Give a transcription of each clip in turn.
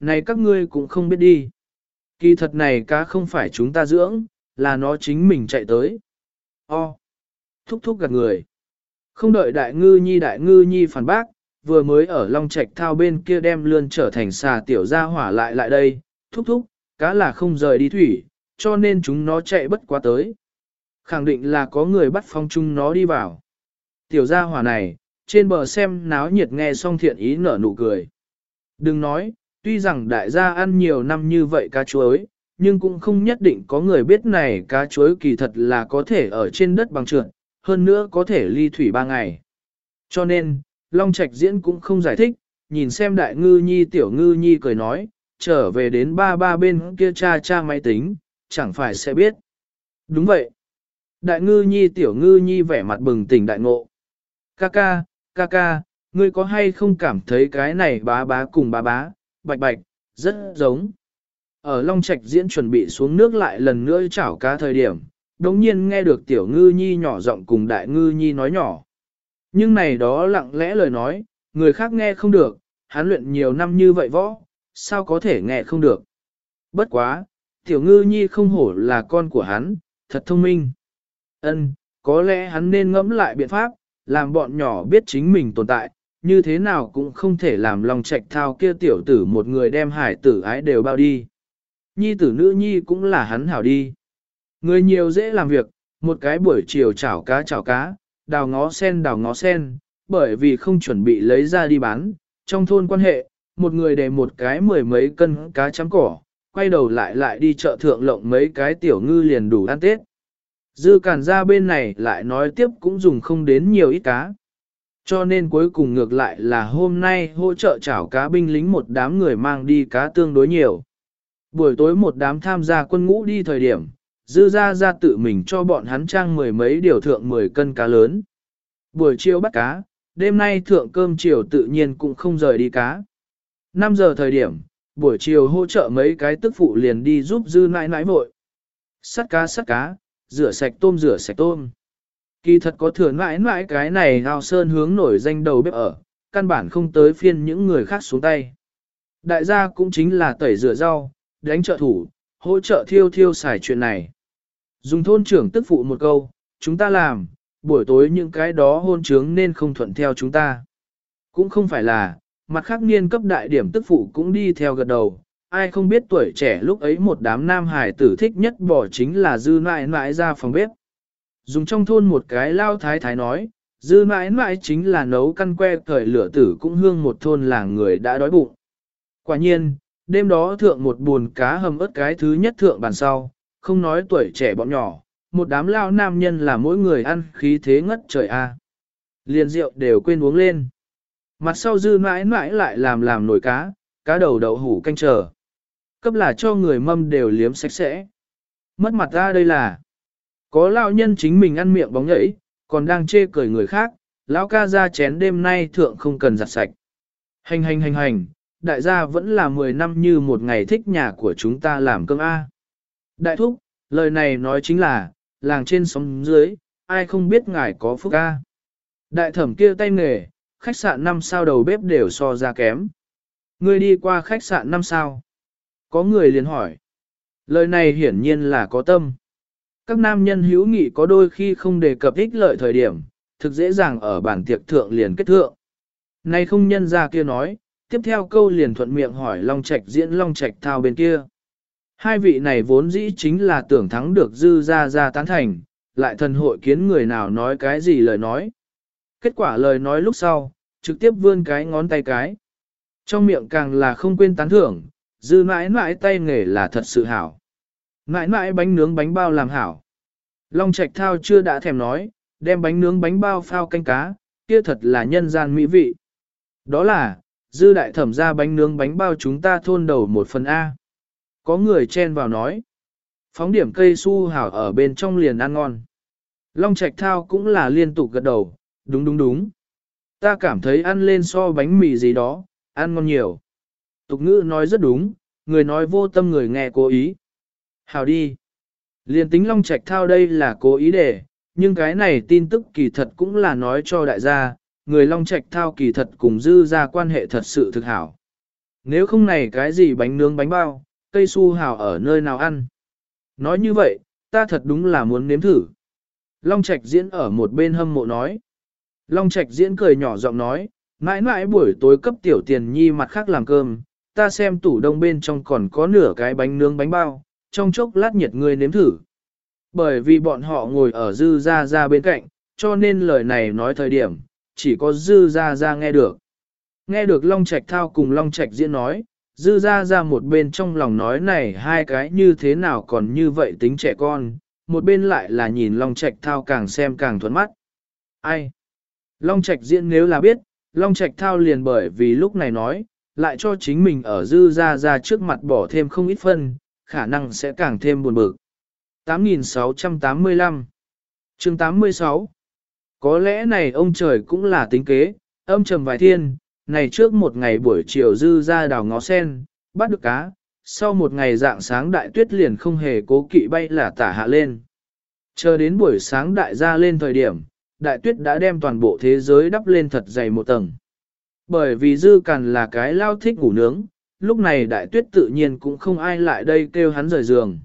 này các ngươi cũng không biết đi. Kỳ thật này cá không phải chúng ta dưỡng, là nó chính mình chạy tới. O. Thúc thúc gạt người. Không đợi đại ngư nhi đại ngư nhi phản bác, vừa mới ở Long Trạch thao bên kia đem lươn trở thành xà tiểu gia hỏa lại lại đây, thúc thúc, cá là không rời đi thủy, cho nên chúng nó chạy bất quá tới. Khẳng định là có người bắt phong chung nó đi vào. Tiểu gia hỏa này, trên bờ xem náo nhiệt nghe xong thiện ý nở nụ cười. Đừng nói, tuy rằng đại gia ăn nhiều năm như vậy cá chuối, nhưng cũng không nhất định có người biết này cá chuối kỳ thật là có thể ở trên đất bằng trượt, hơn nữa có thể ly thủy ba ngày. Cho nên, Long Trạch diễn cũng không giải thích, nhìn xem đại ngư nhi tiểu ngư nhi cười nói, trở về đến ba ba bên kia cha cha máy tính, chẳng phải sẽ biết. Đúng vậy. Đại ngư nhi tiểu ngư nhi vẻ mặt bừng tỉnh đại ngộ. Ca ca, ca ca, ngươi có hay không cảm thấy cái này bá bá cùng bá bá, bạch bạch, rất giống. Ở Long Trạch diễn chuẩn bị xuống nước lại lần nữa chảo cá thời điểm, đồng nhiên nghe được tiểu ngư nhi nhỏ giọng cùng đại ngư nhi nói nhỏ. Nhưng này đó lặng lẽ lời nói, người khác nghe không được, hắn luyện nhiều năm như vậy võ, sao có thể nghe không được. Bất quá, tiểu ngư nhi không hổ là con của hắn, thật thông minh. Ân, có lẽ hắn nên ngẫm lại biện pháp, làm bọn nhỏ biết chính mình tồn tại, như thế nào cũng không thể làm lòng trạch thao kia tiểu tử một người đem hải tử ái đều bao đi. Nhi tử nữ nhi cũng là hắn hảo đi. Người nhiều dễ làm việc, một cái buổi chiều chảo cá chảo cá, đào ngó sen đào ngó sen, bởi vì không chuẩn bị lấy ra đi bán, trong thôn quan hệ, một người để một cái mười mấy cân cá chấm cỏ, quay đầu lại lại đi chợ thượng lộng mấy cái tiểu ngư liền đủ ăn tết. Dư cản ra bên này lại nói tiếp cũng dùng không đến nhiều ít cá. Cho nên cuối cùng ngược lại là hôm nay hỗ trợ chảo cá binh lính một đám người mang đi cá tương đối nhiều. Buổi tối một đám tham gia quân ngũ đi thời điểm, dư ra ra tự mình cho bọn hắn trang mười mấy điều thượng mười cân cá lớn. Buổi chiều bắt cá, đêm nay thượng cơm chiều tự nhiên cũng không rời đi cá. 5 giờ thời điểm, buổi chiều hỗ trợ mấy cái tức phụ liền đi giúp dư nãi nãi vội. Sắt cá sắt cá, rửa sạch tôm rửa sạch tôm. Kỳ thật có thừa mãi mãi cái này ao sơn hướng nổi danh đầu bếp ở, căn bản không tới phiên những người khác xuống tay. Đại gia cũng chính là tẩy rửa rau, đánh trợ thủ, hỗ trợ thiêu thiêu xài chuyện này. Dùng thôn trưởng tức phụ một câu, chúng ta làm, buổi tối những cái đó hôn trướng nên không thuận theo chúng ta. Cũng không phải là, mặt khác niên cấp đại điểm tức phụ cũng đi theo gật đầu, ai không biết tuổi trẻ lúc ấy một đám nam hải tử thích nhất bỏ chính là dư mãi mãi ra phòng bếp. Dùng trong thôn một cái lao thái thái nói, dư mãi mãi chính là nấu căn que thời lửa tử cũng hương một thôn làng người đã đói bụng. Quả nhiên, đêm đó thượng một buồn cá hầm ớt cái thứ nhất thượng bàn sau, không nói tuổi trẻ bọn nhỏ, một đám lao nam nhân là mỗi người ăn khí thế ngất trời a. Liền rượu đều quên uống lên. Mặt sau dư mãi mãi lại làm làm nổi cá, cá đầu đậu hủ canh chờ. Cấp là cho người mâm đều liếm sạch sẽ. Mất mặt ra đây là, có lão nhân chính mình ăn miệng bóng nhảy, còn đang chê cười người khác, lão ca ra chén đêm nay thượng không cần giặt sạch. Hành hành hành hành, đại gia vẫn là 10 năm như một ngày thích nhà của chúng ta làm cơm A. Đại thúc, lời này nói chính là, làng trên sóng dưới, ai không biết ngài có phúc A. Đại thẩm kia tay nghề, khách sạn năm sao đầu bếp đều so ra kém. Ngươi đi qua khách sạn năm sao. Có người liền hỏi. Lời này hiển nhiên là có tâm. Các nam nhân hữu nghị có đôi khi không đề cập ích lợi thời điểm, thực dễ dàng ở bản tiệc thượng liền kết thượng. Nay không nhân ra kia nói, tiếp theo câu liền thuận miệng hỏi Long Trạch diễn Long Trạch thao bên kia. Hai vị này vốn dĩ chính là tưởng thắng được dư ra ra tán thành, lại thần hội kiến người nào nói cái gì lời nói. Kết quả lời nói lúc sau, trực tiếp vươn cái ngón tay cái. Trong miệng càng là không quên tán thưởng, dư mãi mãi tay nghề là thật sự hảo. Mãi mãi bánh nướng bánh bao làm hảo. Long Trạch Thao chưa đã thèm nói, đem bánh nướng bánh bao phao canh cá, kia thật là nhân gian mỹ vị. Đó là, dư đại thẩm ra bánh nướng bánh bao chúng ta thôn đầu một phần A. Có người chen vào nói. Phóng điểm cây su hảo ở bên trong liền ăn ngon. Long Trạch Thao cũng là liên tục gật đầu, đúng đúng đúng. Ta cảm thấy ăn lên so bánh mì gì đó, ăn ngon nhiều. Tục ngữ nói rất đúng, người nói vô tâm người nghe cố ý. Hào đi. Liên tính Long Trạch Thao đây là cố ý để, nhưng cái này tin tức kỳ thật cũng là nói cho đại gia, người Long Trạch Thao kỳ thật cùng dư ra quan hệ thật sự thực hảo. Nếu không này cái gì bánh nướng bánh bao, cây su hào ở nơi nào ăn. Nói như vậy, ta thật đúng là muốn nếm thử. Long Trạch diễn ở một bên hâm mộ nói. Long Trạch diễn cười nhỏ giọng nói, mãi mãi buổi tối cấp tiểu tiền nhi mặt khác làm cơm, ta xem tủ đông bên trong còn có nửa cái bánh nướng bánh bao, trong chốc lát nhiệt người nếm thử. Bởi vì bọn họ ngồi ở dư ra ra bên cạnh, cho nên lời này nói thời điểm, chỉ có dư ra ra nghe được. Nghe được Long Trạch thao cùng Long Trạch diễn nói, dư ra ra một bên trong lòng nói này hai cái như thế nào còn như vậy tính trẻ con, một bên lại là nhìn Long Trạch thao càng xem càng thuận mắt. Ai? Long Trạch diễn nếu là biết, Long Trạch thao liền bởi vì lúc này nói, lại cho chính mình ở dư ra ra trước mặt bỏ thêm không ít phân, khả năng sẽ càng thêm buồn bực. 8685 chương 86 Có lẽ này ông trời cũng là tính kế, âm trầm vài thiên, này trước một ngày buổi chiều dư ra đào ngó sen, bắt được cá, sau một ngày dạng sáng đại tuyết liền không hề cố kỵ bay là tả hạ lên. Chờ đến buổi sáng đại gia lên thời điểm, đại tuyết đã đem toàn bộ thế giới đắp lên thật dày một tầng. Bởi vì dư càn là cái lao thích ngủ nướng, lúc này đại tuyết tự nhiên cũng không ai lại đây kêu hắn rời giường.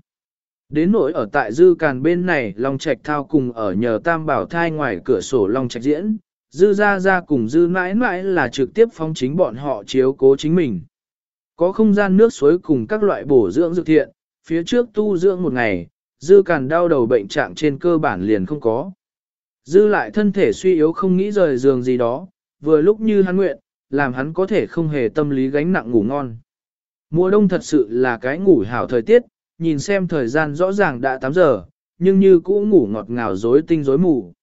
Đến nỗi ở tại dư càn bên này Long Trạch thao cùng ở nhờ tam bảo thai ngoài cửa sổ Long Trạch diễn, dư ra ra cùng dư mãi mãi là trực tiếp phong chính bọn họ chiếu cố chính mình. Có không gian nước suối cùng các loại bổ dưỡng dược thiện, phía trước tu dưỡng một ngày, dư càn đau đầu bệnh trạng trên cơ bản liền không có. Dư lại thân thể suy yếu không nghĩ rời giường gì đó, vừa lúc như hắn nguyện, làm hắn có thể không hề tâm lý gánh nặng ngủ ngon. Mùa đông thật sự là cái ngủ hảo thời tiết, nhìn xem thời gian rõ ràng đã 8 giờ, nhưng như cũ ngủ ngọt ngào rối tinh rối mù.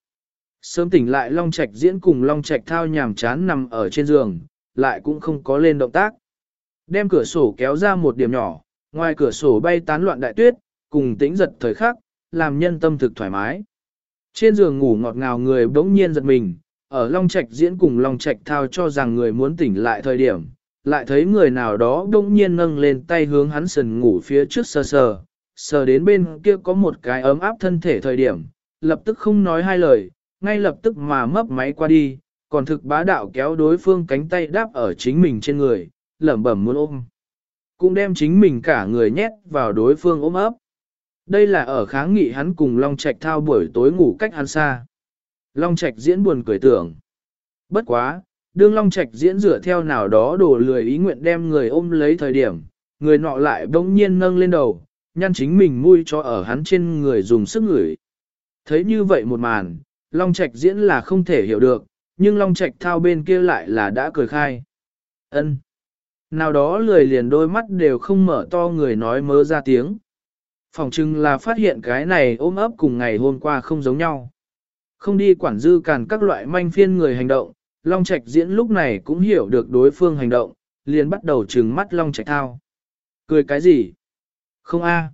Sớm tỉnh lại Long Trạch diễn cùng Long Trạch thao nhàm chán nằm ở trên giường, lại cũng không có lên động tác. Đem cửa sổ kéo ra một điểm nhỏ, ngoài cửa sổ bay tán loạn đại tuyết, cùng tĩnh giật thời khắc, làm nhân tâm thực thoải mái. Trên giường ngủ ngọt ngào người bỗng nhiên giật mình, ở Long Trạch diễn cùng Long Trạch thao cho rằng người muốn tỉnh lại thời điểm, lại thấy người nào đó đông nhiên nâng lên tay hướng hắn sần ngủ phía trước sờ sờ, sờ đến bên kia có một cái ấm áp thân thể thời điểm, lập tức không nói hai lời, ngay lập tức mà mấp máy qua đi, còn thực bá đạo kéo đối phương cánh tay đáp ở chính mình trên người, lẩm bẩm muốn ôm. Cũng đem chính mình cả người nhét vào đối phương ôm ấp. Đây là ở kháng nghị hắn cùng Long Trạch thao buổi tối ngủ cách hắn xa. Long Trạch diễn buồn cười tưởng. Bất quá, đương Long Trạch diễn rửa theo nào đó đổ lười ý nguyện đem người ôm lấy thời điểm, người nọ lại bỗng nhiên nâng lên đầu, nhăn chính mình mui cho ở hắn trên người dùng sức ngửi. Thấy như vậy một màn, Long Trạch diễn là không thể hiểu được, nhưng Long Trạch thao bên kia lại là đã cười khai. ân Nào đó lười liền đôi mắt đều không mở to người nói mớ ra tiếng. Phòng chừng là phát hiện cái này ôm ấp cùng ngày hôm qua không giống nhau. Không đi quản dư càn các loại manh phiên người hành động, Long Trạch diễn lúc này cũng hiểu được đối phương hành động, liền bắt đầu trừng mắt Long Trạch thao. Cười cái gì? Không a.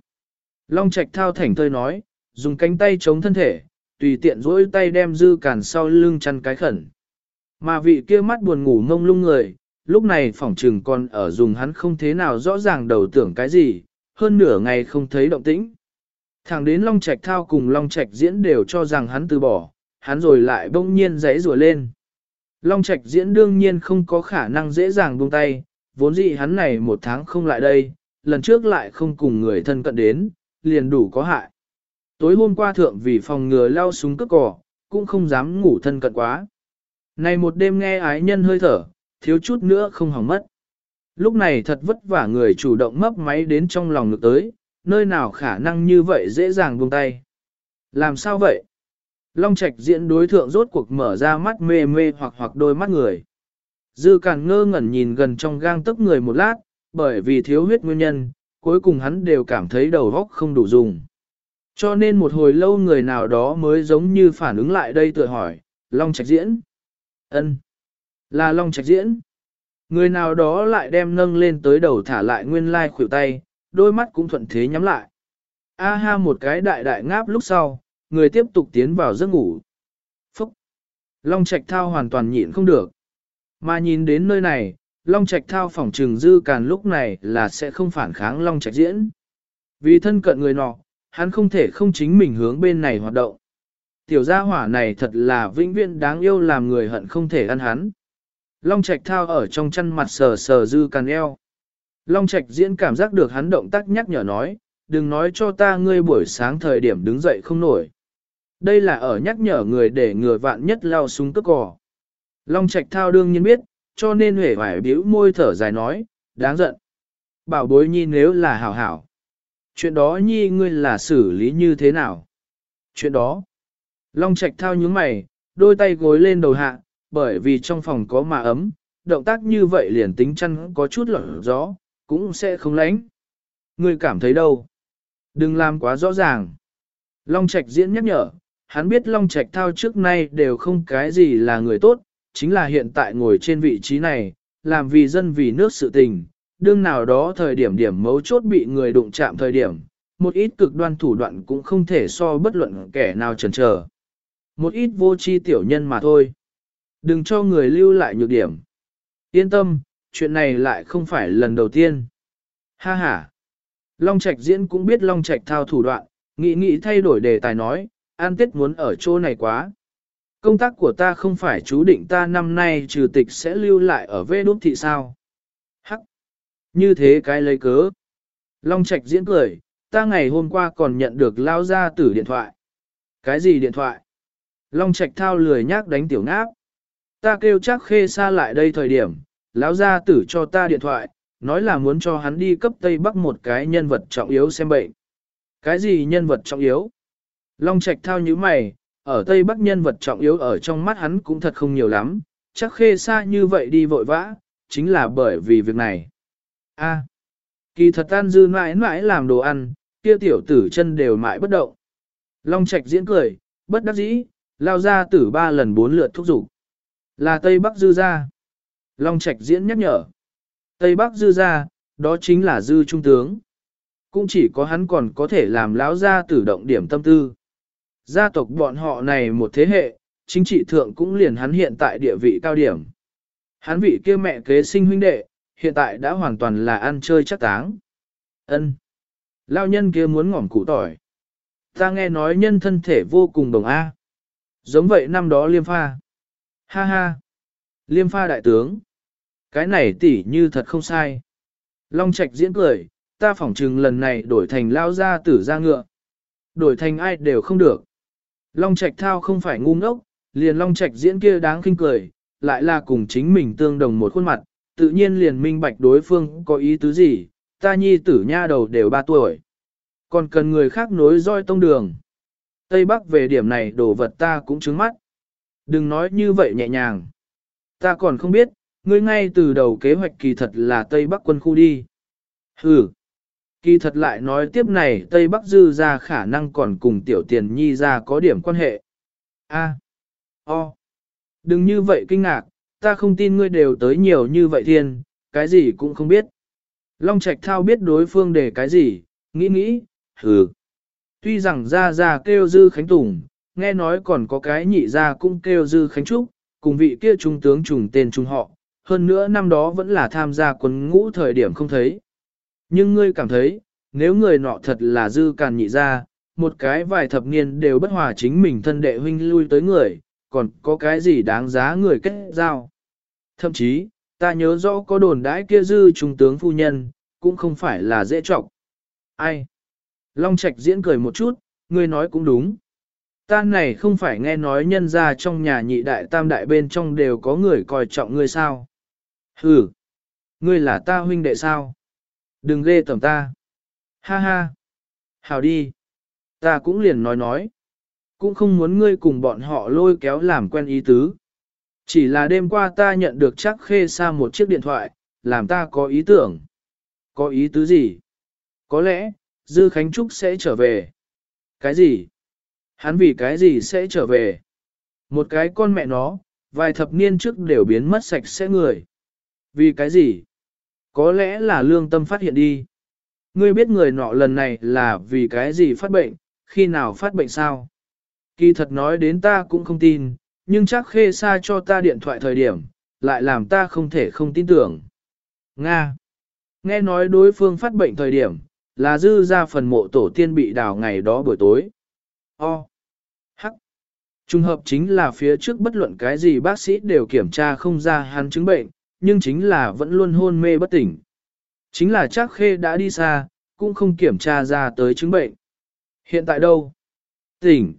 Long Trạch thao thảnh thơi nói, dùng cánh tay chống thân thể, tùy tiện duỗi tay đem dư càn sau lưng chăn cái khẩn. Mà vị kia mắt buồn ngủ ngông lung người, lúc này phỏng trừng còn ở dùng hắn không thế nào rõ ràng đầu tưởng cái gì, hơn nửa ngày không thấy động tĩnh. Thẳng đến Long Trạch thao cùng Long Trạch diễn đều cho rằng hắn từ bỏ, hắn rồi lại bỗng nhiên giãy rủa lên. Long Trạch diễn đương nhiên không có khả năng dễ dàng buông tay, vốn dĩ hắn này một tháng không lại đây, lần trước lại không cùng người thân cận đến, liền đủ có hại. Tối hôm qua thượng vì phòng ngừa lao súng cướp cỏ, cũng không dám ngủ thân cận quá. Này một đêm nghe ái nhân hơi thở, thiếu chút nữa không hỏng mất. Lúc này thật vất vả người chủ động mấp máy đến trong lòng ngực tới, nơi nào khả năng như vậy dễ dàng buông tay. Làm sao vậy? Long Trạch diễn đối thượng rốt cuộc mở ra mắt mê mê hoặc hoặc đôi mắt người. Dư Càn ngơ ngẩn nhìn gần trong gang tấc người một lát, bởi vì thiếu huyết nguyên nhân, cuối cùng hắn đều cảm thấy đầu óc không đủ dùng. Cho nên một hồi lâu người nào đó mới giống như phản ứng lại đây tự hỏi, Long Trạch diễn. ân Là Long Trạch diễn. Người nào đó lại đem nâng lên tới đầu thả lại nguyên lai khuỷu tay, đôi mắt cũng thuận thế nhắm lại. A ha một cái đại đại ngáp lúc sau, người tiếp tục tiến vào giấc ngủ. Phúc! Long Trạch Thao hoàn toàn nhịn không được. Mà nhìn đến nơi này, Long Trạch Thao phỏng trừng dư càn lúc này là sẽ không phản kháng Long Trạch diễn. Vì thân cận người nọ, hắn không thể không chính mình hướng bên này hoạt động. Tiểu gia hỏa này thật là vĩnh viễn đáng yêu làm người hận không thể ăn hắn. Long Trạch Thao ở trong chăn mặt sờ sờ dư càn eo, Long Trạch diễn cảm giác được hắn động tác nhắc nhở nói, đừng nói cho ta ngươi buổi sáng thời điểm đứng dậy không nổi. Đây là ở nhắc nhở người để người vạn nhất lao súng cướp cỏ. Long Trạch thao đương nhiên biết, cho nên huệ vải biểu môi thở dài nói, đáng giận. Bảo bối nhi nếu là hảo hảo. Chuyện đó nhi ngươi là xử lý như thế nào? Chuyện đó. Long Trạch thao nhướng mày, đôi tay gối lên đầu hạ, bởi vì trong phòng có mà ấm, động tác như vậy liền tính chăn có chút lở gió, cũng sẽ không lánh. Ngươi cảm thấy đâu? Đừng làm quá rõ ràng. Long Trạch diễn nhắc nhở, hắn biết Long Trạch thao trước nay đều không cái gì là người tốt, chính là hiện tại ngồi trên vị trí này, làm vì dân vì nước sự tình, đương nào đó thời điểm điểm mấu chốt bị người đụng chạm thời điểm, một ít cực đoan thủ đoạn cũng không thể so bất luận kẻ nào chần chờ. Một ít vô tri tiểu nhân mà thôi. Đừng cho người lưu lại nhược điểm. Yên tâm, chuyện này lại không phải lần đầu tiên. Ha ha. Long Trạch diễn cũng biết Long Trạch thao thủ đoạn, nghĩ nghĩ thay đổi đề tài nói, an tết muốn ở chỗ này quá. Công tác của ta không phải chú định ta năm nay trừ tịch sẽ lưu lại ở vê đốt thị sao. Hắc. Như thế cái lấy cớ. Long Trạch diễn cười, ta ngày hôm qua còn nhận được lao ra tử điện thoại. Cái gì điện thoại? Long Trạch thao lười nhác đánh tiểu ngáp. Ta kêu chắc khê xa lại đây thời điểm, lão gia tử cho ta điện thoại, nói là muốn cho hắn đi cấp Tây Bắc một cái nhân vật trọng yếu xem bệnh. Cái gì nhân vật trọng yếu? Long Trạch thao như mày, ở Tây Bắc nhân vật trọng yếu ở trong mắt hắn cũng thật không nhiều lắm, chắc khê xa như vậy đi vội vã, chính là bởi vì việc này. A, kỳ thật tan dư mãi mãi làm đồ ăn, kia tiểu tử chân đều mãi bất động. Long Trạch diễn cười, bất đắc dĩ, lao ra tử ba lần bốn lượt thúc giục. Là Tây Bắc dư ra. Long Trạch diễn nhắc nhở. Tây Bắc dư ra, đó chính là dư trung tướng. Cũng chỉ có hắn còn có thể làm lão gia tử động điểm tâm tư. Gia tộc bọn họ này một thế hệ, chính trị thượng cũng liền hắn hiện tại địa vị cao điểm. Hắn vị kia mẹ kế sinh huynh đệ, hiện tại đã hoàn toàn là ăn chơi chắc táng. Ân, Lao nhân kia muốn ngỏm củ tỏi. Ta nghe nói nhân thân thể vô cùng đồng A. Giống vậy năm đó liêm pha. Ha ha. Liêm pha đại tướng. Cái này tỉ như thật không sai. Long Trạch diễn cười, ta phỏng chừng lần này đổi thành lao ra tử ra ngựa. Đổi thành ai đều không được. Long Trạch thao không phải ngu ngốc, liền Long Trạch diễn kia đáng khinh cười, lại là cùng chính mình tương đồng một khuôn mặt, tự nhiên liền minh bạch đối phương có ý tứ gì, ta nhi tử nha đầu đều ba tuổi. Còn cần người khác nối roi tông đường. Tây Bắc về điểm này đồ vật ta cũng trứng mắt. Đừng nói như vậy nhẹ nhàng. Ta còn không biết, ngươi ngay từ đầu kế hoạch kỳ thật là Tây Bắc quân khu đi. Hừ. Kỳ thật lại nói tiếp này Tây Bắc dư ra khả năng còn cùng tiểu tiền nhi ra có điểm quan hệ. A. O. Đừng như vậy kinh ngạc, ta không tin ngươi đều tới nhiều như vậy thiên, cái gì cũng không biết. Long Trạch Thao biết đối phương để cái gì, nghĩ nghĩ, hừ. Tuy rằng ra ra kêu dư khánh tùng, nghe nói còn có cái nhị ra cũng kêu dư khánh trúc, cùng vị kia trung tướng trùng tên trung họ, hơn nữa năm đó vẫn là tham gia quân ngũ thời điểm không thấy. Nhưng ngươi cảm thấy, nếu người nọ thật là dư càn nhị ra, một cái vài thập niên đều bất hòa chính mình thân đệ huynh lui tới người, còn có cái gì đáng giá người kết giao. Thậm chí, ta nhớ rõ có đồn đãi kia dư trung tướng phu nhân, cũng không phải là dễ trọng. Ai? Long Trạch diễn cười một chút, ngươi nói cũng đúng. Ta này không phải nghe nói nhân ra trong nhà nhị đại tam đại bên trong đều có người coi trọng ngươi sao? Hừ, ngươi là ta huynh đệ sao? Đừng ghê tầm ta. Ha ha. Hào đi. Ta cũng liền nói nói. Cũng không muốn ngươi cùng bọn họ lôi kéo làm quen ý tứ. Chỉ là đêm qua ta nhận được chắc khê xa một chiếc điện thoại, làm ta có ý tưởng. Có ý tứ gì? Có lẽ, Dư Khánh Trúc sẽ trở về. Cái gì? Hắn vì cái gì sẽ trở về? Một cái con mẹ nó, vài thập niên trước đều biến mất sạch sẽ người. Vì cái gì? Có lẽ là lương tâm phát hiện đi. Ngươi biết người nọ lần này là vì cái gì phát bệnh, khi nào phát bệnh sao? Kỳ thật nói đến ta cũng không tin, nhưng chắc khê xa cho ta điện thoại thời điểm, lại làm ta không thể không tin tưởng. Nga. Nghe nói đối phương phát bệnh thời điểm, là dư ra phần mộ tổ tiên bị đào ngày đó buổi tối. O. Hắc. Trung hợp chính là phía trước bất luận cái gì bác sĩ đều kiểm tra không ra hắn chứng bệnh, nhưng chính là vẫn luôn hôn mê bất tỉnh. Chính là chắc khê đã đi xa, cũng không kiểm tra ra tới chứng bệnh. Hiện tại đâu? Tỉnh.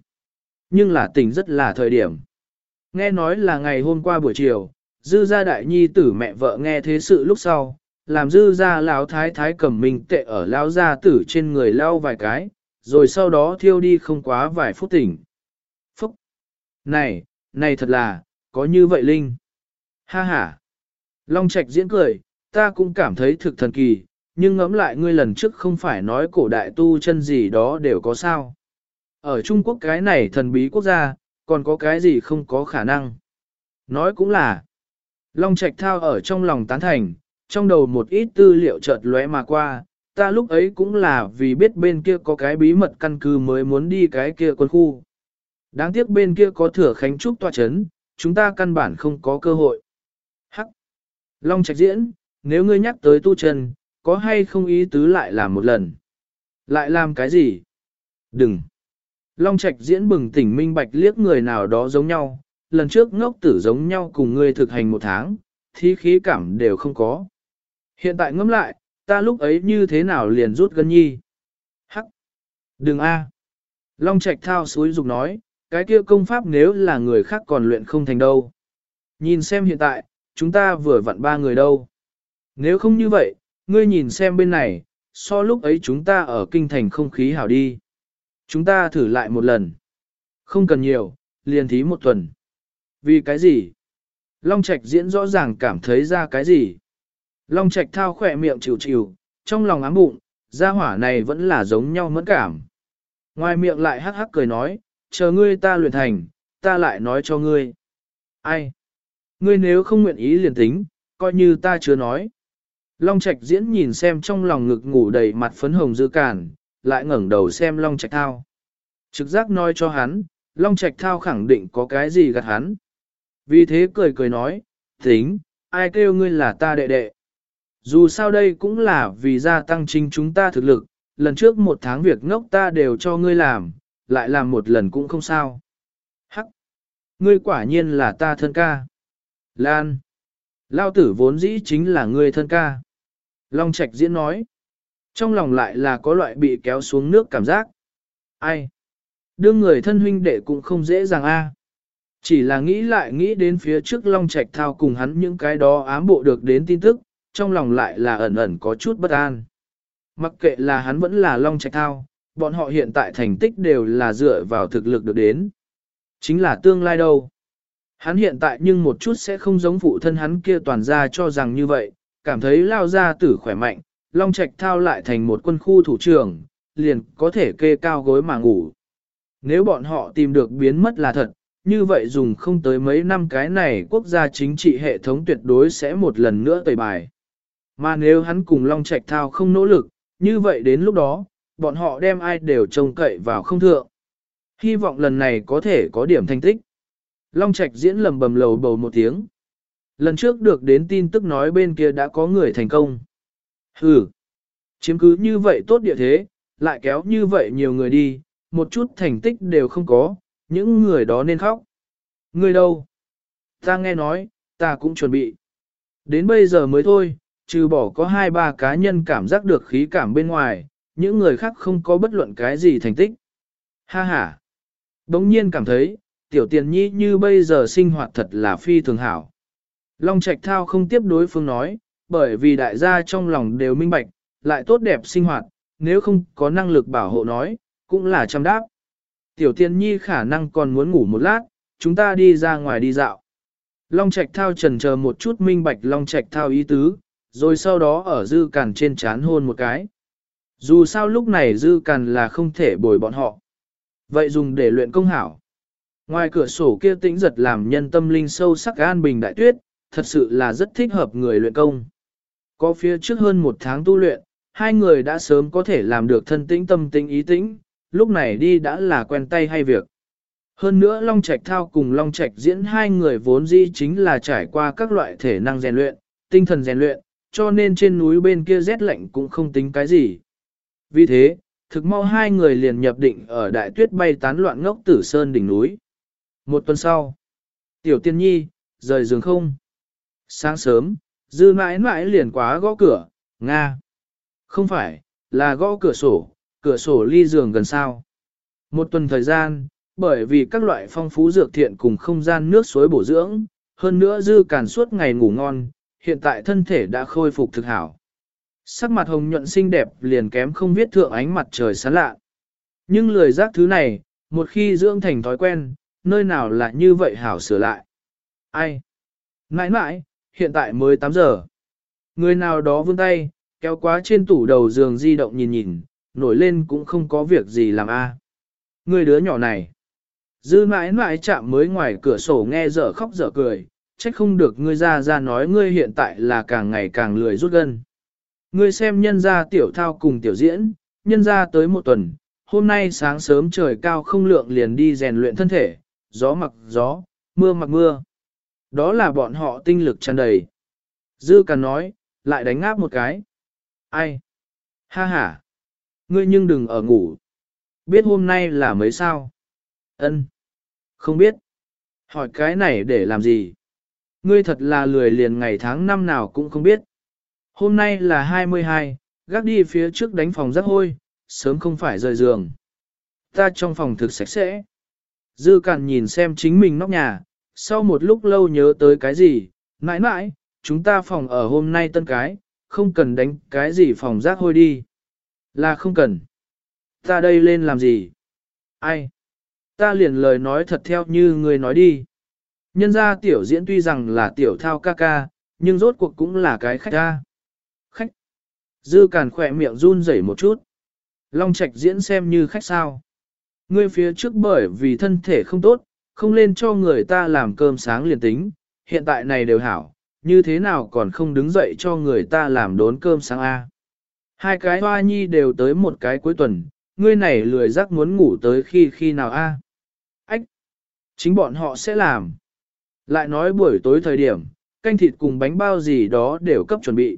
Nhưng là tỉnh rất là thời điểm. Nghe nói là ngày hôm qua buổi chiều, dư gia đại nhi tử mẹ vợ nghe thế sự lúc sau, làm dư gia lão thái thái cầm mình tệ ở lão gia tử trên người lao vài cái, rồi sau đó thiêu đi không quá vài phút tỉnh. Phúc! Này, này thật là, có như vậy Linh? Ha ha! Long Trạch diễn cười, ta cũng cảm thấy thực thần kỳ, nhưng ngẫm lại ngươi lần trước không phải nói cổ đại tu chân gì đó đều có sao. Ở Trung Quốc cái này thần bí quốc gia, còn có cái gì không có khả năng. Nói cũng là, Long Trạch thao ở trong lòng tán thành, trong đầu một ít tư liệu chợt lóe mà qua, ta lúc ấy cũng là vì biết bên kia có cái bí mật căn cứ mới muốn đi cái kia quân khu. Đáng tiếc bên kia có thừa khánh trúc tòa chấn, chúng ta căn bản không có cơ hội. Long Trạch diễn, nếu ngươi nhắc tới tu chân, có hay không ý tứ lại làm một lần? Lại làm cái gì? Đừng! Long Trạch diễn bừng tỉnh minh bạch liếc người nào đó giống nhau, lần trước ngốc tử giống nhau cùng ngươi thực hành một tháng, thí khí cảm đều không có. Hiện tại ngẫm lại, ta lúc ấy như thế nào liền rút gân nhi? Hắc! Đừng a! Long Trạch thao suối dục nói, cái kia công pháp nếu là người khác còn luyện không thành đâu. Nhìn xem hiện tại, chúng ta vừa vặn ba người đâu. Nếu không như vậy, ngươi nhìn xem bên này, so lúc ấy chúng ta ở kinh thành không khí hảo đi. Chúng ta thử lại một lần. Không cần nhiều, liền thí một tuần. Vì cái gì? Long Trạch diễn rõ ràng cảm thấy ra cái gì? Long Trạch thao khỏe miệng chịu chịu, trong lòng ám bụng, gia hỏa này vẫn là giống nhau mẫn cảm. Ngoài miệng lại hắc hắc cười nói, chờ ngươi ta luyện thành, ta lại nói cho ngươi. Ai? Ngươi nếu không nguyện ý liền tính, coi như ta chưa nói. Long Trạch diễn nhìn xem trong lòng ngực ngủ đầy mặt phấn hồng dư cản, lại ngẩng đầu xem Long Trạch Thao. Trực giác nói cho hắn, Long Trạch Thao khẳng định có cái gì gạt hắn. Vì thế cười cười nói, tính, ai kêu ngươi là ta đệ đệ. Dù sao đây cũng là vì gia tăng chính chúng ta thực lực, lần trước một tháng việc ngốc ta đều cho ngươi làm, lại làm một lần cũng không sao. Hắc! Ngươi quả nhiên là ta thân ca. Lan! Lao tử vốn dĩ chính là người thân ca. Long Trạch diễn nói. Trong lòng lại là có loại bị kéo xuống nước cảm giác. Ai? Đương người thân huynh đệ cũng không dễ dàng a. Chỉ là nghĩ lại nghĩ đến phía trước Long Trạch thao cùng hắn những cái đó ám bộ được đến tin tức, trong lòng lại là ẩn ẩn có chút bất an. Mặc kệ là hắn vẫn là Long Trạch thao, bọn họ hiện tại thành tích đều là dựa vào thực lực được đến. Chính là tương lai đâu. Hắn hiện tại nhưng một chút sẽ không giống phụ thân hắn kia toàn ra cho rằng như vậy, cảm thấy lao ra tử khỏe mạnh, Long Trạch thao lại thành một quân khu thủ trưởng, liền có thể kê cao gối mà ngủ. Nếu bọn họ tìm được biến mất là thật, như vậy dùng không tới mấy năm cái này quốc gia chính trị hệ thống tuyệt đối sẽ một lần nữa tẩy bài. Mà nếu hắn cùng Long Trạch thao không nỗ lực, như vậy đến lúc đó, bọn họ đem ai đều trông cậy vào không thượng. Hy vọng lần này có thể có điểm thành tích. Long Trạch diễn lầm bầm lầu bầu một tiếng. Lần trước được đến tin tức nói bên kia đã có người thành công. Hừ, chiếm cứ như vậy tốt địa thế, lại kéo như vậy nhiều người đi, một chút thành tích đều không có, những người đó nên khóc. Người đâu? Ta nghe nói, ta cũng chuẩn bị. Đến bây giờ mới thôi, trừ bỏ có hai ba cá nhân cảm giác được khí cảm bên ngoài, những người khác không có bất luận cái gì thành tích. Ha ha! Đống nhiên cảm thấy, tiểu tiền nhi như bây giờ sinh hoạt thật là phi thường hảo. Long Trạch Thao không tiếp đối phương nói, bởi vì đại gia trong lòng đều minh bạch, lại tốt đẹp sinh hoạt, nếu không có năng lực bảo hộ nói, cũng là chăm đáp. Tiểu tiền nhi khả năng còn muốn ngủ một lát, chúng ta đi ra ngoài đi dạo. Long Trạch Thao trần chờ một chút minh bạch Long Trạch Thao ý tứ, rồi sau đó ở dư càn trên chán hôn một cái. Dù sao lúc này dư càn là không thể bồi bọn họ. Vậy dùng để luyện công hảo. Ngoài cửa sổ kia tĩnh giật làm nhân tâm linh sâu sắc an bình đại tuyết, thật sự là rất thích hợp người luyện công. Có phía trước hơn một tháng tu luyện, hai người đã sớm có thể làm được thân tĩnh tâm tĩnh ý tĩnh, lúc này đi đã là quen tay hay việc. Hơn nữa Long Trạch Thao cùng Long Trạch diễn hai người vốn dĩ chính là trải qua các loại thể năng rèn luyện, tinh thần rèn luyện, cho nên trên núi bên kia rét lạnh cũng không tính cái gì. Vì thế, thực mau hai người liền nhập định ở đại tuyết bay tán loạn ngốc tử sơn đỉnh núi. Một tuần sau, tiểu tiên nhi, rời giường không. Sáng sớm, dư mãi mãi liền quá gõ cửa, Nga. Không phải, là gõ cửa sổ, cửa sổ ly giường gần sao. Một tuần thời gian, bởi vì các loại phong phú dược thiện cùng không gian nước suối bổ dưỡng, hơn nữa dư càn suốt ngày ngủ ngon, hiện tại thân thể đã khôi phục thực hảo. Sắc mặt hồng nhuận xinh đẹp liền kém không viết thượng ánh mặt trời sáng lạ. Nhưng lười giác thứ này, một khi dưỡng thành thói quen, nơi nào là như vậy hảo sửa lại. Ai? Nãi nãi, hiện tại mới 8 giờ. Người nào đó vươn tay, kéo quá trên tủ đầu giường di động nhìn nhìn, nổi lên cũng không có việc gì làm a. Người đứa nhỏ này. Dư mãi mãi chạm mới ngoài cửa sổ nghe dở khóc dở cười, trách không được ngươi ra ra nói ngươi hiện tại là càng ngày càng lười rút gân. Ngươi xem nhân ra tiểu thao cùng tiểu diễn, nhân ra tới một tuần, hôm nay sáng sớm trời cao không lượng liền đi rèn luyện thân thể, gió mặc gió, mưa mặc mưa. Đó là bọn họ tinh lực tràn đầy. Dư Càn nói, lại đánh ngáp một cái. Ai? Ha ha. Ngươi nhưng đừng ở ngủ. Biết hôm nay là mấy sao? Ân. Không biết. Hỏi cái này để làm gì? Ngươi thật là lười liền ngày tháng năm nào cũng không biết. Hôm nay là 22, gác đi phía trước đánh phòng rất hôi, sớm không phải rời giường. Ta trong phòng thực sạch sẽ. Dư cản nhìn xem chính mình nóc nhà, sau một lúc lâu nhớ tới cái gì, mãi mãi, chúng ta phòng ở hôm nay tân cái, không cần đánh cái gì phòng rác hôi đi. Là không cần. Ta đây lên làm gì? Ai? Ta liền lời nói thật theo như người nói đi. Nhân ra tiểu diễn tuy rằng là tiểu thao ca ca, nhưng rốt cuộc cũng là cái khách ca. Khách. Dư càn khỏe miệng run rẩy một chút. Long Trạch diễn xem như khách sao. Ngươi phía trước bởi vì thân thể không tốt, không lên cho người ta làm cơm sáng liền tính, hiện tại này đều hảo, như thế nào còn không đứng dậy cho người ta làm đốn cơm sáng A. Hai cái hoa nhi đều tới một cái cuối tuần, ngươi này lười rắc muốn ngủ tới khi khi nào A. Ách! Chính bọn họ sẽ làm. Lại nói buổi tối thời điểm, canh thịt cùng bánh bao gì đó đều cấp chuẩn bị.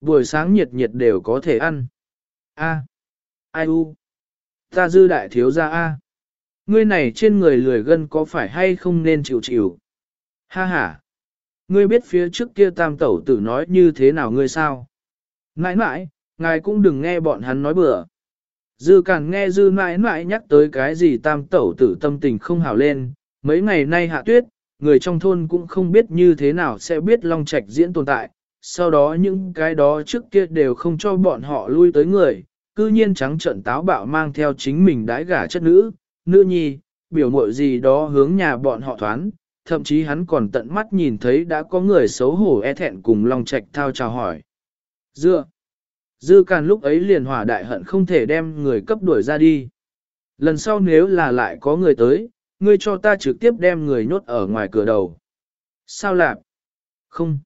Buổi sáng nhiệt nhiệt đều có thể ăn. A. Ai u? Ta dư đại thiếu gia A. Ngươi này trên người lười gân có phải hay không nên chịu chịu? Ha ha. Ngươi biết phía trước kia tam tẩu tử nói như thế nào ngươi sao? Nãi nãi, ngài cũng đừng nghe bọn hắn nói bừa. Dư càng nghe dư nãi nãi nhắc tới cái gì tam tẩu tử tâm tình không hào lên, mấy ngày nay hạ tuyết, người trong thôn cũng không biết như thế nào sẽ biết Long Trạch diễn tồn tại, sau đó những cái đó trước kia đều không cho bọn họ lui tới người, cư nhiên trắng trận táo bạo mang theo chính mình đãi gả chất nữ, nữ nhi, biểu mội gì đó hướng nhà bọn họ thoán, thậm chí hắn còn tận mắt nhìn thấy đã có người xấu hổ e thẹn cùng Long Trạch thao chào hỏi. Dựa, dư càn lúc ấy liền hỏa đại hận không thể đem người cấp đuổi ra đi. Lần sau nếu là lại có người tới, ngươi cho ta trực tiếp đem người nhốt ở ngoài cửa đầu. Sao lạp? Không.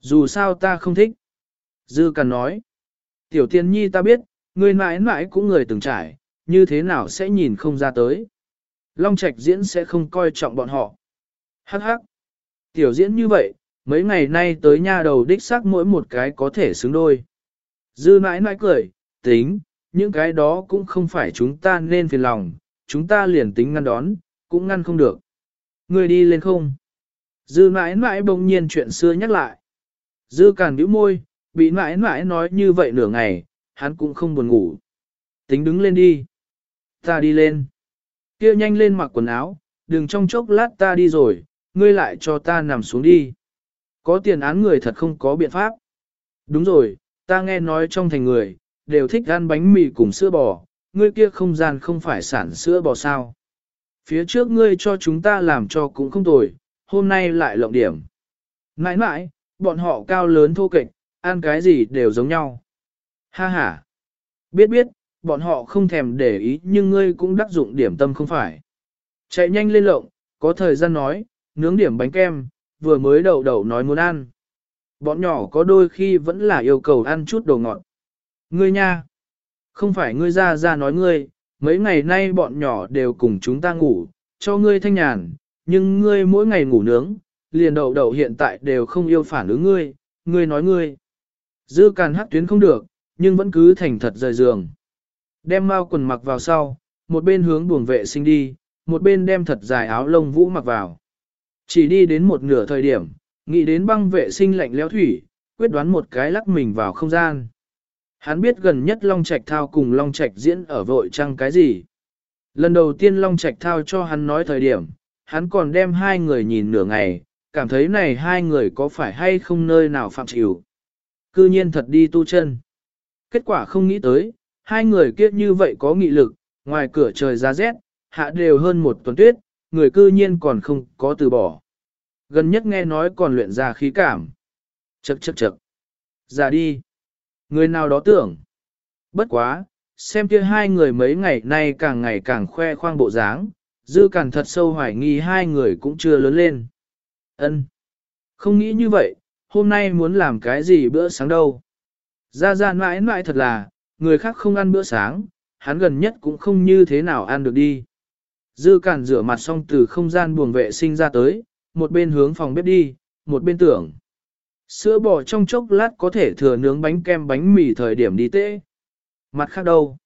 Dù sao ta không thích. Dư Càn nói. Tiểu tiên nhi ta biết, ngươi mãi mãi cũng người từng trải, như thế nào sẽ nhìn không ra tới. Long Trạch diễn sẽ không coi trọng bọn họ. Hắc hắc. Tiểu diễn như vậy, mấy ngày nay tới nha đầu đích xác mỗi một cái có thể xứng đôi. Dư mãi mãi cười, tính, những cái đó cũng không phải chúng ta nên phiền lòng, chúng ta liền tính ngăn đón, cũng ngăn không được. Người đi lên không? Dư mãi mãi bỗng nhiên chuyện xưa nhắc lại. Dư càn bĩu môi, bị mãi mãi nói như vậy nửa ngày, hắn cũng không buồn ngủ. Tính đứng lên đi. Ta đi lên. kia nhanh lên mặc quần áo, đừng trong chốc lát ta đi rồi, ngươi lại cho ta nằm xuống đi. Có tiền án người thật không có biện pháp. Đúng rồi, ta nghe nói trong thành người, đều thích ăn bánh mì cùng sữa bò, ngươi kia không gian không phải sản sữa bò sao. Phía trước ngươi cho chúng ta làm cho cũng không tồi, hôm nay lại lộng điểm. Mãi mãi, bọn họ cao lớn thô kệch, ăn cái gì đều giống nhau. Ha ha. Biết biết, bọn họ không thèm để ý nhưng ngươi cũng đắc dụng điểm tâm không phải. Chạy nhanh lên lộng, có thời gian nói, nướng điểm bánh kem, vừa mới đầu đầu nói muốn ăn. Bọn nhỏ có đôi khi vẫn là yêu cầu ăn chút đồ ngọt. Ngươi nha, không phải ngươi ra ra nói ngươi, mấy ngày nay bọn nhỏ đều cùng chúng ta ngủ, cho ngươi thanh nhàn, nhưng ngươi mỗi ngày ngủ nướng, liền đầu đầu hiện tại đều không yêu phản ứng ngươi, ngươi nói ngươi. Dư càn hắc tuyến không được, nhưng vẫn cứ thành thật rời giường. Đem mau quần mặc vào sau, một bên hướng buồng vệ sinh đi, một bên đem thật dài áo lông vũ mặc vào. Chỉ đi đến một nửa thời điểm, nghĩ đến băng vệ sinh lạnh lẽo thủy, quyết đoán một cái lắc mình vào không gian. Hắn biết gần nhất Long Trạch Thao cùng Long Trạch diễn ở vội trăng cái gì. Lần đầu tiên Long Trạch Thao cho hắn nói thời điểm, hắn còn đem hai người nhìn nửa ngày, cảm thấy này hai người có phải hay không nơi nào phạm chịu. Cư nhiên thật đi tu chân. Kết quả không nghĩ tới, hai người kia như vậy có nghị lực, ngoài cửa trời ra rét, hạ đều hơn một tuần tuyết, người cư nhiên còn không có từ bỏ. Gần nhất nghe nói còn luyện ra khí cảm. Chậc chậc chậc. Ra đi. Người nào đó tưởng. Bất quá, xem kia hai người mấy ngày nay càng ngày càng khoe khoang bộ dáng, dư càng thật sâu hoài nghi hai người cũng chưa lớn lên. Ân, Không nghĩ như vậy, hôm nay muốn làm cái gì bữa sáng đâu. Ra ra mãi mãi thật là, người khác không ăn bữa sáng, hắn gần nhất cũng không như thế nào ăn được đi. Dư cản rửa mặt xong từ không gian buồng vệ sinh ra tới, một bên hướng phòng bếp đi, một bên tưởng. Sữa bò trong chốc lát có thể thừa nướng bánh kem bánh mì thời điểm đi tễ. Mặt khác đâu?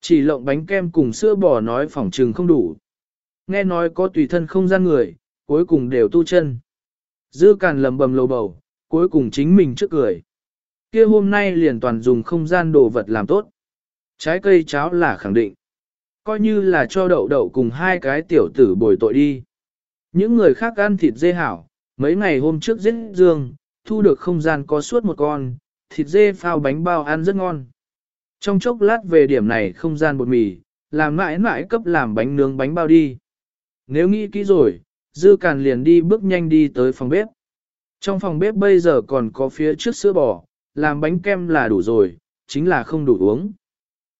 Chỉ lộng bánh kem cùng sữa bò nói phòng trừng không đủ. Nghe nói có tùy thân không gian người, cuối cùng đều tu chân. Dư càn lầm bầm lầu bầu, cuối cùng chính mình trước cười kia hôm nay liền toàn dùng không gian đồ vật làm tốt. Trái cây cháo là khẳng định. Coi như là cho đậu đậu cùng hai cái tiểu tử bồi tội đi. Những người khác ăn thịt dê hảo, mấy ngày hôm trước giết dương, thu được không gian có suốt một con, thịt dê phao bánh bao ăn rất ngon. Trong chốc lát về điểm này không gian bột mì, làm mãi mãi cấp làm bánh nướng bánh bao đi. Nếu nghĩ kỹ rồi, Dư Càn liền đi bước nhanh đi tới phòng bếp. Trong phòng bếp bây giờ còn có phía trước sữa bò, làm bánh kem là đủ rồi, chính là không đủ uống.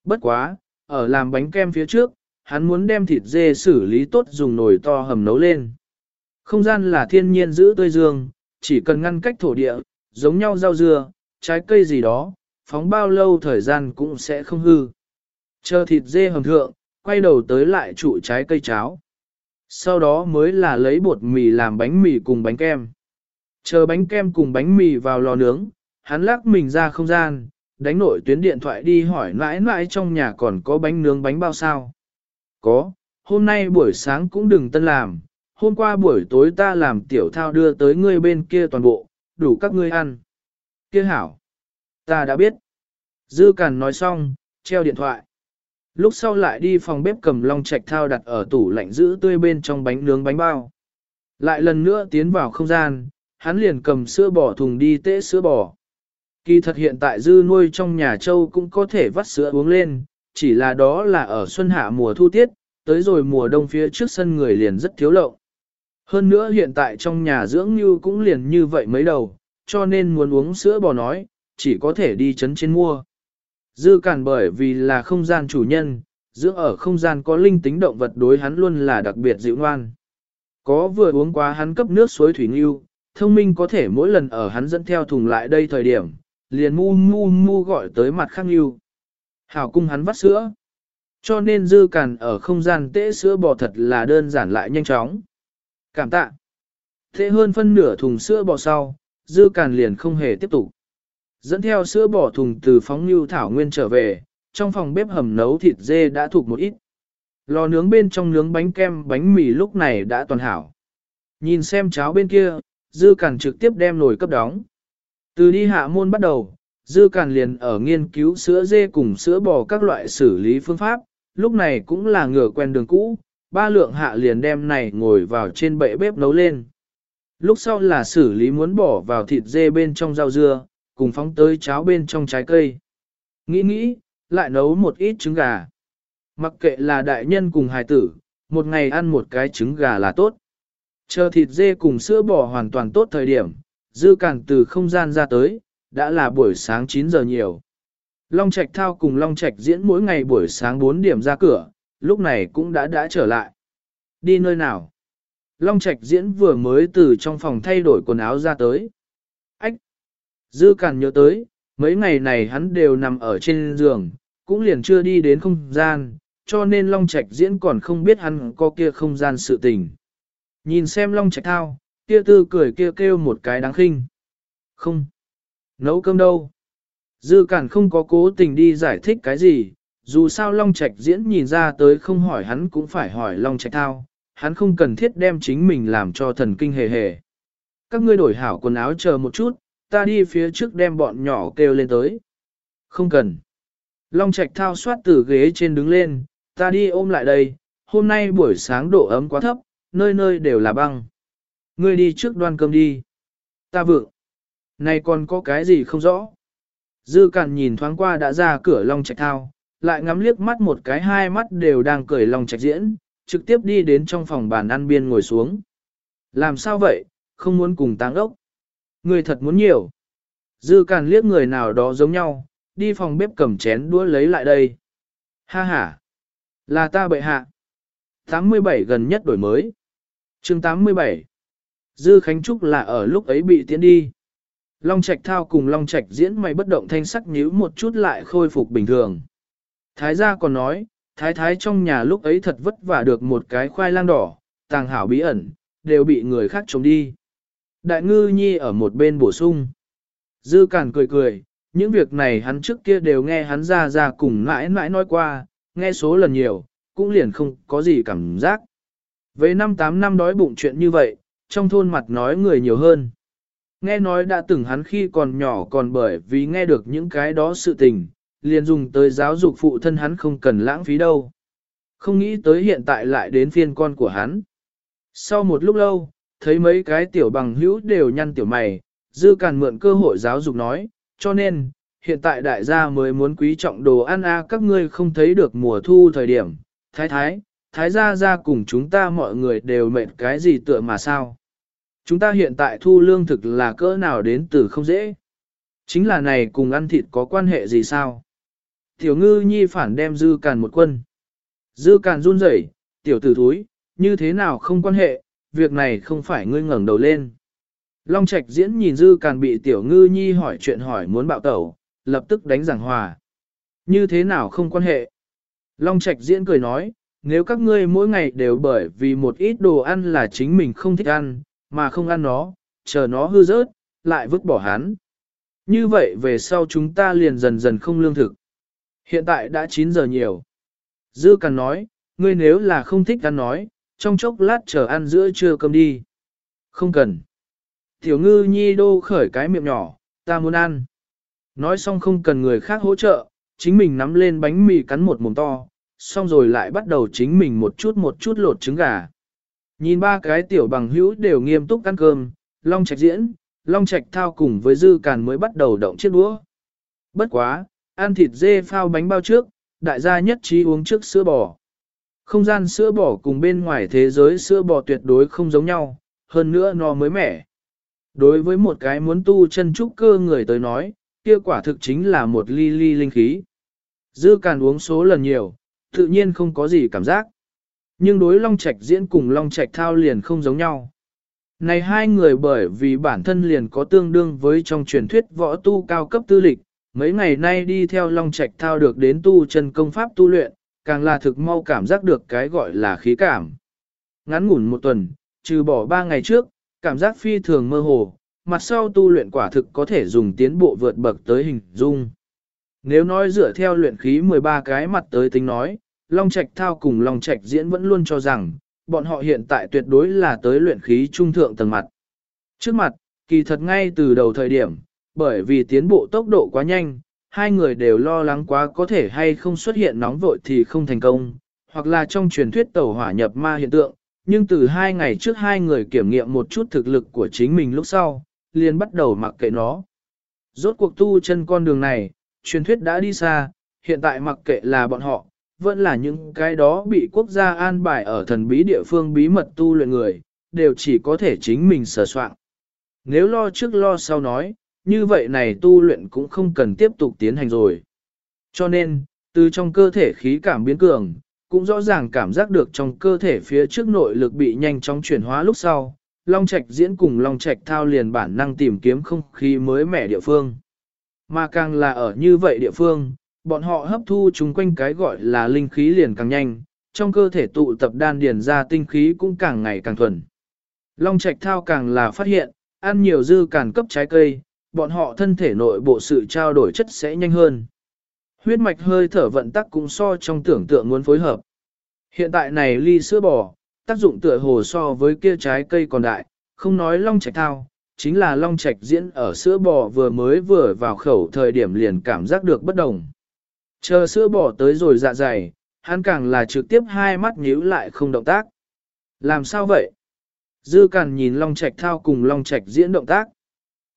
Bất quá, ở làm bánh kem phía trước, hắn muốn đem thịt dê xử lý tốt dùng nồi to hầm nấu lên. Không gian là thiên nhiên giữ tươi dương, chỉ cần ngăn cách thổ địa, giống nhau rau dưa, trái cây gì đó, phóng bao lâu thời gian cũng sẽ không hư. Chờ thịt dê hầm thượng, quay đầu tới lại trụ trái cây cháo. Sau đó mới là lấy bột mì làm bánh mì cùng bánh kem. Chờ bánh kem cùng bánh mì vào lò nướng, hắn lắc mình ra không gian, đánh nội tuyến điện thoại đi hỏi mãi mãi trong nhà còn có bánh nướng bánh bao sao. Có, hôm nay buổi sáng cũng đừng tân làm, hôm qua buổi tối ta làm tiểu thao đưa tới ngươi bên kia toàn bộ, đủ các ngươi ăn. Kia hảo, ta đã biết. Dư Càn nói xong, treo điện thoại. Lúc sau lại đi phòng bếp cầm long trạch thao đặt ở tủ lạnh giữ tươi bên trong bánh nướng bánh bao. Lại lần nữa tiến vào không gian, hắn liền cầm sữa bò thùng đi tễ sữa bò. Kỳ thật hiện tại dư nuôi trong nhà châu cũng có thể vắt sữa uống lên, chỉ là đó là ở xuân hạ mùa thu tiết, tới rồi mùa đông phía trước sân người liền rất thiếu lậu. Hơn nữa hiện tại trong nhà dưỡng như cũng liền như vậy mấy đầu, cho nên muốn uống sữa bò nói, chỉ có thể đi chấn trên mua. Dư cản bởi vì là không gian chủ nhân, dưỡng ở không gian có linh tính động vật đối hắn luôn là đặc biệt dịu ngoan. Có vừa uống quá hắn cấp nước suối thủy ngưu, thông minh có thể mỗi lần ở hắn dẫn theo thùng lại đây thời điểm, liền mu mu mu gọi tới mặt khác ngưu. Hảo cung hắn vắt sữa. Cho nên dư càn ở không gian tễ sữa bò thật là đơn giản lại nhanh chóng. Cảm tạ. Thế hơn phân nửa thùng sữa bò sau, dư càn liền không hề tiếp tục. Dẫn theo sữa bò thùng từ phóng như thảo nguyên trở về, trong phòng bếp hầm nấu thịt dê đã thuộc một ít. Lò nướng bên trong nướng bánh kem bánh mì lúc này đã toàn hảo. Nhìn xem cháo bên kia, Dư Càn trực tiếp đem nồi cấp đóng. Từ đi hạ môn bắt đầu, Dư Càn liền ở nghiên cứu sữa dê cùng sữa bò các loại xử lý phương pháp, lúc này cũng là ngửa quen đường cũ, ba lượng hạ liền đem này ngồi vào trên bệ bếp nấu lên. Lúc sau là xử lý muốn bỏ vào thịt dê bên trong rau dưa, cùng phóng tới cháo bên trong trái cây. Nghĩ nghĩ, lại nấu một ít trứng gà. Mặc kệ là đại nhân cùng hài tử, một ngày ăn một cái trứng gà là tốt. Chờ thịt dê cùng sữa bò hoàn toàn tốt thời điểm, dư cản từ không gian ra tới, đã là buổi sáng 9 giờ nhiều. Long Trạch thao cùng Long Trạch diễn mỗi ngày buổi sáng 4 điểm ra cửa, lúc này cũng đã đã trở lại. Đi nơi nào? Long Trạch diễn vừa mới từ trong phòng thay đổi quần áo ra tới. Ách, Dư cản nhớ tới, mấy ngày này hắn đều nằm ở trên giường, cũng liền chưa đi đến không gian, cho nên Long Trạch diễn còn không biết hắn có kia không gian sự tình. Nhìn xem Long Trạch thao, kia tư cười kia kêu một cái đáng khinh. Không. Nấu cơm đâu? Dư cản không có cố tình đi giải thích cái gì, dù sao Long Trạch diễn nhìn ra tới không hỏi hắn cũng phải hỏi Long Trạch thao, hắn không cần thiết đem chính mình làm cho thần kinh hề hề. Các ngươi đổi hảo quần áo chờ một chút, ta đi phía trước đem bọn nhỏ kêu lên tới. Không cần. Long Trạch thao soát từ ghế trên đứng lên, ta đi ôm lại đây, hôm nay buổi sáng độ ấm quá thấp, nơi nơi đều là băng. Ngươi đi trước đoan cơm đi. Ta vượng. Này còn có cái gì không rõ? Dư càn nhìn thoáng qua đã ra cửa Long Trạch thao, lại ngắm liếc mắt một cái hai mắt đều đang cười Long Trạch diễn, trực tiếp đi đến trong phòng bàn ăn biên ngồi xuống. Làm sao vậy, không muốn cùng táng ốc? Người thật muốn nhiều. Dư càn liếc người nào đó giống nhau, đi phòng bếp cầm chén đũa lấy lại đây. Ha ha, là ta bệ hạ. 87 gần nhất đổi mới. chương 87. Dư Khánh Trúc là ở lúc ấy bị tiến đi. Long Trạch thao cùng Long Trạch diễn mày bất động thanh sắc nhíu một chút lại khôi phục bình thường. Thái gia còn nói, thái thái trong nhà lúc ấy thật vất vả được một cái khoai lang đỏ, tàng hảo bí ẩn, đều bị người khác trống đi. Đại ngư nhi ở một bên bổ sung. Dư cản cười cười, những việc này hắn trước kia đều nghe hắn ra ra cùng mãi mãi nói qua, nghe số lần nhiều, cũng liền không có gì cảm giác. Với năm tám năm đói bụng chuyện như vậy, trong thôn mặt nói người nhiều hơn. Nghe nói đã từng hắn khi còn nhỏ còn bởi vì nghe được những cái đó sự tình, liền dùng tới giáo dục phụ thân hắn không cần lãng phí đâu. Không nghĩ tới hiện tại lại đến phiên con của hắn. Sau một lúc lâu, thấy mấy cái tiểu bằng hữu đều nhăn tiểu mày, dư càn mượn cơ hội giáo dục nói, cho nên, hiện tại đại gia mới muốn quý trọng đồ ăn a các ngươi không thấy được mùa thu thời điểm, thái thái, thái gia gia cùng chúng ta mọi người đều mệt cái gì tựa mà sao. Chúng ta hiện tại thu lương thực là cỡ nào đến từ không dễ. Chính là này cùng ăn thịt có quan hệ gì sao? Tiểu ngư nhi phản đem dư càn một quân. Dư càn run rẩy, tiểu tử thúi, như thế nào không quan hệ, việc này không phải ngươi ngẩng đầu lên. Long Trạch diễn nhìn dư càn bị tiểu ngư nhi hỏi chuyện hỏi muốn bạo tẩu, lập tức đánh giảng hòa. Như thế nào không quan hệ? Long Trạch diễn cười nói, nếu các ngươi mỗi ngày đều bởi vì một ít đồ ăn là chính mình không thích ăn, mà không ăn nó, chờ nó hư rớt, lại vứt bỏ hắn. Như vậy về sau chúng ta liền dần dần không lương thực. Hiện tại đã 9 giờ nhiều. Dư Càn nói, ngươi nếu là không thích ăn nói, trong chốc lát chờ ăn giữa trưa cơm đi. Không cần. Tiểu ngư nhi đô khởi cái miệng nhỏ, ta muốn ăn. Nói xong không cần người khác hỗ trợ, chính mình nắm lên bánh mì cắn một mồm to, xong rồi lại bắt đầu chính mình một chút một chút lột trứng gà. Nhìn ba cái tiểu bằng hữu đều nghiêm túc ăn cơm, Long Trạch diễn, Long Trạch thao cùng với Dư Càn mới bắt đầu động chiếc đũa. Bất quá, ăn thịt dê phao bánh bao trước, đại gia nhất trí uống trước sữa bò. Không gian sữa bò cùng bên ngoài thế giới sữa bò tuyệt đối không giống nhau, hơn nữa nó mới mẻ. Đối với một cái muốn tu chân trúc cơ người tới nói, kia quả thực chính là một ly ly linh khí. Dư càn uống số lần nhiều, tự nhiên không có gì cảm giác. Nhưng đối Long Trạch diễn cùng Long Trạch thao liền không giống nhau. Này hai người bởi vì bản thân liền có tương đương với trong truyền thuyết võ tu cao cấp tư lịch, mấy ngày nay đi theo Long Trạch thao được đến tu chân công pháp tu luyện, càng là thực mau cảm giác được cái gọi là khí cảm. Ngắn ngủn một tuần, trừ bỏ ba ngày trước, cảm giác phi thường mơ hồ, mặt sau tu luyện quả thực có thể dùng tiến bộ vượt bậc tới hình dung. Nếu nói dựa theo luyện khí 13 cái mặt tới tính nói, Long Trạch thao cùng Long Trạch diễn vẫn luôn cho rằng, bọn họ hiện tại tuyệt đối là tới luyện khí trung thượng tầng mặt. Trước mặt, kỳ thật ngay từ đầu thời điểm, bởi vì tiến bộ tốc độ quá nhanh, hai người đều lo lắng quá có thể hay không xuất hiện nóng vội thì không thành công, hoặc là trong truyền thuyết tẩu hỏa nhập ma hiện tượng, nhưng từ hai ngày trước hai người kiểm nghiệm một chút thực lực của chính mình lúc sau, liền bắt đầu mặc kệ nó. Rốt cuộc tu chân con đường này, truyền thuyết đã đi xa, hiện tại mặc kệ là bọn họ, vẫn là những cái đó bị quốc gia an bài ở thần bí địa phương bí mật tu luyện người, đều chỉ có thể chính mình sờ soạn. Nếu lo trước lo sau nói, như vậy này tu luyện cũng không cần tiếp tục tiến hành rồi. Cho nên, từ trong cơ thể khí cảm biến cường, cũng rõ ràng cảm giác được trong cơ thể phía trước nội lực bị nhanh chóng chuyển hóa lúc sau, Long Trạch diễn cùng Long Trạch thao liền bản năng tìm kiếm không khí mới mẻ địa phương. Mà càng là ở như vậy địa phương, bọn họ hấp thu chúng quanh cái gọi là linh khí liền càng nhanh, trong cơ thể tụ tập đan điền ra tinh khí cũng càng ngày càng thuần. Long Trạch thao càng là phát hiện, ăn nhiều dư càng cấp trái cây, bọn họ thân thể nội bộ sự trao đổi chất sẽ nhanh hơn. Huyết mạch hơi thở vận tắc cũng so trong tưởng tượng muốn phối hợp. Hiện tại này ly sữa bò, tác dụng tựa hồ so với kia trái cây còn đại, không nói long trạch thao, chính là long trạch diễn ở sữa bò vừa mới vừa vào khẩu thời điểm liền cảm giác được bất đồng. Chờ sữa bỏ tới rồi dạ dày, hắn càng là trực tiếp hai mắt nhíu lại không động tác. Làm sao vậy? Dư Càn nhìn Long Trạch thao cùng Long Trạch diễn động tác.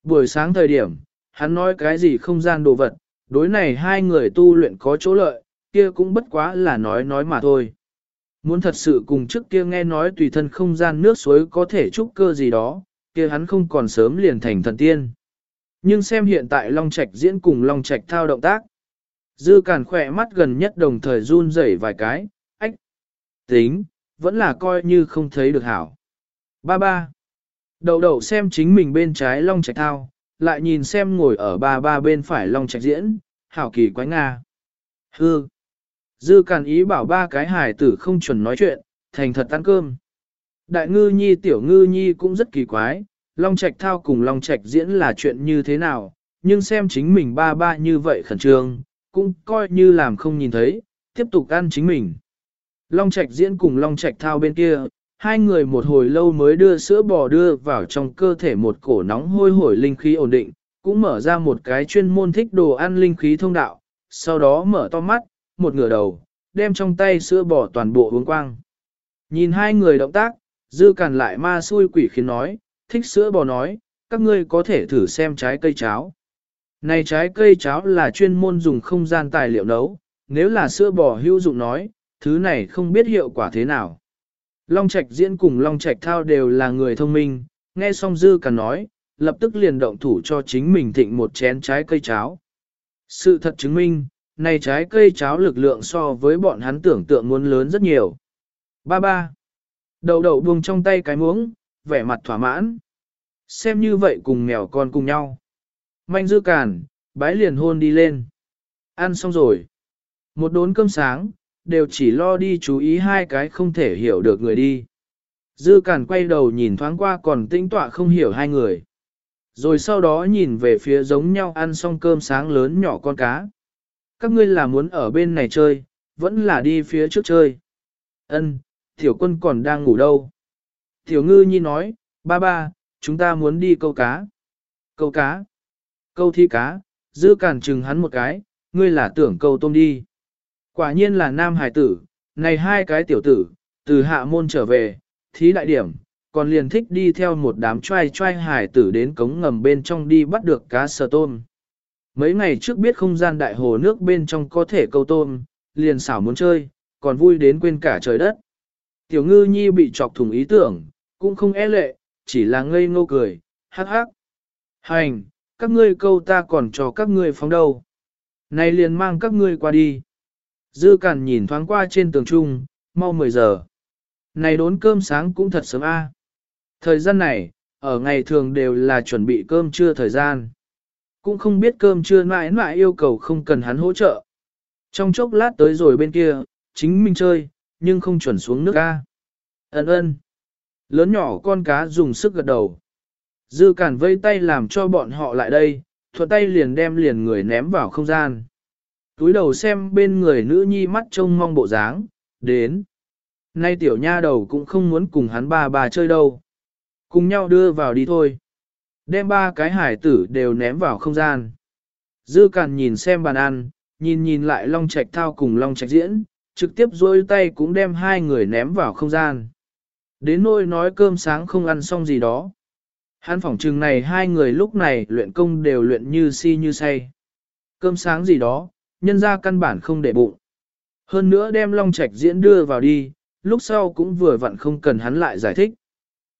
Buổi sáng thời điểm, hắn nói cái gì không gian đồ vật, đối này hai người tu luyện có chỗ lợi, kia cũng bất quá là nói nói mà thôi. Muốn thật sự cùng trước kia nghe nói tùy thân không gian nước suối có thể trúc cơ gì đó, kia hắn không còn sớm liền thành thần tiên. Nhưng xem hiện tại Long Trạch diễn cùng Long Trạch thao động tác. Dư càn khỏe mắt gần nhất đồng thời run rẩy vài cái, ách. Tính, vẫn là coi như không thấy được hảo. Ba ba. Đầu đầu xem chính mình bên trái Long Trạch thao, lại nhìn xem ngồi ở ba ba bên phải Long Trạch diễn, hảo kỳ quái Nga. Hư. Dư càn ý bảo ba cái hài tử không chuẩn nói chuyện, thành thật ăn cơm. Đại ngư nhi tiểu ngư nhi cũng rất kỳ quái, Long Trạch thao cùng Long Trạch diễn là chuyện như thế nào, nhưng xem chính mình ba ba như vậy khẩn trương, cũng coi như làm không nhìn thấy, tiếp tục ăn chính mình. Long Trạch diễn cùng Long Trạch thao bên kia, hai người một hồi lâu mới đưa sữa bò đưa vào trong cơ thể một cổ nóng hôi hổi linh khí ổn định, cũng mở ra một cái chuyên môn thích đồ ăn linh khí thông đạo, sau đó mở to mắt, một ngửa đầu, đem trong tay sữa bò toàn bộ uống quang. Nhìn hai người động tác, dư càn lại ma xui quỷ khiến nói, thích sữa bò nói, các ngươi có thể thử xem trái cây cháo. Này trái cây cháo là chuyên môn dùng không gian tài liệu nấu, nếu là sữa bò hữu dụng nói, thứ này không biết hiệu quả thế nào. Long Trạch diễn cùng Long Trạch thao đều là người thông minh, nghe xong dư cả nói, lập tức liền động thủ cho chính mình thịnh một chén trái cây cháo. Sự thật chứng minh, này trái cây cháo lực lượng so với bọn hắn tưởng tượng muốn lớn rất nhiều. Ba ba. Đầu đầu buông trong tay cái muỗng, vẻ mặt thỏa mãn. Xem như vậy cùng mèo con cùng nhau. Manh dư càn, bái liền hôn đi lên. Ăn xong rồi. Một đốn cơm sáng, đều chỉ lo đi chú ý hai cái không thể hiểu được người đi. Dư càn quay đầu nhìn thoáng qua còn tinh tọa không hiểu hai người. Rồi sau đó nhìn về phía giống nhau ăn xong cơm sáng lớn nhỏ con cá. Các ngươi là muốn ở bên này chơi, vẫn là đi phía trước chơi. Ân, tiểu quân còn đang ngủ đâu. Tiểu ngư nhi nói, ba ba, chúng ta muốn đi câu cá. Câu cá. Câu thi cá, dư cản chừng hắn một cái, ngươi là tưởng câu tôm đi. Quả nhiên là nam hải tử, này hai cái tiểu tử, từ hạ môn trở về, thí đại điểm, còn liền thích đi theo một đám trai trai hải tử đến cống ngầm bên trong đi bắt được cá sờ tôm. Mấy ngày trước biết không gian đại hồ nước bên trong có thể câu tôm, liền xảo muốn chơi, còn vui đến quên cả trời đất. Tiểu ngư nhi bị chọc thủng ý tưởng, cũng không e lệ, chỉ là ngây ngô cười, hắc hắc. Hành, các ngươi câu ta còn cho các ngươi phóng đâu. Này liền mang các ngươi qua đi. Dư cản nhìn thoáng qua trên tường trung, mau 10 giờ. Này đốn cơm sáng cũng thật sớm a. Thời gian này, ở ngày thường đều là chuẩn bị cơm trưa thời gian. Cũng không biết cơm trưa mãi mãi yêu cầu không cần hắn hỗ trợ. Trong chốc lát tới rồi bên kia, chính mình chơi, nhưng không chuẩn xuống nước a. Ấn ơn. Lớn nhỏ con cá dùng sức gật đầu. Dư cản vây tay làm cho bọn họ lại đây, thuận tay liền đem liền người ném vào không gian. Túi đầu xem bên người nữ nhi mắt trông mong bộ dáng, đến. Nay tiểu nha đầu cũng không muốn cùng hắn ba bà chơi đâu. Cùng nhau đưa vào đi thôi. Đem ba cái hải tử đều ném vào không gian. Dư cản nhìn xem bàn ăn, nhìn nhìn lại Long Trạch thao cùng Long Trạch diễn, trực tiếp dôi tay cũng đem hai người ném vào không gian. Đến nôi nói cơm sáng không ăn xong gì đó. Hắn phỏng trừng này hai người lúc này luyện công đều luyện như si như say. Cơm sáng gì đó, nhân ra căn bản không để bụng. Hơn nữa đem Long Trạch diễn đưa vào đi, lúc sau cũng vừa vặn không cần hắn lại giải thích.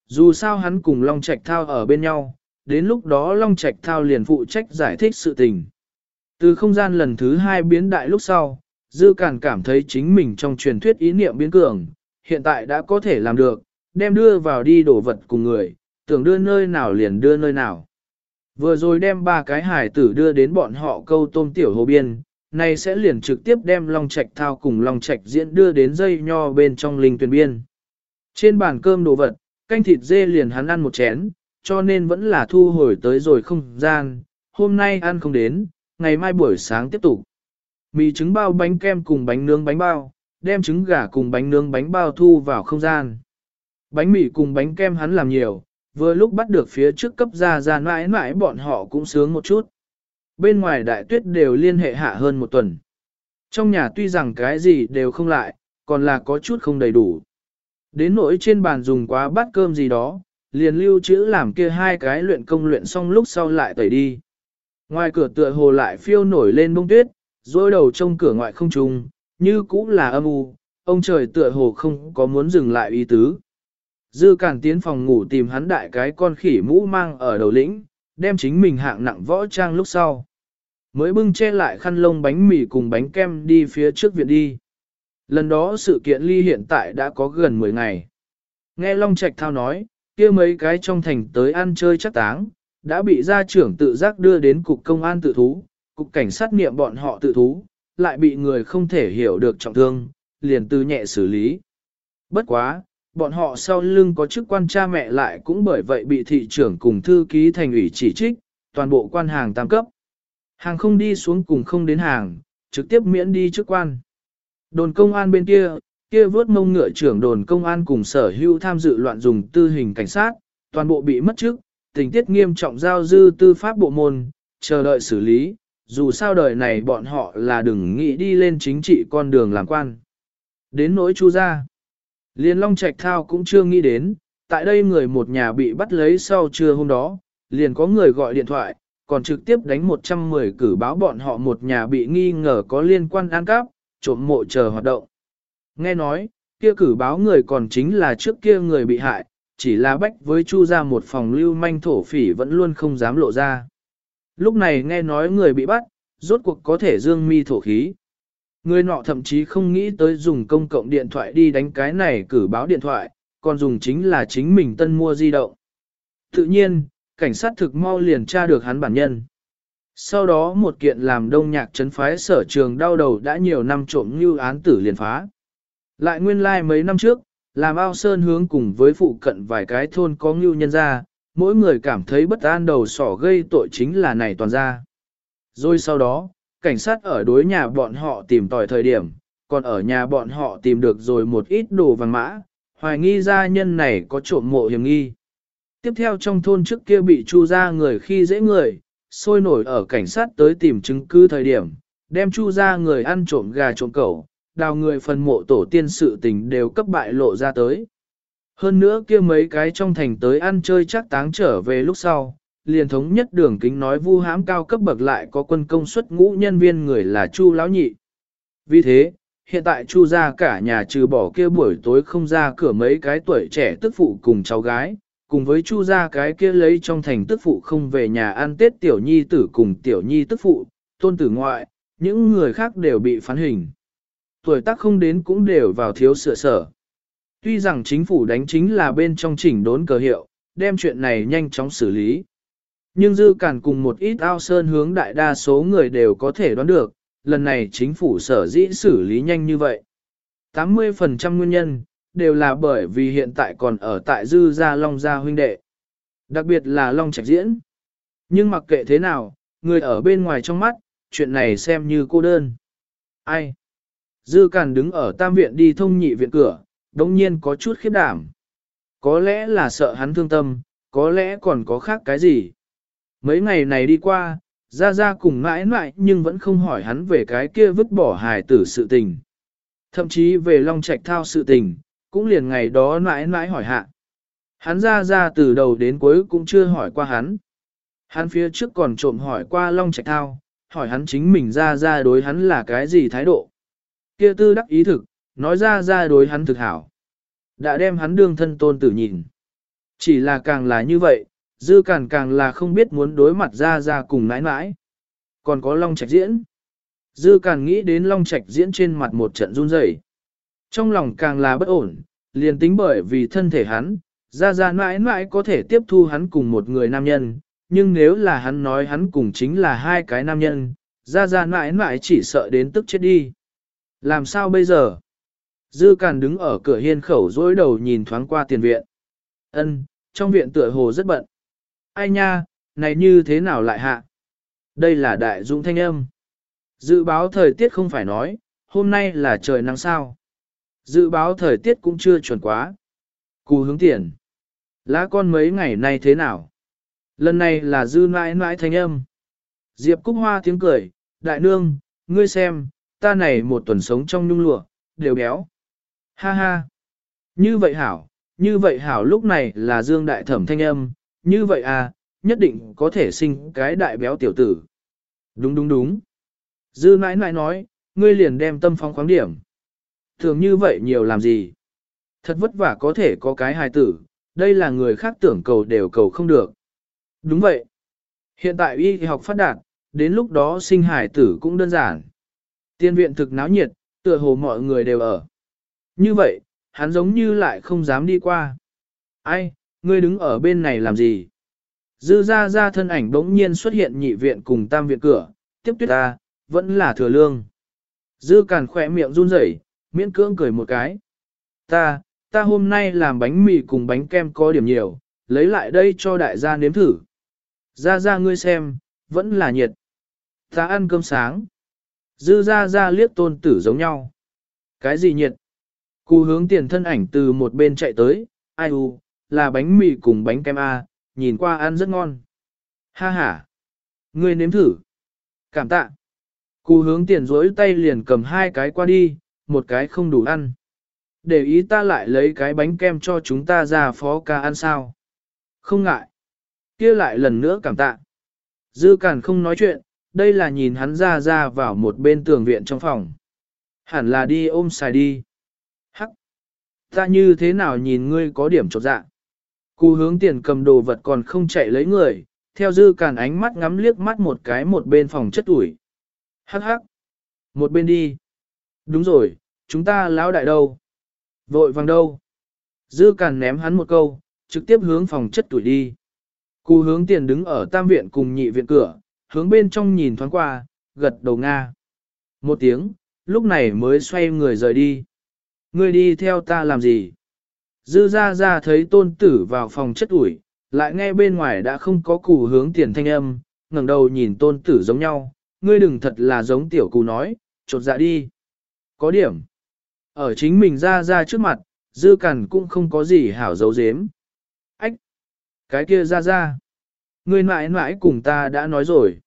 Dù sao hắn cùng Long Trạch thao ở bên nhau, đến lúc đó Long Trạch thao liền phụ trách giải thích sự tình. Từ không gian lần thứ hai biến đại lúc sau, Dư Cản cảm thấy chính mình trong truyền thuyết ý niệm biến cường, hiện tại đã có thể làm được, đem đưa vào đi đổ vật cùng người, tưởng đưa nơi nào liền đưa nơi nào. Vừa rồi đem ba cái hải tử đưa đến bọn họ câu tôm tiểu hồ biên, này sẽ liền trực tiếp đem Long Trạch thao cùng Long Trạch diễn đưa đến dây nho bên trong linh tuyển biên. Trên bàn cơm đồ vật, canh thịt dê liền hắn ăn một chén, cho nên vẫn là thu hồi tới rồi không gian, hôm nay ăn không đến, ngày mai buổi sáng tiếp tục. Mì trứng bao bánh kem cùng bánh nướng bánh bao, đem trứng gà cùng bánh nướng bánh bao thu vào không gian. Bánh mì cùng bánh kem hắn làm nhiều, Vừa lúc bắt được phía trước cấp ra ra mãi mãi bọn họ cũng sướng một chút. Bên ngoài đại tuyết đều liên hệ hạ hơn một tuần. Trong nhà tuy rằng cái gì đều không lại, còn là có chút không đầy đủ. Đến nỗi trên bàn dùng quá bát cơm gì đó, liền lưu trữ làm kia hai cái luyện công luyện xong lúc sau lại tẩy đi. Ngoài cửa tựa hồ lại phiêu nổi lên bông tuyết, dối đầu trong cửa ngoại không trùng, như cũng là âm u, ông trời tựa hồ không có muốn dừng lại ý tứ. Dư cản tiến phòng ngủ tìm hắn đại cái con khỉ mũ mang ở đầu lĩnh, đem chính mình hạng nặng võ trang lúc sau. Mới bưng che lại khăn lông bánh mì cùng bánh kem đi phía trước viện đi. Lần đó sự kiện ly hiện tại đã có gần 10 ngày. Nghe Long Trạch thao nói, kia mấy cái trong thành tới ăn chơi chắc táng, đã bị gia trưởng tự giác đưa đến cục công an tự thú, cục cảnh sát niệm bọn họ tự thú, lại bị người không thể hiểu được trọng thương, liền từ nhẹ xử lý. Bất quá, bọn họ sau lưng có chức quan cha mẹ lại cũng bởi vậy bị thị trưởng cùng thư ký thành ủy chỉ trích, toàn bộ quan hàng tam cấp. Hàng không đi xuống cùng không đến hàng, trực tiếp miễn đi chức quan. Đồn công an bên kia, kia vớt mông ngựa trưởng đồn công an cùng sở hữu tham dự loạn dùng tư hình cảnh sát, toàn bộ bị mất chức, tình tiết nghiêm trọng giao dư tư pháp bộ môn, chờ đợi xử lý, dù sao đời này bọn họ là đừng nghĩ đi lên chính trị con đường làm quan. Đến nỗi chu ra, Liên Long Trạch Thao cũng chưa nghĩ đến, tại đây người một nhà bị bắt lấy sau trưa hôm đó, liền có người gọi điện thoại, còn trực tiếp đánh 110 cử báo bọn họ một nhà bị nghi ngờ có liên quan ăn cắp, trộm mộ chờ hoạt động. Nghe nói, kia cử báo người còn chính là trước kia người bị hại, chỉ là bách với chu ra một phòng lưu manh thổ phỉ vẫn luôn không dám lộ ra. Lúc này nghe nói người bị bắt, rốt cuộc có thể dương mi thổ khí. Người nọ thậm chí không nghĩ tới dùng công cộng điện thoại đi đánh cái này cử báo điện thoại, còn dùng chính là chính mình tân mua di động. Tự nhiên, cảnh sát thực mau liền tra được hắn bản nhân. Sau đó một kiện làm đông nhạc trấn phái sở trường đau đầu đã nhiều năm trộm như án tử liền phá. Lại nguyên lai like mấy năm trước, làm ao sơn hướng cùng với phụ cận vài cái thôn có ngưu nhân ra, mỗi người cảm thấy bất an đầu sỏ gây tội chính là này toàn ra. Rồi sau đó, cảnh sát ở đối nhà bọn họ tìm tòi thời điểm, còn ở nhà bọn họ tìm được rồi một ít đồ vàng mã, hoài nghi gia nhân này có trộm mộ hiểm nghi. Tiếp theo trong thôn trước kia bị chu ra người khi dễ người, sôi nổi ở cảnh sát tới tìm chứng cứ thời điểm, đem chu ra người ăn trộm gà trộm cẩu, đào người phần mộ tổ tiên sự tình đều cấp bại lộ ra tới. Hơn nữa kia mấy cái trong thành tới ăn chơi chắc táng trở về lúc sau, liền thống nhất đường kính nói vu hám cao cấp bậc lại có quân công suất ngũ nhân viên người là Chu lão nhị. Vì thế, hiện tại Chu ra cả nhà trừ bỏ kia buổi tối không ra cửa mấy cái tuổi trẻ tức phụ cùng cháu gái, cùng với Chu ra cái kia lấy trong thành tức phụ không về nhà ăn Tết tiểu nhi tử cùng tiểu nhi tức phụ, tôn tử ngoại, những người khác đều bị phán hình. Tuổi tác không đến cũng đều vào thiếu sửa sở. Tuy rằng chính phủ đánh chính là bên trong chỉnh đốn cờ hiệu, đem chuyện này nhanh chóng xử lý. Nhưng dư cản cùng một ít ao sơn hướng đại đa số người đều có thể đoán được, lần này chính phủ sở dĩ xử lý nhanh như vậy. 80% nguyên nhân, đều là bởi vì hiện tại còn ở tại dư gia long gia huynh đệ. Đặc biệt là long trạch diễn. Nhưng mặc kệ thế nào, người ở bên ngoài trong mắt, chuyện này xem như cô đơn. Ai? Dư cản đứng ở tam viện đi thông nhị viện cửa, đồng nhiên có chút khiếp đảm. Có lẽ là sợ hắn thương tâm, có lẽ còn có khác cái gì. Mấy ngày này đi qua, ra ra cùng mãi mãi nhưng vẫn không hỏi hắn về cái kia vứt bỏ hài tử sự tình. Thậm chí về Long Trạch Thao sự tình, cũng liền ngày đó mãi mãi hỏi hạ. Hắn ra ra từ đầu đến cuối cũng chưa hỏi qua hắn. Hắn phía trước còn trộm hỏi qua Long Trạch Thao, hỏi hắn chính mình ra ra đối hắn là cái gì thái độ. Kia tư đắc ý thực, nói ra ra đối hắn thực hảo. Đã đem hắn đương thân tôn tử nhìn. Chỉ là càng là như vậy, dư càng càng là không biết muốn đối mặt ra ra cùng nãi nãi. Còn có Long Trạch diễn. Dư càng nghĩ đến Long Trạch diễn trên mặt một trận run rẩy, Trong lòng càng là bất ổn, liền tính bởi vì thân thể hắn, ra ra nãi nãi có thể tiếp thu hắn cùng một người nam nhân, nhưng nếu là hắn nói hắn cùng chính là hai cái nam nhân, ra ra nãi nãi chỉ sợ đến tức chết đi. Làm sao bây giờ? Dư Càn đứng ở cửa hiên khẩu dối đầu nhìn thoáng qua tiền viện. Ân, trong viện tựa hồ rất bận. Ai nha, này như thế nào lại hạ? Đây là đại dũng thanh âm. Dự báo thời tiết không phải nói, hôm nay là trời nắng sao. Dự báo thời tiết cũng chưa chuẩn quá. Cù hướng tiền. Lá con mấy ngày nay thế nào? Lần này là dư mãi mãi thanh âm. Diệp Cúc Hoa tiếng cười, đại nương, ngươi xem, ta này một tuần sống trong nhung lụa, đều béo. Ha ha. Như vậy hảo, như vậy hảo lúc này là dương đại thẩm thanh âm, như vậy à, nhất định có thể sinh cái đại béo tiểu tử. Đúng đúng đúng. Dư nãi nãi nói, ngươi liền đem tâm phong khoáng điểm. Thường như vậy nhiều làm gì? Thật vất vả có thể có cái hài tử, đây là người khác tưởng cầu đều cầu không được. Đúng vậy. Hiện tại y học phát đạt, đến lúc đó sinh hài tử cũng đơn giản. Tiên viện thực náo nhiệt, tựa hồ mọi người đều ở. Như vậy, hắn giống như lại không dám đi qua. Ai, ngươi đứng ở bên này làm gì? Dư ra ra thân ảnh bỗng nhiên xuất hiện nhị viện cùng tam viện cửa, tiếp tuyết ta, vẫn là thừa lương. Dư càn khỏe miệng run rẩy, miễn cưỡng cười một cái. Ta, ta hôm nay làm bánh mì cùng bánh kem có điểm nhiều, lấy lại đây cho đại gia nếm thử. Ra ra ngươi xem, vẫn là nhiệt. Ta ăn cơm sáng. Dư ra ra liếc tôn tử giống nhau. Cái gì nhiệt? Cú hướng tiền thân ảnh từ một bên chạy tới, ai u, là bánh mì cùng bánh kem A, nhìn qua ăn rất ngon. Ha ha. Ngươi nếm thử. Cảm tạ. Cú hướng tiền rỗi tay liền cầm hai cái qua đi, một cái không đủ ăn. Để ý ta lại lấy cái bánh kem cho chúng ta ra phó ca ăn sao. Không ngại. kia lại lần nữa cảm tạ. Dư càn không nói chuyện, đây là nhìn hắn ra ra vào một bên tường viện trong phòng. Hẳn là đi ôm xài đi. Hắc. Ta như thế nào nhìn ngươi có điểm trột dạ cú hướng tiền cầm đồ vật còn không chạy lấy người, theo dư càn ánh mắt ngắm liếc mắt một cái một bên phòng chất ủi. Hắc hắc. Một bên đi. Đúng rồi, chúng ta lão đại đâu? Vội vàng đâu? Dư càn ném hắn một câu, trực tiếp hướng phòng chất tuổi đi. cú hướng tiền đứng ở tam viện cùng nhị viện cửa, hướng bên trong nhìn thoáng qua, gật đầu Nga. Một tiếng, lúc này mới xoay người rời đi. Ngươi đi theo ta làm gì? Dư ra ra thấy tôn tử vào phòng chất ủi, lại nghe bên ngoài đã không có cụ hướng tiền thanh âm, ngẩng đầu nhìn tôn tử giống nhau, ngươi đừng thật là giống tiểu cụ nói, trột dạ đi. Có điểm. Ở chính mình ra ra trước mặt, dư cằn cũng không có gì hảo dấu dếm. Ách! Cái kia ra ra. Ngươi mãi mãi cùng ta đã nói rồi.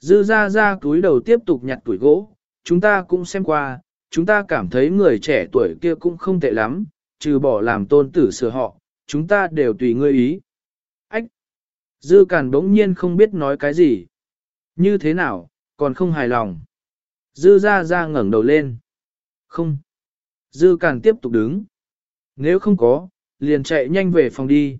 Dư ra ra túi đầu tiếp tục nhặt tuổi gỗ, chúng ta cũng xem qua, chúng ta cảm thấy người trẻ tuổi kia cũng không tệ lắm, trừ bỏ làm tôn tử sửa họ, chúng ta đều tùy ngươi ý. Ách! Dư càn bỗng nhiên không biết nói cái gì. Như thế nào, còn không hài lòng. Dư ra ra ngẩng đầu lên. Không. Dư càn tiếp tục đứng. Nếu không có, liền chạy nhanh về phòng đi.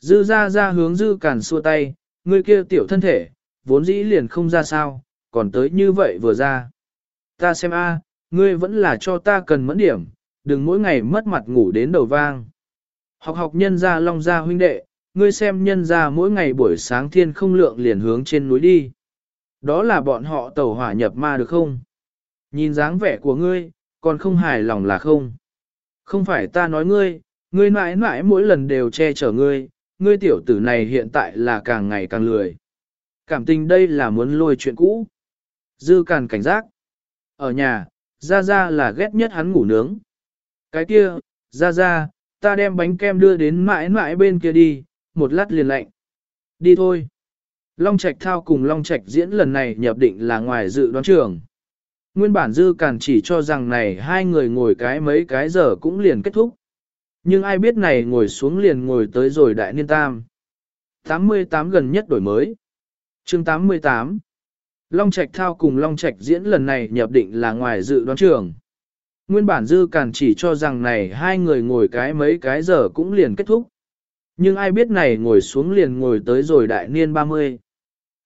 Dư ra ra hướng dư càn xua tay, ngươi kia tiểu thân thể, vốn dĩ liền không ra sao, còn tới như vậy vừa ra. Ta xem a, ngươi vẫn là cho ta cần mẫn điểm, đừng mỗi ngày mất mặt ngủ đến đầu vang. Học học nhân gia long gia huynh đệ, ngươi xem nhân gia mỗi ngày buổi sáng thiên không lượng liền hướng trên núi đi. Đó là bọn họ tẩu hỏa nhập ma được không? Nhìn dáng vẻ của ngươi, còn không hài lòng là không? Không phải ta nói ngươi, ngươi mãi mãi mỗi lần đều che chở ngươi, ngươi tiểu tử này hiện tại là càng ngày càng lười. Cảm tình đây là muốn lôi chuyện cũ. Dư càn cảnh giác. Ở nhà, ra ra là ghét nhất hắn ngủ nướng. Cái kia, ra ra, ta đem bánh kem đưa đến mãi mãi bên kia đi, một lát liền lạnh. Đi thôi. Long Trạch thao cùng Long Trạch diễn lần này nhập định là ngoài dự đoán trường. Nguyên bản dư cản chỉ cho rằng này hai người ngồi cái mấy cái giờ cũng liền kết thúc. Nhưng ai biết này ngồi xuống liền ngồi tới rồi đại niên tam. 88 gần nhất đổi mới. chương 88. Long Trạch thao cùng Long Trạch diễn lần này nhập định là ngoài dự đoán trường. Nguyên bản dư càn chỉ cho rằng này hai người ngồi cái mấy cái giờ cũng liền kết thúc. Nhưng ai biết này ngồi xuống liền ngồi tới rồi đại niên 30.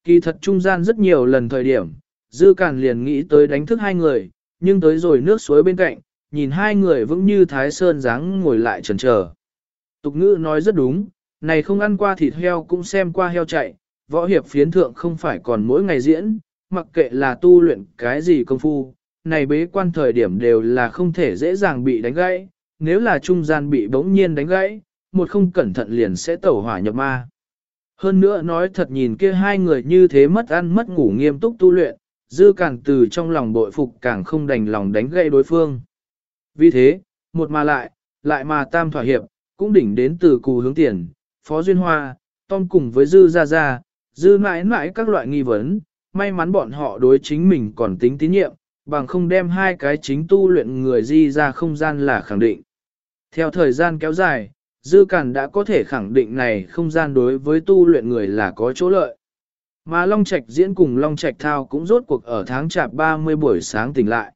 Kỳ thật trung gian rất nhiều lần thời điểm, dư càn liền nghĩ tới đánh thức hai người, nhưng tới rồi nước suối bên cạnh, nhìn hai người vững như thái sơn dáng ngồi lại chần chờ. Tục ngữ nói rất đúng, này không ăn qua thịt heo cũng xem qua heo chạy, võ hiệp phiến thượng không phải còn mỗi ngày diễn, mặc kệ là tu luyện cái gì công phu, này bế quan thời điểm đều là không thể dễ dàng bị đánh gãy, nếu là trung gian bị bỗng nhiên đánh gãy, một không cẩn thận liền sẽ tẩu hỏa nhập ma. Hơn nữa nói thật nhìn kia hai người như thế mất ăn mất ngủ nghiêm túc tu luyện, dư càng từ trong lòng bội phục càng không đành lòng đánh gãy đối phương. Vì thế, một mà lại, lại mà tam thỏa hiệp, cũng đỉnh đến từ cù hướng tiền, phó duyên hoa, Tom cùng với dư ra ra, dư mãi mãi các loại nghi vấn, may mắn bọn họ đối chính mình còn tính tín nhiệm, bằng không đem hai cái chính tu luyện người di ra không gian là khẳng định. Theo thời gian kéo dài, Dư Cản đã có thể khẳng định này không gian đối với tu luyện người là có chỗ lợi. Mà Long Trạch diễn cùng Long Trạch thao cũng rốt cuộc ở tháng chạp 30 buổi sáng tỉnh lại.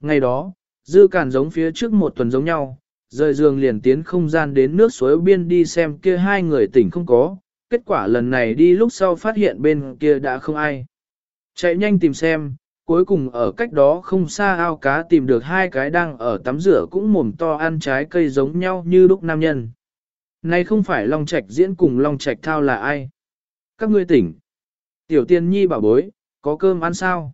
Ngày đó, Dư Cản giống phía trước một tuần giống nhau, rời giường liền tiến không gian đến nước suối biên đi xem kia hai người tỉnh không có, kết quả lần này đi lúc sau phát hiện bên kia đã không ai. Chạy nhanh tìm xem, cuối cùng ở cách đó không xa ao cá tìm được hai cái đang ở tắm rửa cũng mồm to ăn trái cây giống nhau như lúc nam nhân. Này không phải Long Trạch diễn cùng Long Trạch thao là ai? Các ngươi tỉnh. Tiểu tiên nhi bảo bối, có cơm ăn sao?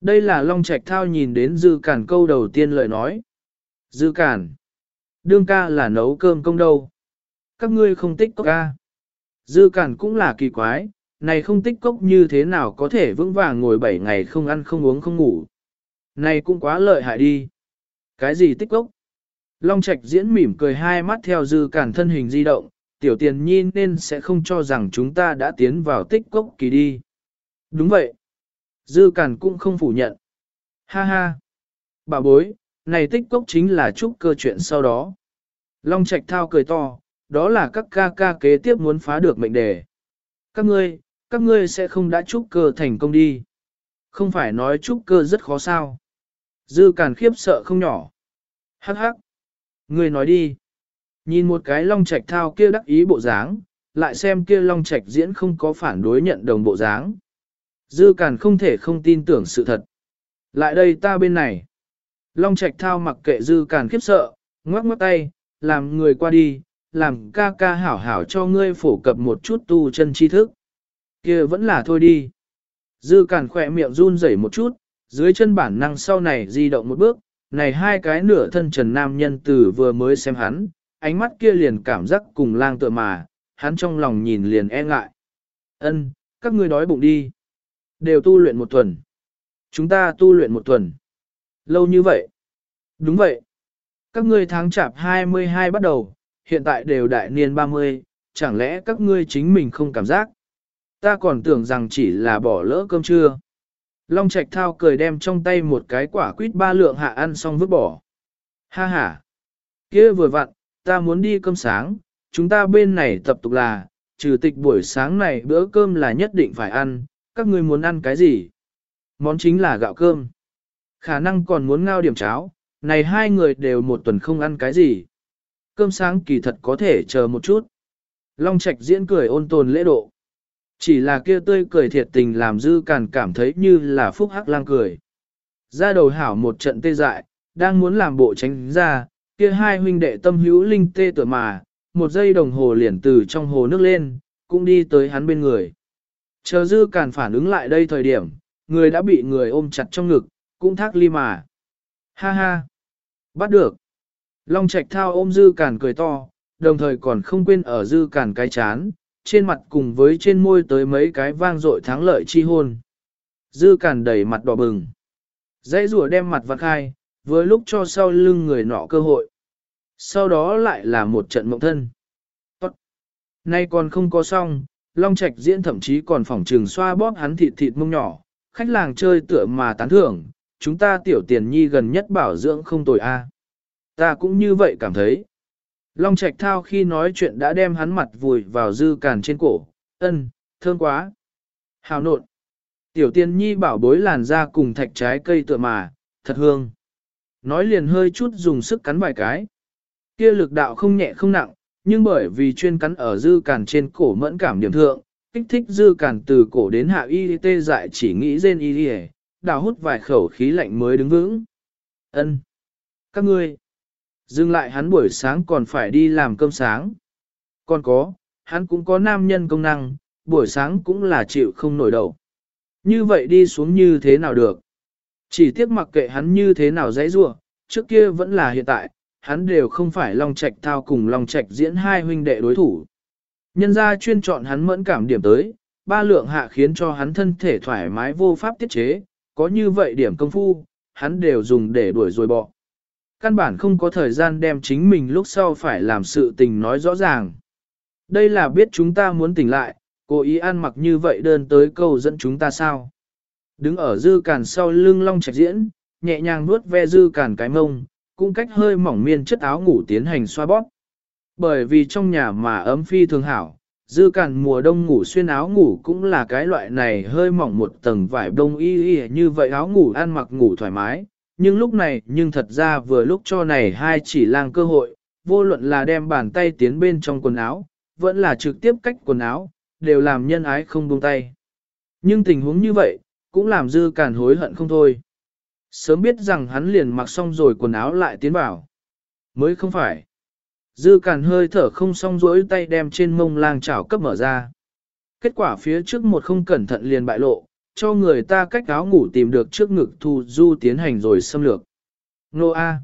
Đây là Long Trạch thao nhìn đến Dư Cản câu đầu tiên lời nói. Dư Cản. Đương ca là nấu cơm công đâu. Các ngươi không tích cốc ca. Dư Cản cũng là kỳ quái, này không tích cốc như thế nào có thể vững vàng ngồi 7 ngày không ăn không uống không ngủ. Này cũng quá lợi hại đi. Cái gì tích cốc? Long Trạch diễn mỉm cười hai mắt theo dư cản thân hình di động, tiểu tiền nhi nên sẽ không cho rằng chúng ta đã tiến vào tích cốc kỳ đi. Đúng vậy. Dư cản cũng không phủ nhận. Ha ha. Bà bối, này tích cốc chính là chút cơ chuyện sau đó. Long Trạch thao cười to, đó là các ca ca kế tiếp muốn phá được mệnh đề. Các ngươi, các ngươi sẽ không đã chúc cơ thành công đi. Không phải nói chúc cơ rất khó sao. Dư càn khiếp sợ không nhỏ. Hắc hắc. Ngươi nói đi. Nhìn một cái long trạch thao kia đắc ý bộ dáng, lại xem kia long trạch diễn không có phản đối nhận đồng bộ dáng. Dư càn không thể không tin tưởng sự thật. Lại đây ta bên này. Long trạch thao mặc kệ dư càn khiếp sợ, ngoắc ngoắc tay, làm người qua đi, làm ca ca hảo hảo cho ngươi phổ cập một chút tu chân tri thức kia vẫn là thôi đi. Dư cản khỏe miệng run rẩy một chút, dưới chân bản năng sau này di động một bước, này hai cái nửa thân trần nam nhân từ vừa mới xem hắn, ánh mắt kia liền cảm giác cùng lang tựa mà, hắn trong lòng nhìn liền e ngại. Ân, các ngươi đói bụng đi. Đều tu luyện một tuần. Chúng ta tu luyện một tuần. Lâu như vậy. Đúng vậy. Các ngươi tháng chạp 22 bắt đầu, hiện tại đều đại niên 30, chẳng lẽ các ngươi chính mình không cảm giác? Ta còn tưởng rằng chỉ là bỏ lỡ cơm trưa. Long Trạch Thao cười đem trong tay một cái quả quýt ba lượng hạ ăn xong vứt bỏ. Ha ha! kia vừa vặn, ta muốn đi cơm sáng, chúng ta bên này tập tục là, trừ tịch buổi sáng này bữa cơm là nhất định phải ăn, các ngươi muốn ăn cái gì? Món chính là gạo cơm. Khả năng còn muốn ngao điểm cháo, này hai người đều một tuần không ăn cái gì cơm sáng kỳ thật có thể chờ một chút. Long Trạch diễn cười ôn tồn lễ độ. Chỉ là kia tươi cười thiệt tình làm dư càn cảm thấy như là phúc hắc lang cười. Ra đầu hảo một trận tê dại, đang muốn làm bộ tránh ra, kia hai huynh đệ tâm hữu linh tê tựa mà, một giây đồng hồ liền từ trong hồ nước lên, cũng đi tới hắn bên người. Chờ dư càn phản ứng lại đây thời điểm, người đã bị người ôm chặt trong ngực, cũng thác ly mà. Ha ha! Bắt được! Long Trạch Thao ôm Dư càn cười to, đồng thời còn không quên ở Dư càn cái chán, trên mặt cùng với trên môi tới mấy cái vang dội thắng lợi chi hôn. Dư Cản đầy mặt đỏ bừng. Dãy rùa đem mặt vặn khai, với lúc cho sau lưng người nọ cơ hội. Sau đó lại là một trận mộng thân. Tốt. Nay còn không có xong, Long Trạch diễn thậm chí còn phỏng trường xoa bóp hắn thịt thịt mông nhỏ, khách làng chơi tựa mà tán thưởng, chúng ta tiểu tiền nhi gần nhất bảo dưỡng không tồi a. Ta cũng như vậy cảm thấy. Long Trạch Thao khi nói chuyện đã đem hắn mặt vùi vào dư càn trên cổ, ân, thương quá. Hào nộn. Tiểu tiên nhi bảo bối làn ra cùng thạch trái cây tựa mà, thật hương. Nói liền hơi chút dùng sức cắn vài cái. Kia lực đạo không nhẹ không nặng, nhưng bởi vì chuyên cắn ở dư càn trên cổ mẫn cảm điểm thượng, kích thích dư càn từ cổ đến hạ y tê dại chỉ nghĩ rên y đi đào hút vài khẩu khí lạnh mới đứng vững. ân Các ngươi, Dừng lại hắn buổi sáng còn phải đi làm cơm sáng. Còn có, hắn cũng có nam nhân công năng, buổi sáng cũng là chịu không nổi đầu. Như vậy đi xuống như thế nào được? Chỉ tiếc mặc kệ hắn như thế nào dãy rua, trước kia vẫn là hiện tại, hắn đều không phải Long Trạch thao cùng Long Trạch diễn hai huynh đệ đối thủ. Nhân ra chuyên chọn hắn mẫn cảm điểm tới, ba lượng hạ khiến cho hắn thân thể thoải mái vô pháp tiết chế, có như vậy điểm công phu, hắn đều dùng để đuổi rồi bỏ. Căn bản không có thời gian đem chính mình lúc sau phải làm sự tình nói rõ ràng. Đây là biết chúng ta muốn tỉnh lại, cố ý ăn mặc như vậy đơn tới câu dẫn chúng ta sao. Đứng ở dư càn sau lưng long trạch diễn, nhẹ nhàng nuốt ve dư càn cái mông, cũng cách hơi mỏng miên chất áo ngủ tiến hành xoa bóp. Bởi vì trong nhà mà ấm phi thường hảo, dư càn mùa đông ngủ xuyên áo ngủ cũng là cái loại này hơi mỏng một tầng vải đông y y như vậy áo ngủ ăn mặc ngủ thoải mái. Nhưng lúc này nhưng thật ra vừa lúc cho này hai chỉ lang cơ hội, vô luận là đem bàn tay tiến bên trong quần áo, vẫn là trực tiếp cách quần áo, đều làm nhân ái không buông tay. Nhưng tình huống như vậy, cũng làm dư càn hối hận không thôi. Sớm biết rằng hắn liền mặc xong rồi quần áo lại tiến vào. Mới không phải. Dư càn hơi thở không xong rỗi tay đem trên mông lang chảo cấp mở ra. Kết quả phía trước một không cẩn thận liền bại lộ, cho người ta cách áo ngủ tìm được trước ngực thu du tiến hành rồi xâm lược. Nô A.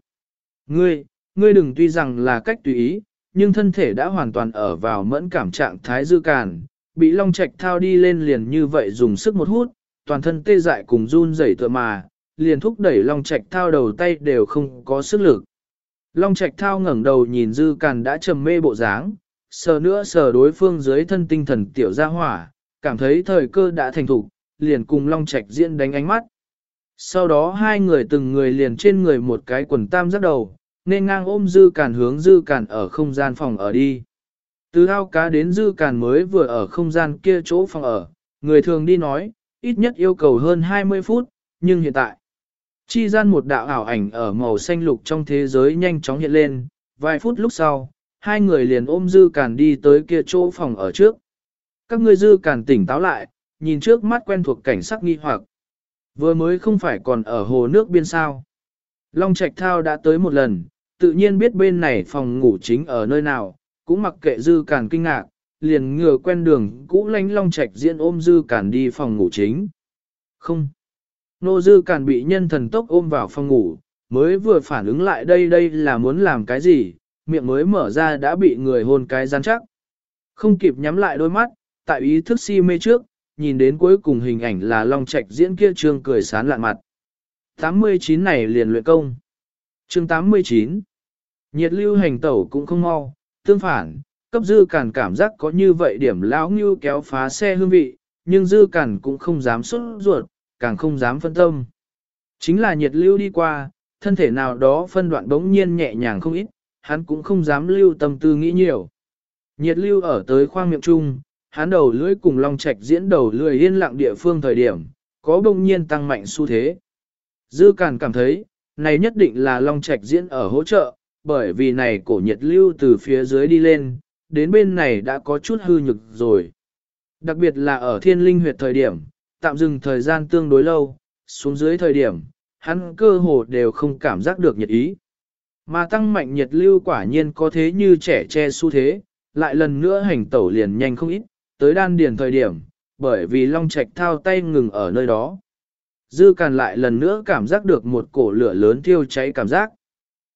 Ngươi, ngươi đừng tuy rằng là cách tùy ý, nhưng thân thể đã hoàn toàn ở vào mẫn cảm trạng thái dư càn, bị long trạch thao đi lên liền như vậy dùng sức một hút, toàn thân tê dại cùng run rẩy tựa mà, liền thúc đẩy long trạch thao đầu tay đều không có sức lực. Long Trạch Thao ngẩng đầu nhìn Dư Càn đã trầm mê bộ dáng, sờ nữa sờ đối phương dưới thân tinh thần tiểu gia hỏa, cảm thấy thời cơ đã thành thục, liền cùng Long Trạch diễn đánh ánh mắt. Sau đó hai người từng người liền trên người một cái quần tam giác đầu, nên ngang ôm Dư Càn hướng Dư Càn ở không gian phòng ở đi. Từ ao cá đến Dư Càn mới vừa ở không gian kia chỗ phòng ở, người thường đi nói, ít nhất yêu cầu hơn 20 phút, nhưng hiện tại, Chi gian một đạo ảo ảnh ở màu xanh lục trong thế giới nhanh chóng hiện lên, vài phút lúc sau, hai người liền ôm dư càn đi tới kia chỗ phòng ở trước. Các ngươi dư càn tỉnh táo lại, nhìn trước mắt quen thuộc cảnh sắc nghi hoặc. Vừa mới không phải còn ở hồ nước biên sao. Long Trạch Thao đã tới một lần, tự nhiên biết bên này phòng ngủ chính ở nơi nào, cũng mặc kệ dư càn kinh ngạc, liền ngừa quen đường cũ lánh Long Trạch diễn ôm dư càn đi phòng ngủ chính. Không. Nô dư càn bị nhân thần tốc ôm vào phòng ngủ, mới vừa phản ứng lại đây đây là muốn làm cái gì, miệng mới mở ra đã bị người hôn cái gian chắc. Không kịp nhắm lại đôi mắt, tại ý thức si mê trước, nhìn đến cuối cùng hình ảnh là Long Trạch diễn kia trương cười sán lạn mặt. 89 này liền luyện công. Chương 89. Nhiệt lưu hành tẩu cũng không mau, tương phản, cấp dư cản cảm giác có như vậy điểm lão ngưu kéo phá xe hương vị, nhưng dư cản cũng không dám xuất ruột, càng không dám phân tâm. Chính là nhiệt lưu đi qua, thân thể nào đó phân đoạn bỗng nhiên nhẹ nhàng không ít, hắn cũng không dám lưu tâm tư nghĩ nhiều. Nhiệt lưu ở tới khoang miệng trung, hắn đầu lưỡi cùng long trạch diễn đầu lưỡi yên lặng địa phương thời điểm, có bỗng nhiên tăng mạnh xu thế. Dư Càn cảm thấy, này nhất định là long trạch diễn ở hỗ trợ, bởi vì này cổ nhiệt lưu từ phía dưới đi lên, đến bên này đã có chút hư nhực rồi. Đặc biệt là ở thiên linh huyệt thời điểm, tạm dừng thời gian tương đối lâu, xuống dưới thời điểm, hắn cơ hồ đều không cảm giác được nhiệt ý. Mà tăng mạnh nhiệt lưu quả nhiên có thế như trẻ che xu thế, lại lần nữa hành tẩu liền nhanh không ít, tới đan điền thời điểm, bởi vì long trạch thao tay ngừng ở nơi đó. Dư càn lại lần nữa cảm giác được một cổ lửa lớn thiêu cháy cảm giác.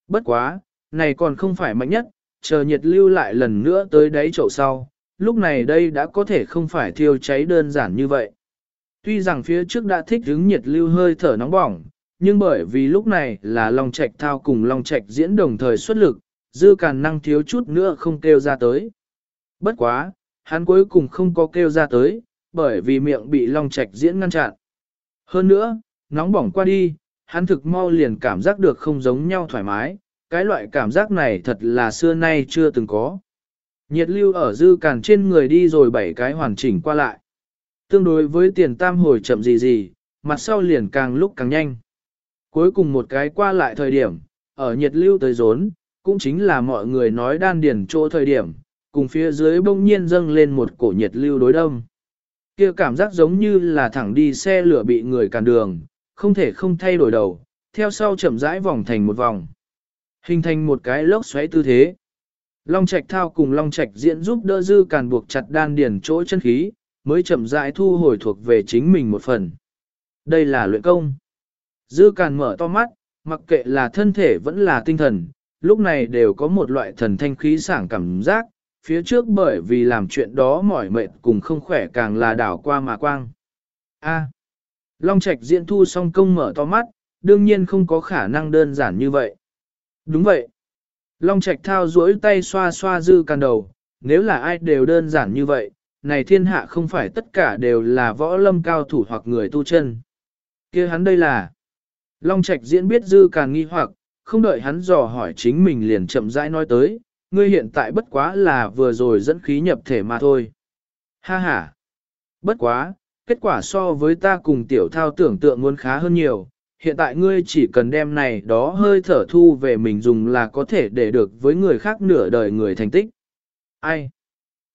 Bất quá, này còn không phải mạnh nhất, chờ nhiệt lưu lại lần nữa tới đáy chậu sau, lúc này đây đã có thể không phải thiêu cháy đơn giản như vậy. Tuy rằng phía trước đã thích hứng nhiệt lưu hơi thở nóng bỏng, nhưng bởi vì lúc này là Long Trạch thao cùng Long Trạch diễn đồng thời xuất lực, dư càn năng thiếu chút nữa không kêu ra tới. Bất quá, hắn cuối cùng không có kêu ra tới, bởi vì miệng bị Long Trạch diễn ngăn chặn. Hơn nữa, nóng bỏng qua đi, hắn thực mau liền cảm giác được không giống nhau thoải mái, cái loại cảm giác này thật là xưa nay chưa từng có. Nhiệt lưu ở dư càn trên người đi rồi bảy cái hoàn chỉnh qua lại tương đối với tiền tam hồi chậm gì gì, mặt sau liền càng lúc càng nhanh. Cuối cùng một cái qua lại thời điểm, ở nhiệt lưu tới rốn, cũng chính là mọi người nói đan điển chỗ thời điểm, cùng phía dưới bỗng nhiên dâng lên một cổ nhiệt lưu đối đông. kia cảm giác giống như là thẳng đi xe lửa bị người cản đường, không thể không thay đổi đầu, theo sau chậm rãi vòng thành một vòng. Hình thành một cái lốc xoáy tư thế. Long Trạch thao cùng Long Trạch diễn giúp đỡ dư càn buộc chặt đan điển chỗ chân khí, mới chậm rãi thu hồi thuộc về chính mình một phần. Đây là luyện công. Dư càn mở to mắt, mặc kệ là thân thể vẫn là tinh thần, lúc này đều có một loại thần thanh khí sảng cảm giác, phía trước bởi vì làm chuyện đó mỏi mệt cùng không khỏe càng là đảo qua mà quang. A. Long Trạch diễn thu xong công mở to mắt, đương nhiên không có khả năng đơn giản như vậy. Đúng vậy. Long Trạch thao duỗi tay xoa xoa dư càn đầu, nếu là ai đều đơn giản như vậy, này thiên hạ không phải tất cả đều là võ lâm cao thủ hoặc người tu chân. kia hắn đây là... Long Trạch diễn biết dư càn nghi hoặc, không đợi hắn dò hỏi chính mình liền chậm rãi nói tới, ngươi hiện tại bất quá là vừa rồi dẫn khí nhập thể mà thôi. Ha ha! Bất quá, kết quả so với ta cùng tiểu thao tưởng tượng muốn khá hơn nhiều, hiện tại ngươi chỉ cần đem này đó hơi thở thu về mình dùng là có thể để được với người khác nửa đời người thành tích. Ai?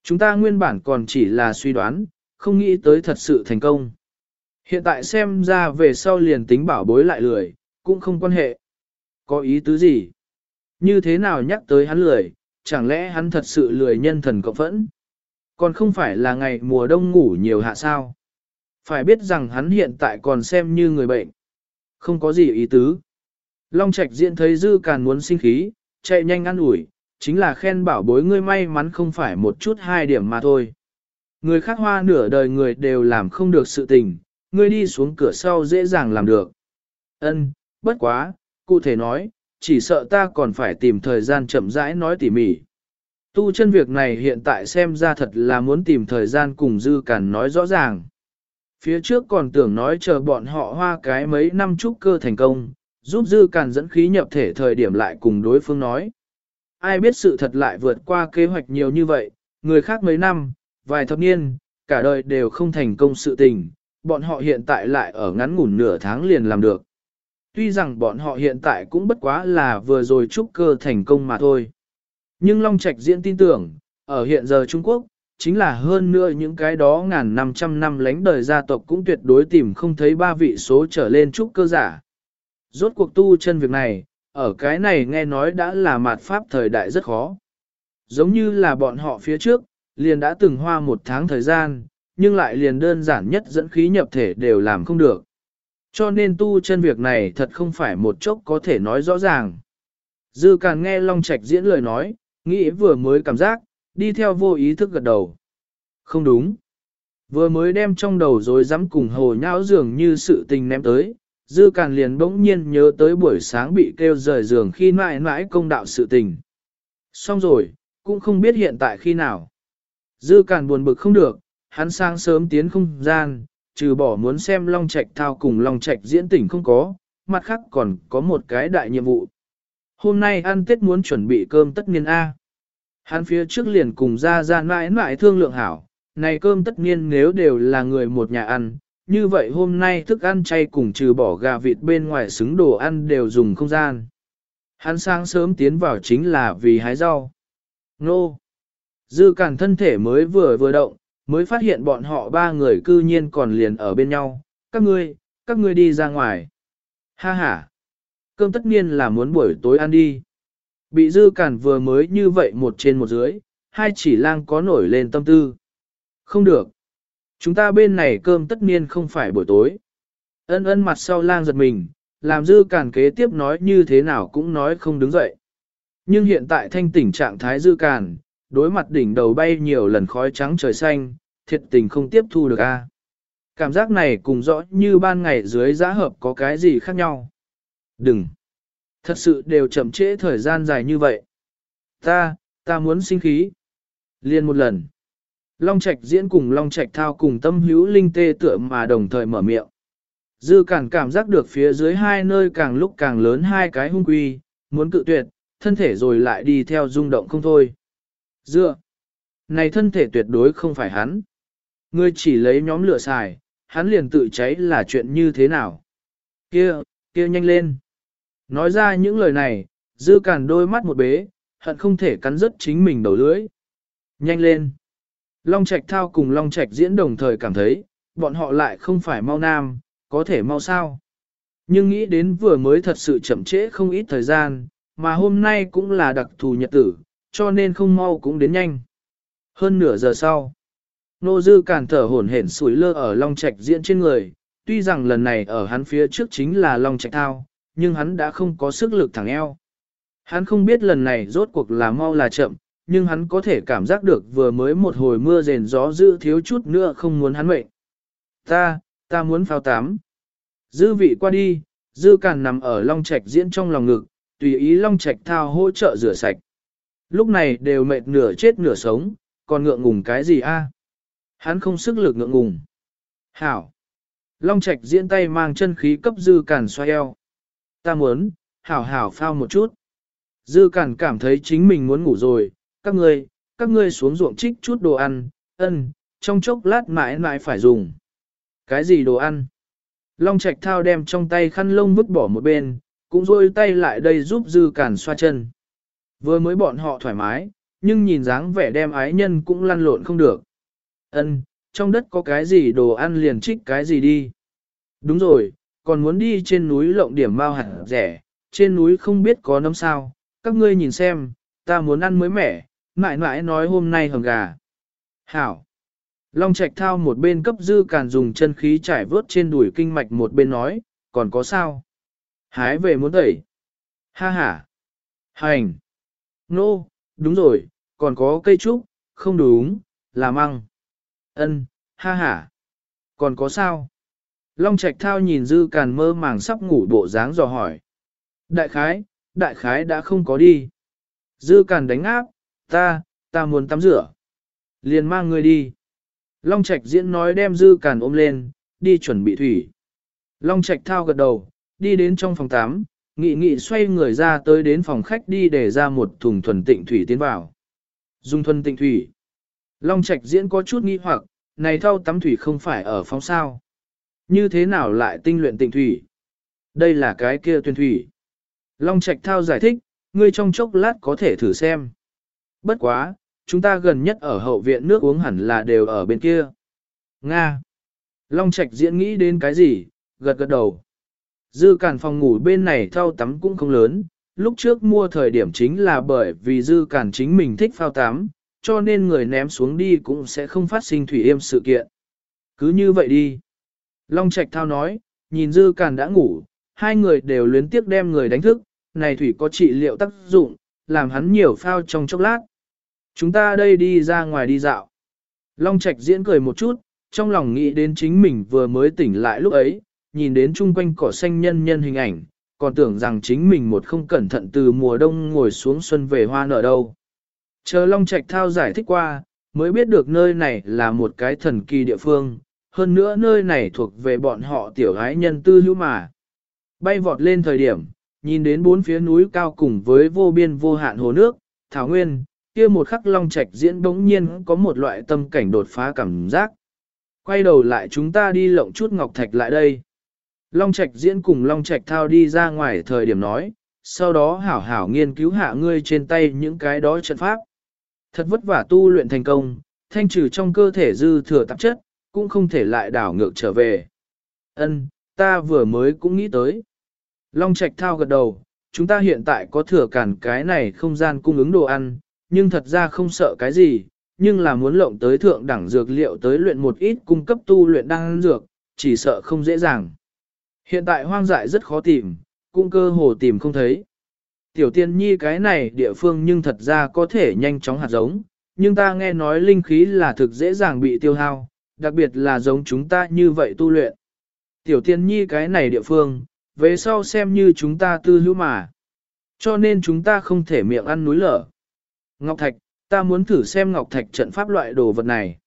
Chúng ta nguyên bản còn chỉ là suy đoán, không nghĩ tới thật sự thành công. Hiện tại xem ra về sau liền tính bảo bối lại lười, cũng không quan hệ. Có ý tứ gì? Như thế nào nhắc tới hắn lười, chẳng lẽ hắn thật sự lười nhân thần cộng phẫn? Còn không phải là ngày mùa đông ngủ nhiều hạ sao? Phải biết rằng hắn hiện tại còn xem như người bệnh. Không có gì ý tứ. Long Trạch diện thấy Dư Càn muốn sinh khí, chạy nhanh ăn ủi, chính là khen bảo bối ngươi may mắn không phải một chút hai điểm mà thôi. Người khác hoa nửa đời người đều làm không được sự tình, ngươi đi xuống cửa sau dễ dàng làm được. Ân, bất quá, cụ thể nói, chỉ sợ ta còn phải tìm thời gian chậm rãi nói tỉ mỉ. Tu chân việc này hiện tại xem ra thật là muốn tìm thời gian cùng Dư Càn nói rõ ràng. Phía trước còn tưởng nói chờ bọn họ hoa cái mấy năm trúc cơ thành công, giúp Dư Càn dẫn khí nhập thể thời điểm lại cùng đối phương nói. Ai biết sự thật lại vượt qua kế hoạch nhiều như vậy, người khác mấy năm, vài thập niên, cả đời đều không thành công sự tình, bọn họ hiện tại lại ở ngắn ngủn nửa tháng liền làm được. Tuy rằng bọn họ hiện tại cũng bất quá là vừa rồi trúc cơ thành công mà thôi. Nhưng Long Trạch diễn tin tưởng, ở hiện giờ Trung Quốc, chính là hơn nữa những cái đó ngàn năm trăm năm lánh đời gia tộc cũng tuyệt đối tìm không thấy ba vị số trở lên trúc cơ giả. Rốt cuộc tu chân việc này, ở cái này nghe nói đã là mạt pháp thời đại rất khó. Giống như là bọn họ phía trước, liền đã từng hoa một tháng thời gian, nhưng lại liền đơn giản nhất dẫn khí nhập thể đều làm không được. Cho nên tu chân việc này thật không phải một chốc có thể nói rõ ràng. Dư càng nghe Long Trạch diễn lời nói, nghĩ vừa mới cảm giác, đi theo vô ý thức gật đầu. Không đúng. Vừa mới đem trong đầu rồi dám cùng hồ nhão dường như sự tình ném tới, dư càn liền bỗng nhiên nhớ tới buổi sáng bị kêu rời giường khi mãi mãi công đạo sự tình. Xong rồi, cũng không biết hiện tại khi nào. Dư càn buồn bực không được, hắn sang sớm tiến không gian, trừ bỏ muốn xem Long Trạch thao cùng Long Trạch diễn tỉnh không có, mặt khác còn có một cái đại nhiệm vụ. Hôm nay ăn Tết muốn chuẩn bị cơm tất niên A. Hắn phía trước liền cùng ra ra mãi mãi thương lượng hảo, này cơm tất niên nếu đều là người một nhà ăn, như vậy hôm nay thức ăn chay cùng trừ bỏ gà vịt bên ngoài xứng đồ ăn đều dùng không gian. Hắn sáng sớm tiến vào chính là vì hái rau. Nô! Dư cản thân thể mới vừa vừa động, mới phát hiện bọn họ ba người cư nhiên còn liền ở bên nhau. Các ngươi, các ngươi đi ra ngoài. Ha ha! Cơm tất nhiên là muốn buổi tối ăn đi. Bị dư cản vừa mới như vậy một trên một dưới, hai chỉ lang có nổi lên tâm tư. Không được. Chúng ta bên này cơm tất nhiên không phải buổi tối. Ân ân mặt sau lang giật mình, làm dư cản kế tiếp nói như thế nào cũng nói không đứng dậy. Nhưng hiện tại thanh tỉnh trạng thái dư cản, đối mặt đỉnh đầu bay nhiều lần khói trắng trời xanh, thiệt tình không tiếp thu được a. Cảm giác này cùng rõ như ban ngày dưới giá hợp có cái gì khác nhau. Đừng! Thật sự đều chậm trễ thời gian dài như vậy. Ta, ta muốn sinh khí. Liên một lần. Long Trạch diễn cùng Long Trạch thao cùng tâm hữu linh tê tựa mà đồng thời mở miệng. Dư cản cảm giác được phía dưới hai nơi càng lúc càng lớn hai cái hung quy, muốn cự tuyệt, thân thể rồi lại đi theo rung động không thôi. Dựa! Này thân thể tuyệt đối không phải hắn. Ngươi chỉ lấy nhóm lửa xài, hắn liền tự cháy là chuyện như thế nào? Kia, kia nhanh lên! Nói ra những lời này, dư cản đôi mắt một bế, hận không thể cắn rứt chính mình đầu lưỡi. Nhanh lên! Long Trạch thao cùng Long Trạch diễn đồng thời cảm thấy, bọn họ lại không phải mau nam, có thể mau sao. Nhưng nghĩ đến vừa mới thật sự chậm trễ không ít thời gian, mà hôm nay cũng là đặc thù nhật tử, cho nên không mau cũng đến nhanh. Hơn nửa giờ sau, Nô Dư cản thở hổn hển sủi lơ ở Long Trạch diễn trên người, tuy rằng lần này ở hắn phía trước chính là Long Trạch thao, nhưng hắn đã không có sức lực thẳng eo. Hắn không biết lần này rốt cuộc là mau là chậm, nhưng hắn có thể cảm giác được vừa mới một hồi mưa rền gió dữ thiếu chút nữa không muốn hắn mệnh. Ta, ta muốn phao tám. Dư vị qua đi, dư càn nằm ở long trạch diễn trong lòng ngực, tùy ý Long Trạch Thao hỗ trợ rửa sạch. Lúc này đều mệt nửa chết nửa sống, còn ngượng ngùng cái gì a? Hắn không sức lực ngượng ngùng. Hảo. Long Trạch diễn tay mang chân khí cấp dư cản xoay eo. Ta muốn, hảo hảo phao một chút. Dư cản cảm thấy chính mình muốn ngủ rồi, các ngươi, các ngươi xuống ruộng trích chút đồ ăn, ân, trong chốc lát mãi mãi phải dùng. Cái gì đồ ăn? Long Trạch thao đem trong tay khăn lông vứt bỏ một bên, cũng rôi tay lại đây giúp dư cản xoa chân. Vừa mới bọn họ thoải mái, nhưng nhìn dáng vẻ đem ái nhân cũng lăn lộn không được. Ân, trong đất có cái gì đồ ăn liền trích cái gì đi. Đúng rồi, còn muốn đi trên núi lộng điểm bao hẳn rẻ, trên núi không biết có nấm sao, các ngươi nhìn xem, ta muốn ăn mới mẻ, mãi mãi nói hôm nay hầm gà. Hảo. Long Trạch thao một bên cấp dư càn dùng chân khí trải vớt trên đùi kinh mạch một bên nói, còn có sao? Hái về muốn tẩy. Ha ha. Hành. Nô, no, đúng rồi, còn có cây trúc, không đúng, là măng. Ân, ha ha. Còn có sao? Long Trạch Thao nhìn Dư Càn mơ màng sắp ngủ bộ dáng dò hỏi. Đại khái, đại khái đã không có đi. Dư Càn đánh áp, ta, ta muốn tắm rửa. Liền mang người đi. Long Trạch diễn nói đem Dư Càn ôm lên, đi chuẩn bị thủy. Long Trạch Thao gật đầu, đi đến trong phòng tắm, nghị nghị xoay người ra tới đến phòng khách đi để ra một thùng thuần tịnh thủy tiến vào. Dùng thuần tịnh thủy. Long Trạch diễn có chút nghi hoặc, này thao tắm thủy không phải ở phòng sao. Như thế nào lại tinh luyện tịnh thủy? Đây là cái kia tuyên thủy. Long Trạch thao giải thích, ngươi trong chốc lát có thể thử xem. Bất quá, chúng ta gần nhất ở hậu viện nước uống hẳn là đều ở bên kia. Nga. Long Trạch diễn nghĩ đến cái gì, gật gật đầu. Dư cản phòng ngủ bên này thao tắm cũng không lớn, lúc trước mua thời điểm chính là bởi vì dư cản chính mình thích phao tắm, cho nên người ném xuống đi cũng sẽ không phát sinh thủy êm sự kiện. Cứ như vậy đi. Long Trạch thao nói, nhìn dư cản đã ngủ, hai người đều luyến tiếc đem người đánh thức, này thủy có trị liệu tác dụng, làm hắn nhiều phao trong chốc lát. Chúng ta đây đi ra ngoài đi dạo. Long Trạch diễn cười một chút, trong lòng nghĩ đến chính mình vừa mới tỉnh lại lúc ấy, nhìn đến chung quanh cỏ xanh nhân nhân hình ảnh, còn tưởng rằng chính mình một không cẩn thận từ mùa đông ngồi xuống xuân về hoa nở đâu. Chờ Long Trạch Thao giải thích qua, mới biết được nơi này là một cái thần kỳ địa phương, hơn nữa nơi này thuộc về bọn họ tiểu gái nhân tư hữu mà. Bay vọt lên thời điểm, nhìn đến bốn phía núi cao cùng với vô biên vô hạn hồ nước, thảo nguyên, kia một khắc Long Trạch diễn bỗng nhiên có một loại tâm cảnh đột phá cảm giác. Quay đầu lại chúng ta đi lộng chút ngọc thạch lại đây. Long Trạch diễn cùng Long Trạch thao đi ra ngoài thời điểm nói, sau đó hảo hảo nghiên cứu hạ ngươi trên tay những cái đó trận pháp. Thật vất vả tu luyện thành công, thanh trừ trong cơ thể dư thừa tạp chất, cũng không thể lại đảo ngược trở về. Ân, ta vừa mới cũng nghĩ tới. Long Trạch thao gật đầu, chúng ta hiện tại có thừa cản cái này không gian cung ứng đồ ăn, nhưng thật ra không sợ cái gì, nhưng là muốn lộng tới thượng đẳng dược liệu tới luyện một ít cung cấp tu luyện đan dược, chỉ sợ không dễ dàng. Hiện tại hoang dại rất khó tìm, cũng cơ hồ tìm không thấy. Tiểu tiên nhi cái này địa phương nhưng thật ra có thể nhanh chóng hạt giống, nhưng ta nghe nói linh khí là thực dễ dàng bị tiêu hao, đặc biệt là giống chúng ta như vậy tu luyện. Tiểu tiên nhi cái này địa phương, về sau xem như chúng ta tư hữu mà. Cho nên chúng ta không thể miệng ăn núi lở. Ngọc Thạch, ta muốn thử xem Ngọc Thạch trận pháp loại đồ vật này.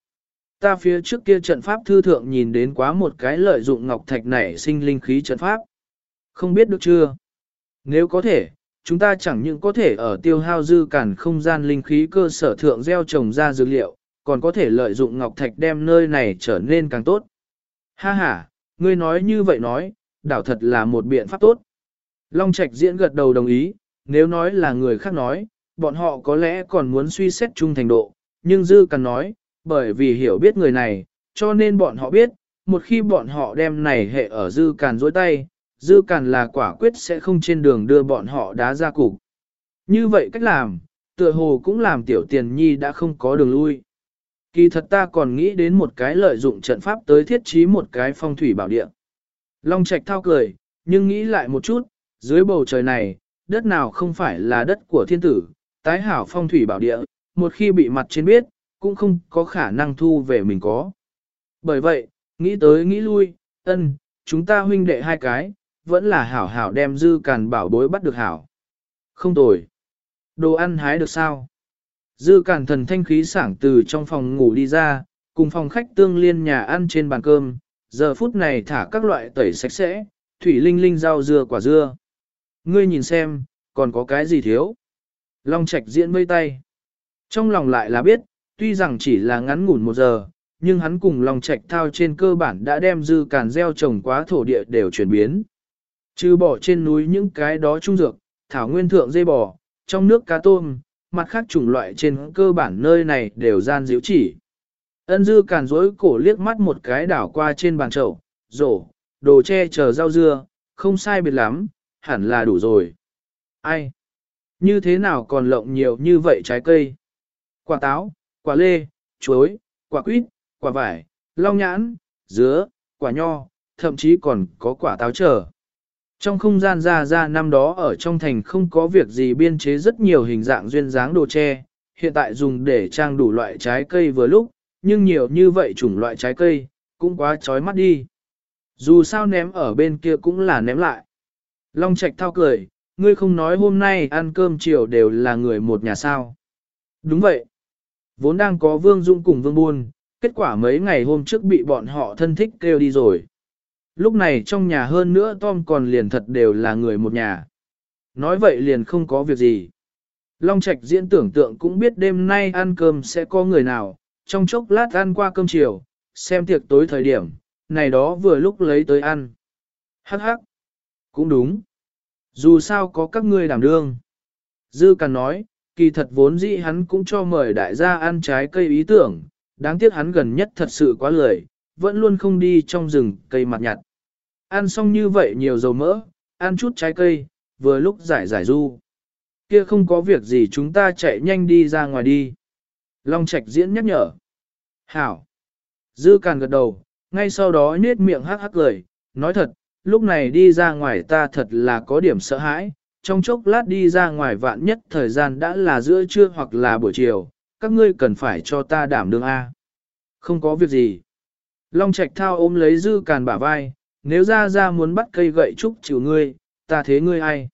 Ta phía trước kia trận pháp thư thượng nhìn đến quá một cái lợi dụng ngọc thạch này sinh linh khí trận pháp. Không biết được chưa? Nếu có thể, chúng ta chẳng những có thể ở tiêu hao dư cản không gian linh khí cơ sở thượng gieo trồng ra dược liệu, còn có thể lợi dụng ngọc thạch đem nơi này trở nên càng tốt. Ha ha, ngươi nói như vậy nói, đảo thật là một biện pháp tốt. Long Trạch diễn gật đầu đồng ý, nếu nói là người khác nói, bọn họ có lẽ còn muốn suy xét trung thành độ, nhưng dư cản nói, bởi vì hiểu biết người này, cho nên bọn họ biết, một khi bọn họ đem này hệ ở dư càn dối tay, dư càn là quả quyết sẽ không trên đường đưa bọn họ đá ra cục. Như vậy cách làm, tựa hồ cũng làm tiểu tiền nhi đã không có đường lui. Kỳ thật ta còn nghĩ đến một cái lợi dụng trận pháp tới thiết trí một cái phong thủy bảo địa. Long Trạch thao cười, nhưng nghĩ lại một chút, dưới bầu trời này, đất nào không phải là đất của thiên tử, tái hảo phong thủy bảo địa, một khi bị mặt trên biết, cũng không có khả năng thu về mình có. Bởi vậy, nghĩ tới nghĩ lui, ân, chúng ta huynh đệ hai cái, vẫn là hảo hảo đem dư càn bảo bối bắt được hảo. Không tồi. Đồ ăn hái được sao? Dư càn thần thanh khí sảng từ trong phòng ngủ đi ra, cùng phòng khách tương liên nhà ăn trên bàn cơm, giờ phút này thả các loại tẩy sạch sẽ, thủy linh linh rau dưa quả dưa. Ngươi nhìn xem, còn có cái gì thiếu? Long Trạch diễn mây tay. Trong lòng lại là biết, tuy rằng chỉ là ngắn ngủn một giờ, nhưng hắn cùng lòng Trạch thao trên cơ bản đã đem dư càn gieo trồng quá thổ địa đều chuyển biến. Trừ bỏ trên núi những cái đó trung dược, thảo nguyên thượng dây bò, trong nước cá tôm, mặt khác chủng loại trên cơ bản nơi này đều gian diễu chỉ. Ân dư càn rối cổ liếc mắt một cái đảo qua trên bàn chậu, rổ, đồ che chờ rau dưa, không sai biệt lắm, hẳn là đủ rồi. Ai? Như thế nào còn lộng nhiều như vậy trái cây? Quả táo, quả lê, chuối, quả quýt, quả vải, long nhãn, dứa, quả nho, thậm chí còn có quả táo trở. Trong không gian ra ra năm đó ở trong thành không có việc gì biên chế rất nhiều hình dạng duyên dáng đồ tre, hiện tại dùng để trang đủ loại trái cây vừa lúc, nhưng nhiều như vậy chủng loại trái cây, cũng quá chói mắt đi. Dù sao ném ở bên kia cũng là ném lại. Long Trạch thao cười, ngươi không nói hôm nay ăn cơm chiều đều là người một nhà sao. Đúng vậy. Vốn đang có Vương Dung cùng Vương Buôn, kết quả mấy ngày hôm trước bị bọn họ thân thích kêu đi rồi. Lúc này trong nhà hơn nữa Tom còn liền thật đều là người một nhà. Nói vậy liền không có việc gì. Long Trạch diễn tưởng tượng cũng biết đêm nay ăn cơm sẽ có người nào, trong chốc lát ăn qua cơm chiều, xem tiệc tối thời điểm, này đó vừa lúc lấy tới ăn. Hắc hắc. Cũng đúng. Dù sao có các ngươi đảm đương. Dư Càn nói, kỳ thật vốn dĩ hắn cũng cho mời đại gia ăn trái cây ý tưởng, đáng tiếc hắn gần nhất thật sự quá lười, vẫn luôn không đi trong rừng cây mặt nhặt. Ăn xong như vậy nhiều dầu mỡ, ăn chút trái cây, vừa lúc giải giải du. Kia không có việc gì chúng ta chạy nhanh đi ra ngoài đi. Long Trạch diễn nhắc nhở. Hảo. Dư Càn gật đầu, ngay sau đó nết miệng hắc hắc cười, nói thật, lúc này đi ra ngoài ta thật là có điểm sợ hãi, trong chốc lát đi ra ngoài vạn nhất thời gian đã là giữa trưa hoặc là buổi chiều, các ngươi cần phải cho ta đảm đương A. Không có việc gì. Long Trạch thao ôm lấy dư càn bả vai, nếu ra ra muốn bắt cây gậy trúc chịu ngươi, ta thế ngươi ai?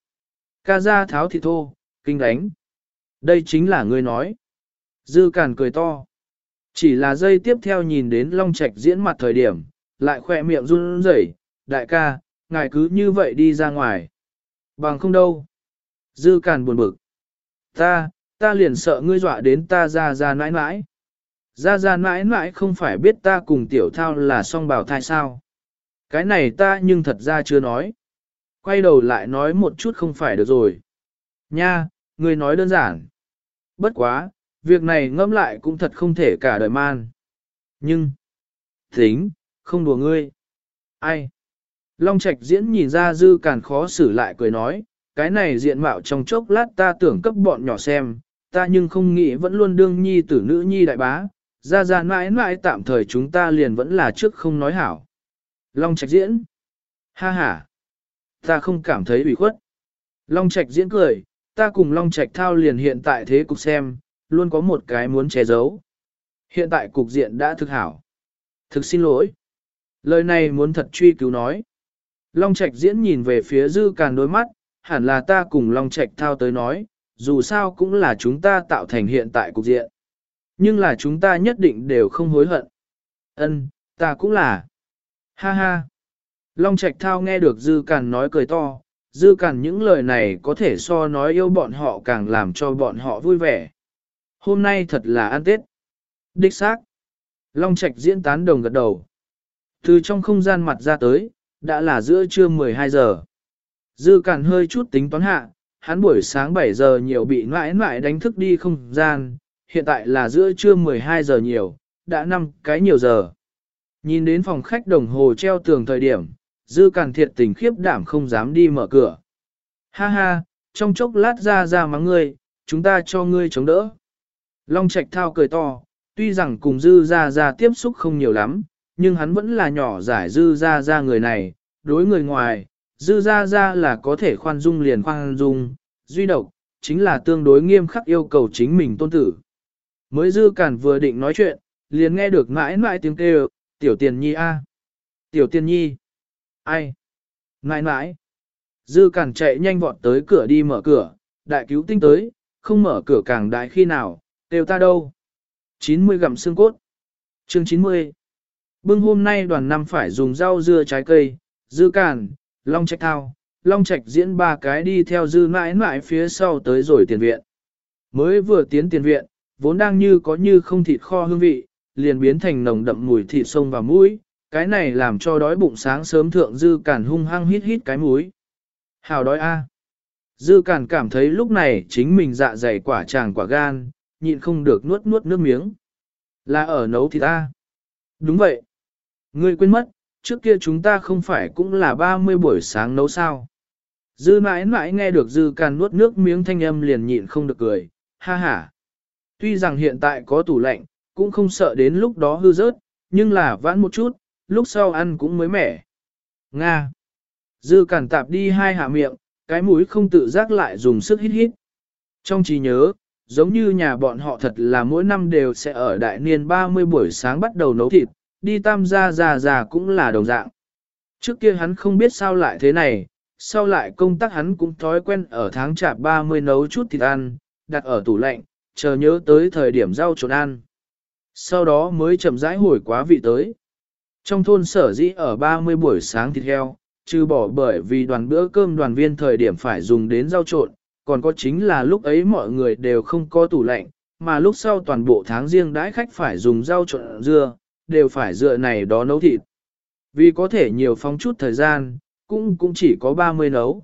Ca ra tháo thì thô, kinh đánh. Đây chính là ngươi nói. Dư càn cười to. Chỉ là giây tiếp theo nhìn đến Long Trạch diễn mặt thời điểm, lại khỏe miệng run rẩy, đại ca, ngài cứ như vậy đi ra ngoài. Bằng không đâu. Dư càn buồn bực. Ta, ta liền sợ ngươi dọa đến ta ra ra nãi nãi. Ra ra nãi nãi không phải biết ta cùng tiểu thao là song bào thai sao. Cái này ta nhưng thật ra chưa nói. Quay đầu lại nói một chút không phải được rồi. Nha, ngươi nói đơn giản. Bất quá, việc này ngẫm lại cũng thật không thể cả đời man. Nhưng, tính, không đùa ngươi. Ai? Long Trạch diễn nhìn ra dư càn khó xử lại cười nói, cái này diện mạo trong chốc lát ta tưởng cấp bọn nhỏ xem, ta nhưng không nghĩ vẫn luôn đương nhi tử nữ nhi đại bá, ra ra mãi mãi tạm thời chúng ta liền vẫn là trước không nói hảo. Long Trạch diễn, ha ha, ta không cảm thấy ủy khuất. Long Trạch diễn cười, ta cùng Long Trạch thao liền hiện tại thế cục xem, luôn có một cái muốn che giấu. Hiện tại cục diện đã thực hảo. Thực xin lỗi. Lời này muốn thật truy cứu nói. Long Trạch diễn nhìn về phía dư càn đôi mắt, hẳn là ta cùng Long Trạch thao tới nói, dù sao cũng là chúng ta tạo thành hiện tại cục diện. Nhưng là chúng ta nhất định đều không hối hận. Ân, ta cũng là. Ha ha. Long Trạch thao nghe được dư càn nói cười to, dư càn những lời này có thể so nói yêu bọn họ càng làm cho bọn họ vui vẻ. Hôm nay thật là ăn Tết. Đích xác. Long Trạch diễn tán đồng gật đầu. Từ trong không gian mặt ra tới, đã là giữa trưa 12 giờ. Dư cản hơi chút tính toán hạ, hắn buổi sáng 7 giờ nhiều bị mãi mãi đánh thức đi không gian, hiện tại là giữa trưa 12 giờ nhiều, đã năm cái nhiều giờ. Nhìn đến phòng khách đồng hồ treo tường thời điểm, dư cản thiệt tình khiếp đảm không dám đi mở cửa. Ha ha, trong chốc lát ra ra mắng ngươi, chúng ta cho ngươi chống đỡ. Long Trạch thao cười to, tuy rằng cùng dư ra ra tiếp xúc không nhiều lắm, nhưng hắn vẫn là nhỏ giải dư ra ra người này, đối người ngoài, dư ra ra là có thể khoan dung liền khoan dung, duy độc, chính là tương đối nghiêm khắc yêu cầu chính mình tôn tử. Mới dư cản vừa định nói chuyện, liền nghe được mãi mãi tiếng kêu, tiểu tiền nhi a Tiểu tiền nhi. Ai? Mãi mãi. Dư cản chạy nhanh vọt tới cửa đi mở cửa, đại cứu tinh tới, không mở cửa càng đại khi nào, kêu ta đâu. 90 gặm xương cốt. Chương 90. Bưng hôm nay đoàn năm phải dùng rau dưa trái cây, dư càn, long trạch thao, long trạch diễn ba cái đi theo dư mãi mãi phía sau tới rồi tiền viện. Mới vừa tiến tiền viện, vốn đang như có như không thịt kho hương vị, liền biến thành nồng đậm mùi thịt sông và mũi, cái này làm cho đói bụng sáng sớm thượng dư cản hung hăng hít hít cái mũi. Hào đói a. Dư cản cảm thấy lúc này chính mình dạ dày quả tràng quả gan, nhịn không được nuốt nuốt nước miếng. Là ở nấu thịt ta. Đúng vậy. Ngươi quên mất, trước kia chúng ta không phải cũng là 30 buổi sáng nấu sao. Dư mãi mãi nghe được dư càn nuốt nước miếng thanh âm liền nhịn không được cười, ha ha. Tuy rằng hiện tại có tủ lạnh, cũng không sợ đến lúc đó hư rớt, nhưng là vãn một chút, lúc sau ăn cũng mới mẻ. Nga. Dư càn tạp đi hai hạ miệng, cái mũi không tự giác lại dùng sức hít hít. Trong trí nhớ, giống như nhà bọn họ thật là mỗi năm đều sẽ ở đại niên 30 buổi sáng bắt đầu nấu thịt, đi tam gia già già cũng là đồng dạng. Trước kia hắn không biết sao lại thế này, sau lại công tác hắn cũng thói quen ở tháng chạp 30 nấu chút thịt ăn, đặt ở tủ lạnh, chờ nhớ tới thời điểm rau trộn ăn. Sau đó mới chậm rãi hồi quá vị tới. Trong thôn sở dĩ ở 30 buổi sáng thịt heo, trừ bỏ bởi vì đoàn bữa cơm đoàn viên thời điểm phải dùng đến rau trộn, còn có chính là lúc ấy mọi người đều không có tủ lạnh, mà lúc sau toàn bộ tháng riêng đãi khách phải dùng rau trộn dưa, đều phải dựa này đó nấu thịt. Vì có thể nhiều phóng chút thời gian, cũng cũng chỉ có 30 nấu.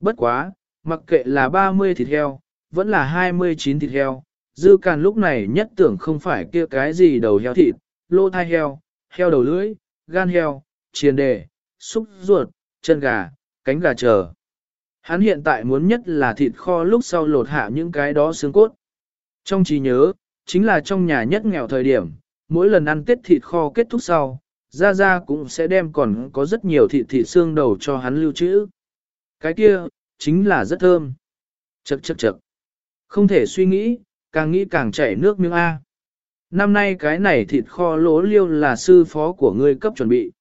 Bất quá, mặc kệ là 30 thịt heo, vẫn là 29 thịt heo, dư càn lúc này nhất tưởng không phải kia cái gì đầu heo thịt, lô thai heo, heo đầu lưỡi, gan heo, chiền đề, xúc ruột, chân gà, cánh gà chờ. Hắn hiện tại muốn nhất là thịt kho lúc sau lột hạ những cái đó xương cốt. Trong trí nhớ, chính là trong nhà nhất nghèo thời điểm, mỗi lần ăn tết thịt kho kết thúc sau, Gia Gia cũng sẽ đem còn có rất nhiều thịt thịt xương đầu cho hắn lưu trữ. Cái kia, chính là rất thơm. Chậc chậc chậc. Không thể suy nghĩ, càng nghĩ càng chảy nước miếng A. Năm nay cái này thịt kho lỗ liêu là sư phó của ngươi cấp chuẩn bị.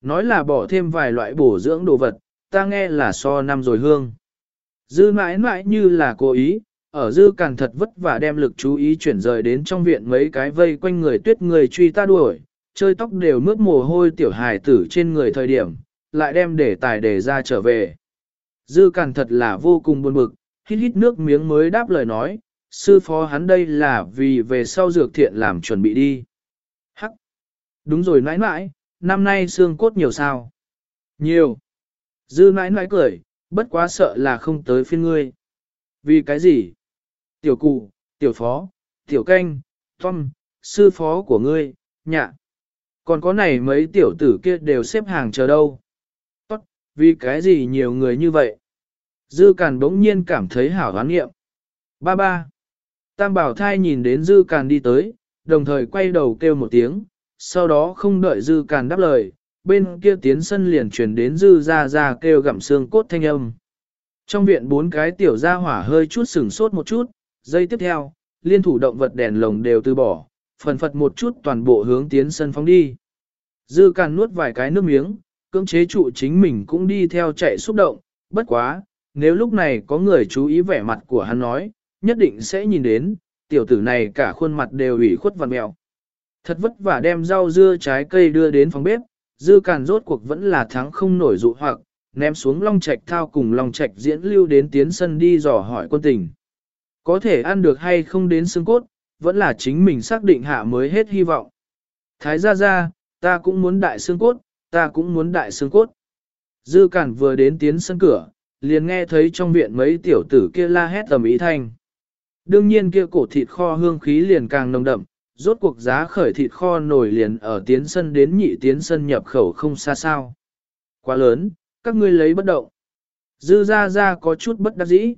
Nói là bỏ thêm vài loại bổ dưỡng đồ vật, ta nghe là so năm rồi hương. Dư mãi mãi như là cố ý, ở dư càng thật vất vả đem lực chú ý chuyển rời đến trong viện mấy cái vây quanh người tuyết người truy ta đuổi, chơi tóc đều mướt mồ hôi tiểu hài tử trên người thời điểm, lại đem để tài để ra trở về. Dư càng thật là vô cùng buồn bực, hít hít nước miếng mới đáp lời nói, sư phó hắn đây là vì về sau dược thiện làm chuẩn bị đi. Hắc! Đúng rồi nãi nãi, năm nay xương cốt nhiều sao? Nhiều! Dư nãi nãi cười, bất quá sợ là không tới phiên ngươi. Vì cái gì? Tiểu cụ, tiểu phó, tiểu canh, tom, sư phó của ngươi, nhạ. Còn có này mấy tiểu tử kia đều xếp hàng chờ đâu. Tốt, vì cái gì nhiều người như vậy? Dư Càn bỗng nhiên cảm thấy hảo hoán nghiệm. Ba ba. Tam bảo thai nhìn đến Dư Càn đi tới, đồng thời quay đầu kêu một tiếng, sau đó không đợi Dư Càn đáp lời, bên kia tiến sân liền chuyển đến Dư ra ra kêu gặm xương cốt thanh âm. Trong viện bốn cái tiểu gia hỏa hơi chút sửng sốt một chút, giây tiếp theo, liên thủ động vật đèn lồng đều từ bỏ, phần phật một chút toàn bộ hướng tiến sân phóng đi. Dư Càn nuốt vài cái nước miếng, cưỡng chế trụ chính mình cũng đi theo chạy xúc động, bất quá, nếu lúc này có người chú ý vẻ mặt của hắn nói, nhất định sẽ nhìn đến, tiểu tử này cả khuôn mặt đều ủy khuất vằn mèo. Thật vất vả đem rau dưa trái cây đưa đến phòng bếp, dư càn rốt cuộc vẫn là thắng không nổi dụ hoặc, ném xuống long trạch thao cùng long trạch diễn lưu đến tiến sân đi dò hỏi quân tình. Có thể ăn được hay không đến xương cốt, vẫn là chính mình xác định hạ mới hết hy vọng. Thái gia gia, ta cũng muốn đại xương cốt, ta cũng muốn đại xương cốt. Dư cản vừa đến tiến sân cửa, liền nghe thấy trong viện mấy tiểu tử kia la hét tầm ý thanh. Đương nhiên kia cổ thịt kho hương khí liền càng nồng đậm, rốt cuộc giá khởi thịt kho nổi liền ở tiến sân đến nhị tiến sân nhập khẩu không xa sao. Quá lớn, các ngươi lấy bất động. Dư ra ra có chút bất đắc dĩ.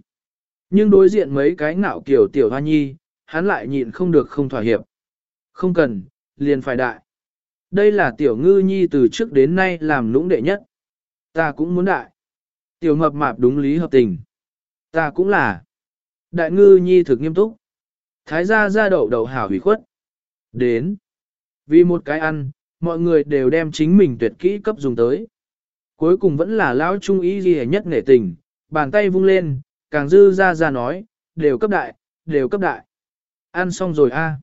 Nhưng đối diện mấy cái ngạo kiểu tiểu hoa nhi, hắn lại nhịn không được không thỏa hiệp. Không cần, liền phải đại. Đây là tiểu ngư nhi từ trước đến nay làm lũng đệ nhất. Ta cũng muốn đại. Tiểu mập mạp đúng lý hợp tình. Ta cũng là. Đại ngư nhi thực nghiêm túc. Thái gia ra đậu đậu hảo hủy khuất. Đến. Vì một cái ăn, mọi người đều đem chính mình tuyệt kỹ cấp dùng tới. Cuối cùng vẫn là lão trung ý gì nhất nghệ tình, bàn tay vung lên, Càng dư ra ra nói, đều cấp đại, đều cấp đại. Ăn xong rồi a.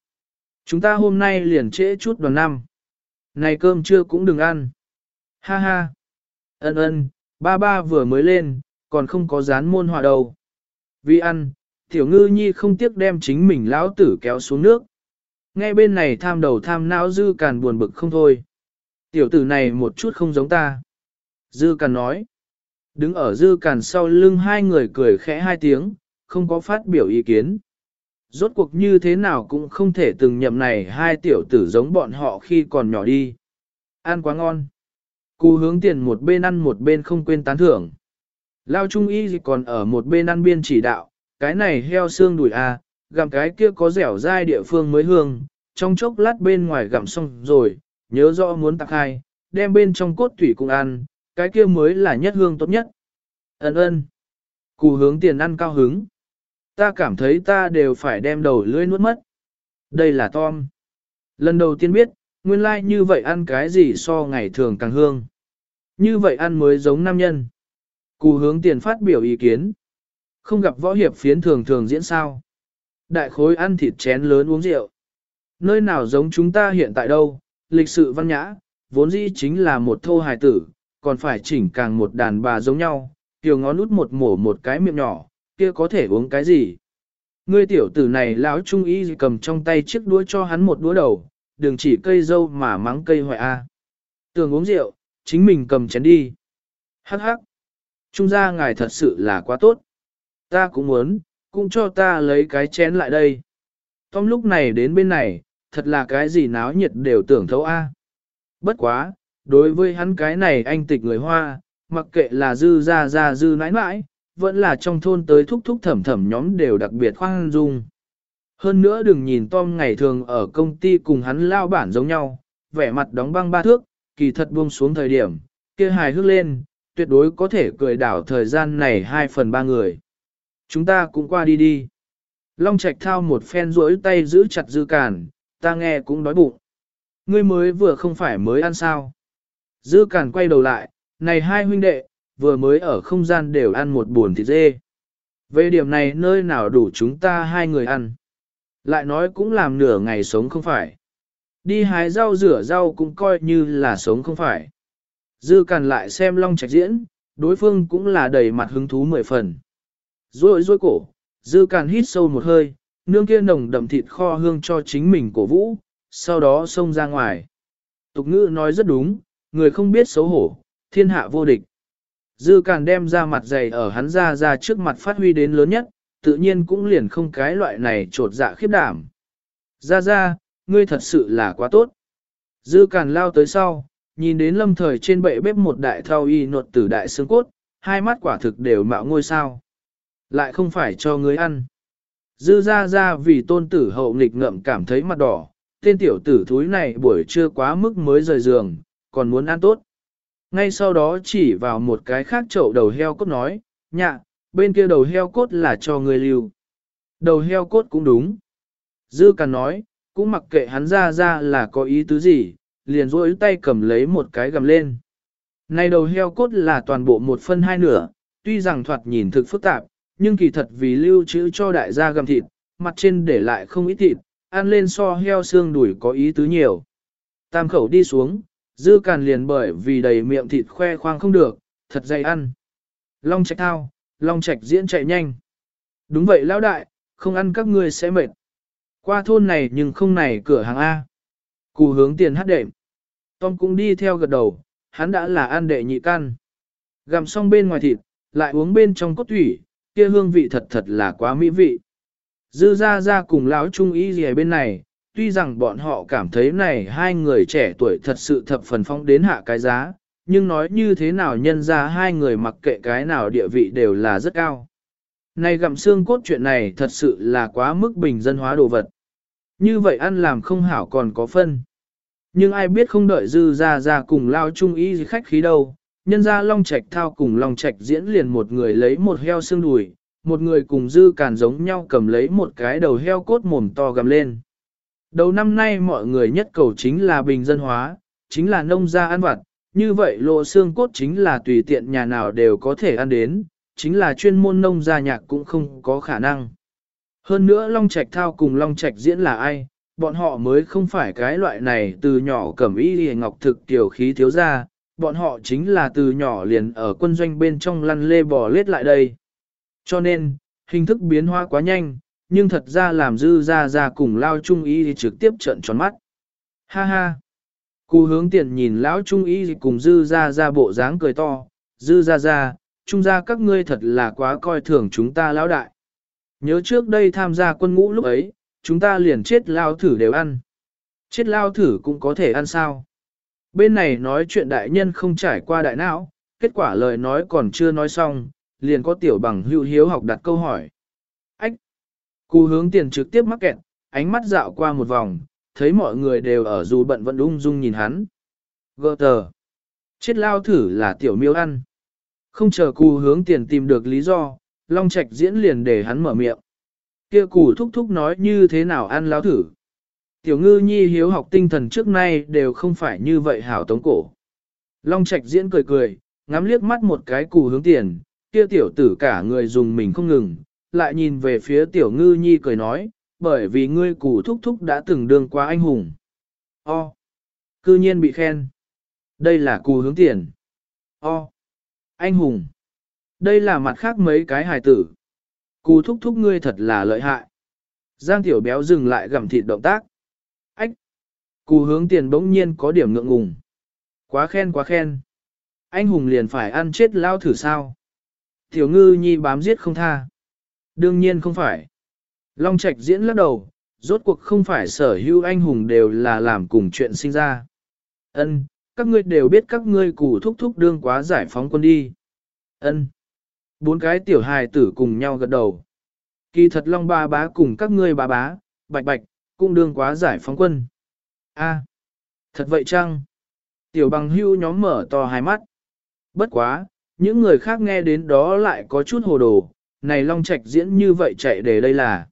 Chúng ta hôm nay liền trễ chút đoàn năm. Này cơm trưa cũng đừng ăn. Ha ha. Ân ân, ba ba vừa mới lên, còn không có dán môn hòa đầu Vì ăn, tiểu ngư nhi không tiếc đem chính mình lão tử kéo xuống nước. Nghe bên này tham đầu tham não dư càn buồn bực không thôi. Tiểu tử này một chút không giống ta. Dư càn nói. Đứng ở dư càn sau lưng hai người cười khẽ hai tiếng, không có phát biểu ý kiến. Rốt cuộc như thế nào cũng không thể từng nhậm này hai tiểu tử giống bọn họ khi còn nhỏ đi. Ăn quá ngon. Cú hướng tiền một bên ăn một bên không quên tán thưởng. Lao Trung Y còn ở một bên ăn biên chỉ đạo, cái này heo xương đùi à, gặm cái kia có dẻo dai địa phương mới hương, trong chốc lát bên ngoài gặm xong rồi, nhớ rõ muốn tạc hai, đem bên trong cốt thủy cũng ăn, cái kia mới là nhất hương tốt nhất. Ấn ơn. Cù hướng tiền ăn cao hứng. Ta cảm thấy ta đều phải đem đầu lưỡi nuốt mất. Đây là Tom. Lần đầu tiên biết, nguyên lai like như vậy ăn cái gì so ngày thường càng hương. Như vậy ăn mới giống nam nhân. Cù hướng tiền phát biểu ý kiến. Không gặp võ hiệp phiến thường thường diễn sao. Đại khối ăn thịt chén lớn uống rượu. Nơi nào giống chúng ta hiện tại đâu, lịch sự văn nhã, vốn dĩ chính là một thô hài tử, còn phải chỉnh càng một đàn bà giống nhau, tiểu ngón út một mổ một cái miệng nhỏ, kia có thể uống cái gì. Ngươi tiểu tử này lão trung y cầm trong tay chiếc đũa cho hắn một đũa đầu, đừng chỉ cây dâu mà mắng cây hoại a. Tường uống rượu, chính mình cầm chén đi. Hắc hắc. Trung gia ngài thật sự là quá tốt. Ta cũng muốn, cũng cho ta lấy cái chén lại đây. Tom lúc này đến bên này, thật là cái gì náo nhiệt đều tưởng thấu a. Bất quá, đối với hắn cái này anh tịch người Hoa, mặc kệ là dư ra ra dư nãi nãi, vẫn là trong thôn tới thúc thúc thẩm thẩm nhóm đều đặc biệt khoan dung. Hơn nữa đừng nhìn Tom ngày thường ở công ty cùng hắn lao bản giống nhau, vẻ mặt đóng băng ba thước, kỳ thật buông xuống thời điểm, kia hài hước lên, tuyệt đối có thể cười đảo thời gian này hai phần ba người. Chúng ta cũng qua đi đi. Long Trạch thao một phen rỗi tay giữ chặt dư cản, ta nghe cũng đói bụng. Ngươi mới vừa không phải mới ăn sao. Dư cản quay đầu lại, này hai huynh đệ, vừa mới ở không gian đều ăn một buồn thịt dê. Về điểm này nơi nào đủ chúng ta hai người ăn. Lại nói cũng làm nửa ngày sống không phải. Đi hái rau rửa rau cũng coi như là sống không phải. Dư càn lại xem long trạch diễn, đối phương cũng là đầy mặt hứng thú mười phần. Rồi rối cổ, dư càn hít sâu một hơi, nương kia nồng đậm thịt kho hương cho chính mình cổ vũ, sau đó xông ra ngoài. Tục ngữ nói rất đúng, người không biết xấu hổ, thiên hạ vô địch. Dư càn đem ra mặt dày ở hắn ra ra trước mặt phát huy đến lớn nhất, tự nhiên cũng liền không cái loại này trột dạ khiếp đảm. Ra ra, ngươi thật sự là quá tốt. Dư càn lao tới sau, nhìn đến lâm thời trên bệ bếp một đại thao y nột tử đại xương cốt, hai mắt quả thực đều mạo ngôi sao. Lại không phải cho ngươi ăn. Dư ra ra vì tôn tử hậu nghịch ngậm cảm thấy mặt đỏ, tên tiểu tử thúi này buổi trưa quá mức mới rời giường, còn muốn ăn tốt. Ngay sau đó chỉ vào một cái khác chậu đầu heo cốt nói, nhạ, bên kia đầu heo cốt là cho người lưu. Đầu heo cốt cũng đúng. Dư Càn nói, cũng mặc kệ hắn ra ra là có ý tứ gì, liền rỗi tay cầm lấy một cái gầm lên. Này đầu heo cốt là toàn bộ một phân hai nửa, tuy rằng thoạt nhìn thực phức tạp, nhưng kỳ thật vì lưu trữ cho đại gia gầm thịt, mặt trên để lại không ít thịt, ăn lên so heo xương đùi có ý tứ nhiều. Tam khẩu đi xuống, dư càn liền bởi vì đầy miệng thịt khoe khoang không được, thật dày ăn. Long trạch thao, long trạch diễn chạy nhanh. Đúng vậy lão đại, không ăn các ngươi sẽ mệt. Qua thôn này nhưng không này cửa hàng A. Cù hướng tiền hát đệm. Tom cũng đi theo gật đầu, hắn đã là ăn đệ nhị can Gặm xong bên ngoài thịt, lại uống bên trong cốt thủy, kia hương vị thật thật là quá mỹ vị. Dư ra ra cùng lão trung ý gì bên này, tuy rằng bọn họ cảm thấy này hai người trẻ tuổi thật sự thập phần phong đến hạ cái giá, nhưng nói như thế nào nhân ra hai người mặc kệ cái nào địa vị đều là rất cao. Này gặm xương cốt chuyện này thật sự là quá mức bình dân hóa đồ vật. Như vậy ăn làm không hảo còn có phân. Nhưng ai biết không đợi dư ra ra cùng lao trung ý khách khí đâu, nhân ra long trạch thao cùng long trạch diễn liền một người lấy một heo xương đùi, một người cùng dư càn giống nhau cầm lấy một cái đầu heo cốt mồm to gầm lên. Đầu năm nay mọi người nhất cầu chính là bình dân hóa, chính là nông gia ăn vặt, như vậy lộ xương cốt chính là tùy tiện nhà nào đều có thể ăn đến, chính là chuyên môn nông gia nhạc cũng không có khả năng. Hơn nữa Long Trạch thao cùng Long Trạch diễn là ai, bọn họ mới không phải cái loại này từ nhỏ cẩm y lìa ngọc thực tiểu khí thiếu ra, bọn họ chính là từ nhỏ liền ở quân doanh bên trong lăn lê bò lết lại đây. Cho nên, hình thức biến hóa quá nhanh, nhưng thật ra làm dư ra ra cùng lao trung y thì trực tiếp trận tròn mắt. Ha ha! Cú hướng tiền nhìn lão trung y cùng dư ra ra bộ dáng cười to, dư ra ra, trung ra các ngươi thật là quá coi thường chúng ta lão đại. Nhớ trước đây tham gia quân ngũ lúc ấy, chúng ta liền chết lao thử đều ăn. Chết lao thử cũng có thể ăn sao? Bên này nói chuyện đại nhân không trải qua đại não, kết quả lời nói còn chưa nói xong, liền có tiểu bằng hữu hiếu học đặt câu hỏi. Cú hướng tiền trực tiếp mắc kẹt, ánh mắt dạo qua một vòng, thấy mọi người đều ở dù bận vẫn ung dung nhìn hắn. Gơ tờ! Chết lao thử là tiểu miêu ăn. Không chờ cù hướng tiền tìm được lý do, Long Trạch diễn liền để hắn mở miệng. Kia cù thúc thúc nói như thế nào ăn lao thử. Tiểu ngư nhi hiếu học tinh thần trước nay đều không phải như vậy hảo tống cổ. Long Trạch diễn cười cười, ngắm liếc mắt một cái cù hướng tiền, kia tiểu tử cả người dùng mình không ngừng, lại nhìn về phía tiểu ngư nhi cười nói, bởi vì ngươi cù thúc thúc đã từng đương qua anh hùng. O. Cư nhiên bị khen. Đây là cù hướng tiền. O. Anh hùng. Đây là mặt khác mấy cái hài tử. Cù thúc thúc ngươi thật là lợi hại. Giang tiểu béo dừng lại gặm thịt động tác. Ách! Cù hướng tiền bỗng nhiên có điểm ngượng ngùng. Quá khen quá khen. Anh hùng liền phải ăn chết lao thử sao. Tiểu ngư nhi bám giết không tha. Đương nhiên không phải. Long Trạch diễn lắc đầu, rốt cuộc không phải sở hữu anh hùng đều là làm cùng chuyện sinh ra. Ân, các ngươi đều biết các ngươi củ thúc thúc đương quá giải phóng quân đi. Ân. Bốn cái tiểu hài tử cùng nhau gật đầu. Kỳ thật Long ba bá cùng các ngươi ba bá, bạch bạch, cũng đương quá giải phóng quân. A, thật vậy chăng? Tiểu bằng hưu nhóm mở to hai mắt. Bất quá, những người khác nghe đến đó lại có chút hồ đồ, này Long Trạch diễn như vậy chạy để đây là.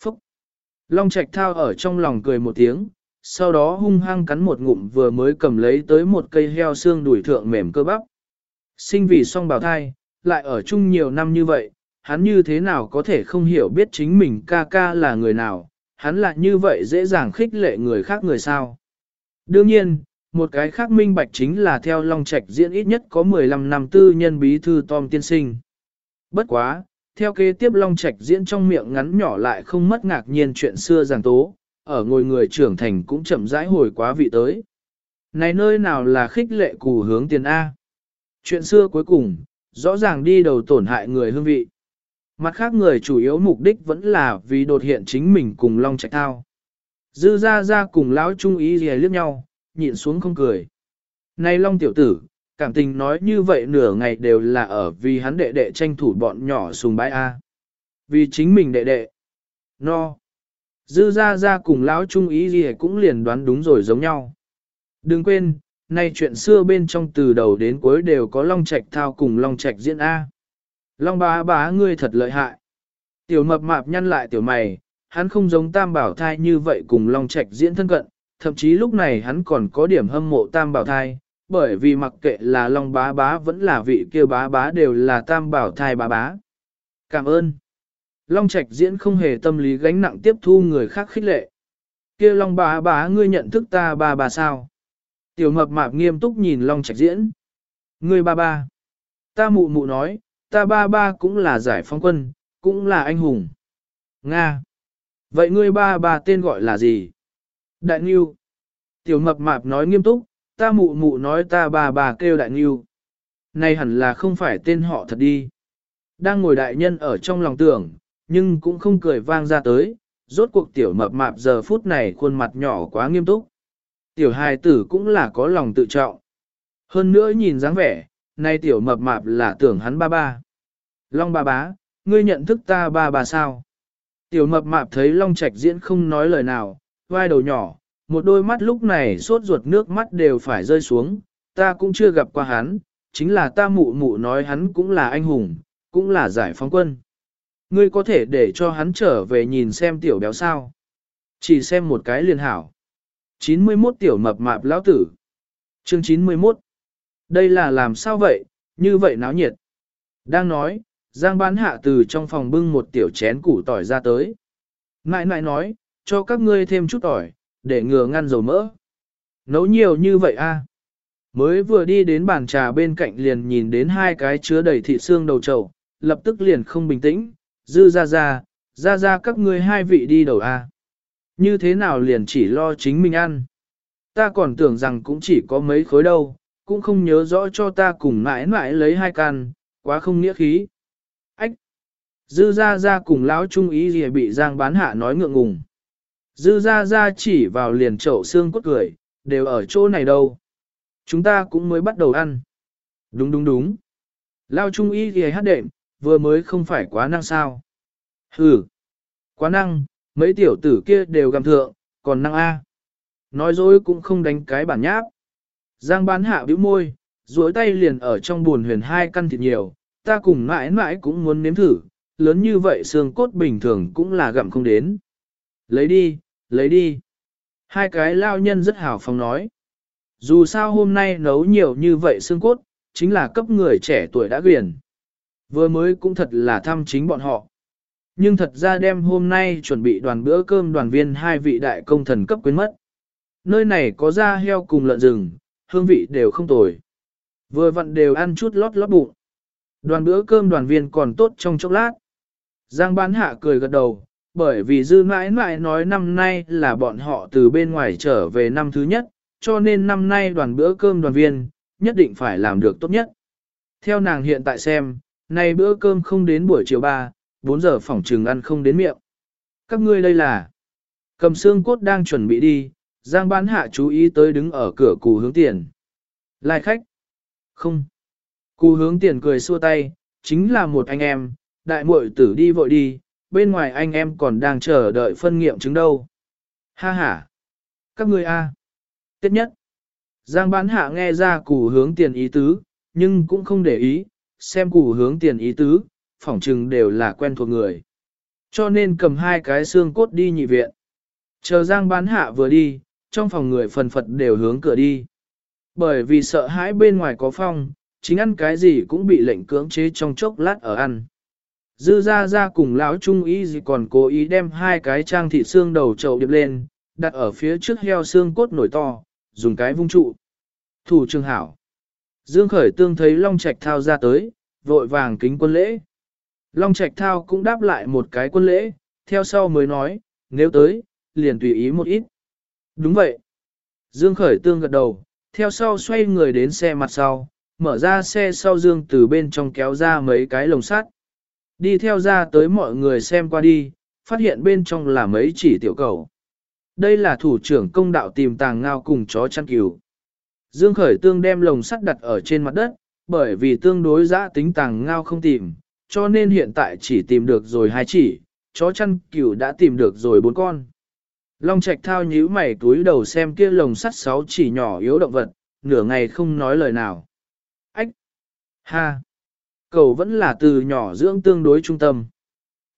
Phúc! Long Trạch thao ở trong lòng cười một tiếng, sau đó hung hăng cắn một ngụm vừa mới cầm lấy tới một cây heo xương đuổi thượng mềm cơ bắp. Sinh vì song bào thai, lại ở chung nhiều năm như vậy, hắn như thế nào có thể không hiểu biết chính mình ca ca là người nào, hắn lại như vậy dễ dàng khích lệ người khác người sao. Đương nhiên, một cái khác minh bạch chính là theo Long Trạch diễn ít nhất có 15 năm tư nhân bí thư Tom tiên sinh. Bất quá, theo kế tiếp Long Trạch diễn trong miệng ngắn nhỏ lại không mất ngạc nhiên chuyện xưa giảng tố, ở ngồi người trưởng thành cũng chậm rãi hồi quá vị tới. Này nơi nào là khích lệ cù hướng tiền A? Chuyện xưa cuối cùng, rõ ràng đi đầu tổn hại người hương vị. Mặt khác người chủ yếu mục đích vẫn là vì đột hiện chính mình cùng Long Trạch Thao. Dư ra ra cùng lão trung ý gì liếc nhau, nhịn xuống không cười. Này Long tiểu tử, cảm tình nói như vậy nửa ngày đều là ở vì hắn đệ đệ tranh thủ bọn nhỏ sùng bái A. Vì chính mình đệ đệ. No. Dư ra ra cùng lão trung ý gì cũng liền đoán đúng rồi giống nhau. Đừng quên, nay chuyện xưa bên trong từ đầu đến cuối đều có Long Trạch thao cùng Long Trạch diễn A. Long bá bá ngươi thật lợi hại. Tiểu mập mạp nhăn lại tiểu mày, hắn không giống tam bảo thai như vậy cùng Long Trạch diễn thân cận, thậm chí lúc này hắn còn có điểm hâm mộ tam bảo thai, bởi vì mặc kệ là Long bá bá vẫn là vị kia bá bá đều là tam bảo thai bá bá. Cảm ơn. Long Trạch diễn không hề tâm lý gánh nặng tiếp thu người khác khích lệ. Kia Long bá bá ngươi nhận thức ta ba bà sao? Tiểu mập mạp nghiêm túc nhìn Long Trạch diễn. Ngươi ba ba. Ta mụ mụ nói, ta ba ba cũng là giải phóng quân, cũng là anh hùng. Nga. Vậy ngươi ba ba tên gọi là gì? Đại Nhiêu. Tiểu mập mạp nói nghiêm túc, ta mụ mụ nói ta bà bà kêu Đại Nghiêu. Này hẳn là không phải tên họ thật đi. Đang ngồi đại nhân ở trong lòng tưởng, nhưng cũng không cười vang ra tới, rốt cuộc tiểu mập mạp giờ phút này khuôn mặt nhỏ quá nghiêm túc. Tiểu hài tử cũng là có lòng tự trọng. Hơn nữa nhìn dáng vẻ, nay tiểu mập mạp là tưởng hắn ba ba. Long ba bá, ngươi nhận thức ta ba bà sao? Tiểu mập mạp thấy Long Trạch diễn không nói lời nào, vai đầu nhỏ, một đôi mắt lúc này sốt ruột nước mắt đều phải rơi xuống, ta cũng chưa gặp qua hắn, chính là ta mụ mụ nói hắn cũng là anh hùng, cũng là giải phóng quân. Ngươi có thể để cho hắn trở về nhìn xem tiểu béo sao. Chỉ xem một cái liền hảo. 91 tiểu mập mạp lão tử. Chương 91. Đây là làm sao vậy, như vậy náo nhiệt. Đang nói, Giang bán hạ từ trong phòng bưng một tiểu chén củ tỏi ra tới. Nãi nãi nói, cho các ngươi thêm chút tỏi, để ngừa ngăn dầu mỡ. Nấu nhiều như vậy a? À? Mới vừa đi đến bàn trà bên cạnh liền nhìn đến hai cái chứa đầy thịt xương đầu trầu, lập tức liền không bình tĩnh, dư ra ra, ra ra các ngươi hai vị đi đầu a. Như thế nào liền chỉ lo chính mình ăn. Ta còn tưởng rằng cũng chỉ có mấy khối đâu, cũng không nhớ rõ cho ta cùng mãi mãi lấy hai can, quá không nghĩa khí. Ách! Dư ra ra cùng lão trung ý gì bị giang bán hạ nói ngượng ngùng. Dư ra ra chỉ vào liền chậu xương cốt cười, đều ở chỗ này đâu. Chúng ta cũng mới bắt đầu ăn. Đúng đúng đúng. Lao trung y thì hát đệm, vừa mới không phải quá năng sao. Hừ! Quá năng, mấy tiểu tử kia đều gặm thượng, còn năng A. Nói dối cũng không đánh cái bản nháp. Giang bán hạ bĩu môi, duỗi tay liền ở trong buồn huyền hai căn thịt nhiều, ta cùng mãi mãi cũng muốn nếm thử, lớn như vậy xương cốt bình thường cũng là gặm không đến. Lấy đi, lấy đi. Hai cái lao nhân rất hào phóng nói. Dù sao hôm nay nấu nhiều như vậy xương cốt, chính là cấp người trẻ tuổi đã quyền. Vừa mới cũng thật là thăm chính bọn họ. Nhưng thật ra đêm hôm nay chuẩn bị đoàn bữa cơm đoàn viên hai vị đại công thần cấp quyến mất. Nơi này có da heo cùng lợn rừng, hương vị đều không tồi. Vừa vặn đều ăn chút lót lót bụng. Đoàn bữa cơm đoàn viên còn tốt trong chốc lát. Giang bán hạ cười gật đầu, bởi vì dư mãi mãi nói năm nay là bọn họ từ bên ngoài trở về năm thứ nhất, cho nên năm nay đoàn bữa cơm đoàn viên, nhất định phải làm được tốt nhất. Theo nàng hiện tại xem, nay bữa cơm không đến buổi chiều 3, 4 giờ phỏng trường ăn không đến miệng. Các ngươi đây là, cầm xương cốt đang chuẩn bị đi, Giang bán hạ chú ý tới đứng ở cửa cù hướng tiền. Lai khách. Không. Cù hướng tiền cười xua tay, chính là một anh em, đại muội tử đi vội đi, bên ngoài anh em còn đang chờ đợi phân nghiệm chứng đâu. Ha ha. Các ngươi a. À. Tiếp nhất. Giang bán hạ nghe ra củ hướng tiền ý tứ, nhưng cũng không để ý, xem củ hướng tiền ý tứ, phỏng chừng đều là quen thuộc người. Cho nên cầm hai cái xương cốt đi nhị viện. Chờ Giang bán hạ vừa đi, trong phòng người phần phật đều hướng cửa đi. Bởi vì sợ hãi bên ngoài có phong, chính ăn cái gì cũng bị lệnh cưỡng chế trong chốc lát ở ăn. Dư ra ra cùng lão trung ý gì còn cố ý đem hai cái trang thị xương đầu trậu điệp lên, đặt ở phía trước heo xương cốt nổi to, dùng cái vung trụ. Thủ trường hảo. Dương khởi tương thấy Long Trạch thao ra tới, vội vàng kính quân lễ. Long Trạch thao cũng đáp lại một cái quân lễ, theo sau mới nói, nếu tới, liền tùy ý một ít. Đúng vậy. Dương khởi tương gật đầu, theo sau xoay người đến xe mặt sau, mở ra xe sau Dương từ bên trong kéo ra mấy cái lồng sắt. Đi theo ra tới mọi người xem qua đi, phát hiện bên trong là mấy chỉ tiểu cầu. Đây là thủ trưởng công đạo tìm tàng ngao cùng chó chăn cừu. Dương khởi tương đem lồng sắt đặt ở trên mặt đất, bởi vì tương đối giã tính tàng ngao không tìm, cho nên hiện tại chỉ tìm được rồi hai chỉ, chó chăn cừu đã tìm được rồi bốn con. Long Trạch thao nhíu mày túi đầu xem kia lồng sắt sáu chỉ nhỏ yếu động vật, nửa ngày không nói lời nào. Ách! Ha! Cầu vẫn là từ nhỏ dưỡng tương đối trung tâm.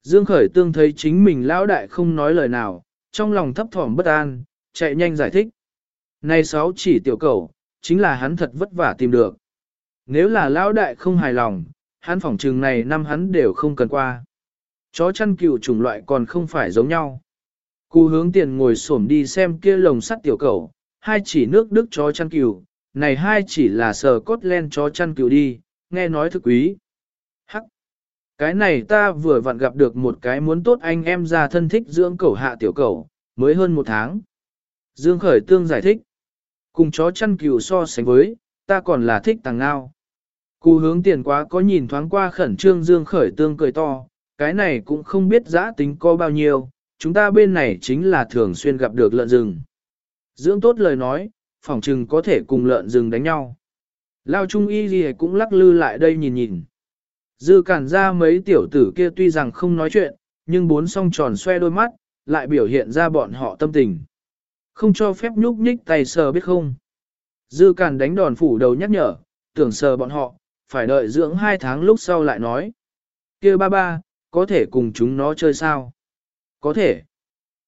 Dương Khởi Tương thấy chính mình lão đại không nói lời nào, trong lòng thấp thỏm bất an, chạy nhanh giải thích. Này sáu chỉ tiểu cầu, chính là hắn thật vất vả tìm được. Nếu là lão đại không hài lòng, hắn phỏng trừng này năm hắn đều không cần qua. Chó chăn cừu chủng loại còn không phải giống nhau. Cú hướng tiền ngồi xổm đi xem kia lồng sắt tiểu cầu, hai chỉ nước đức chó chăn cừu, này hai chỉ là sờ cốt len chó chăn cừu đi, nghe nói thực quý. Cái này ta vừa vặn gặp được một cái muốn tốt anh em ra thân thích dưỡng cẩu hạ tiểu cẩu, mới hơn một tháng. Dương Khởi Tương giải thích. Cùng chó chăn cừu so sánh với, ta còn là thích tàng ngao. Cú hướng tiền quá có nhìn thoáng qua khẩn trương Dương Khởi Tương cười to, cái này cũng không biết giã tính có bao nhiêu, chúng ta bên này chính là thường xuyên gặp được lợn rừng. Dưỡng tốt lời nói, phỏng chừng có thể cùng lợn rừng đánh nhau. Lao Trung Y gì cũng lắc lư lại đây nhìn nhìn. Dư cản ra mấy tiểu tử kia tuy rằng không nói chuyện, nhưng bốn song tròn xoe đôi mắt, lại biểu hiện ra bọn họ tâm tình. Không cho phép nhúc nhích tay sờ biết không. Dư cản đánh đòn phủ đầu nhắc nhở, tưởng sờ bọn họ, phải đợi dưỡng hai tháng lúc sau lại nói. kia ba ba, có thể cùng chúng nó chơi sao? Có thể.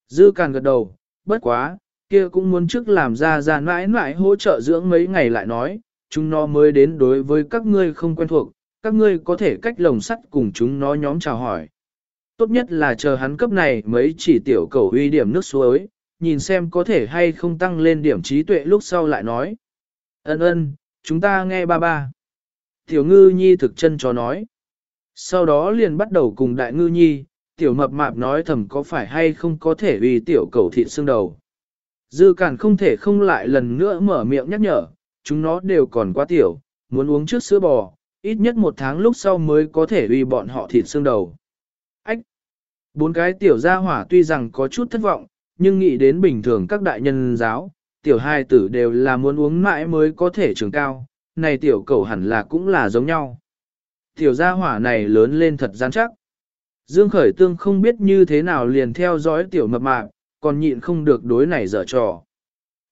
Dư càn gật đầu, bất quá, kia cũng muốn trước làm ra ra mãi mãi hỗ trợ dưỡng mấy ngày lại nói, chúng nó mới đến đối với các ngươi không quen thuộc, các ngươi có thể cách lồng sắt cùng chúng nó nhóm chào hỏi. Tốt nhất là chờ hắn cấp này mấy chỉ tiểu cầu uy điểm nước suối, nhìn xem có thể hay không tăng lên điểm trí tuệ lúc sau lại nói. Ân ân, chúng ta nghe ba ba. Tiểu ngư nhi thực chân cho nói. Sau đó liền bắt đầu cùng đại ngư nhi, tiểu mập mạp nói thầm có phải hay không có thể vì tiểu cầu thịt xương đầu. Dư cản không thể không lại lần nữa mở miệng nhắc nhở, chúng nó đều còn quá tiểu, muốn uống trước sữa bò, ít nhất một tháng lúc sau mới có thể uy bọn họ thịt xương đầu. Ách! Bốn cái tiểu gia hỏa tuy rằng có chút thất vọng, nhưng nghĩ đến bình thường các đại nhân giáo, tiểu hai tử đều là muốn uống mãi mới có thể trường cao, này tiểu cầu hẳn là cũng là giống nhau. Tiểu gia hỏa này lớn lên thật gian chắc. Dương Khởi Tương không biết như thế nào liền theo dõi tiểu mập mạp, còn nhịn không được đối này dở trò.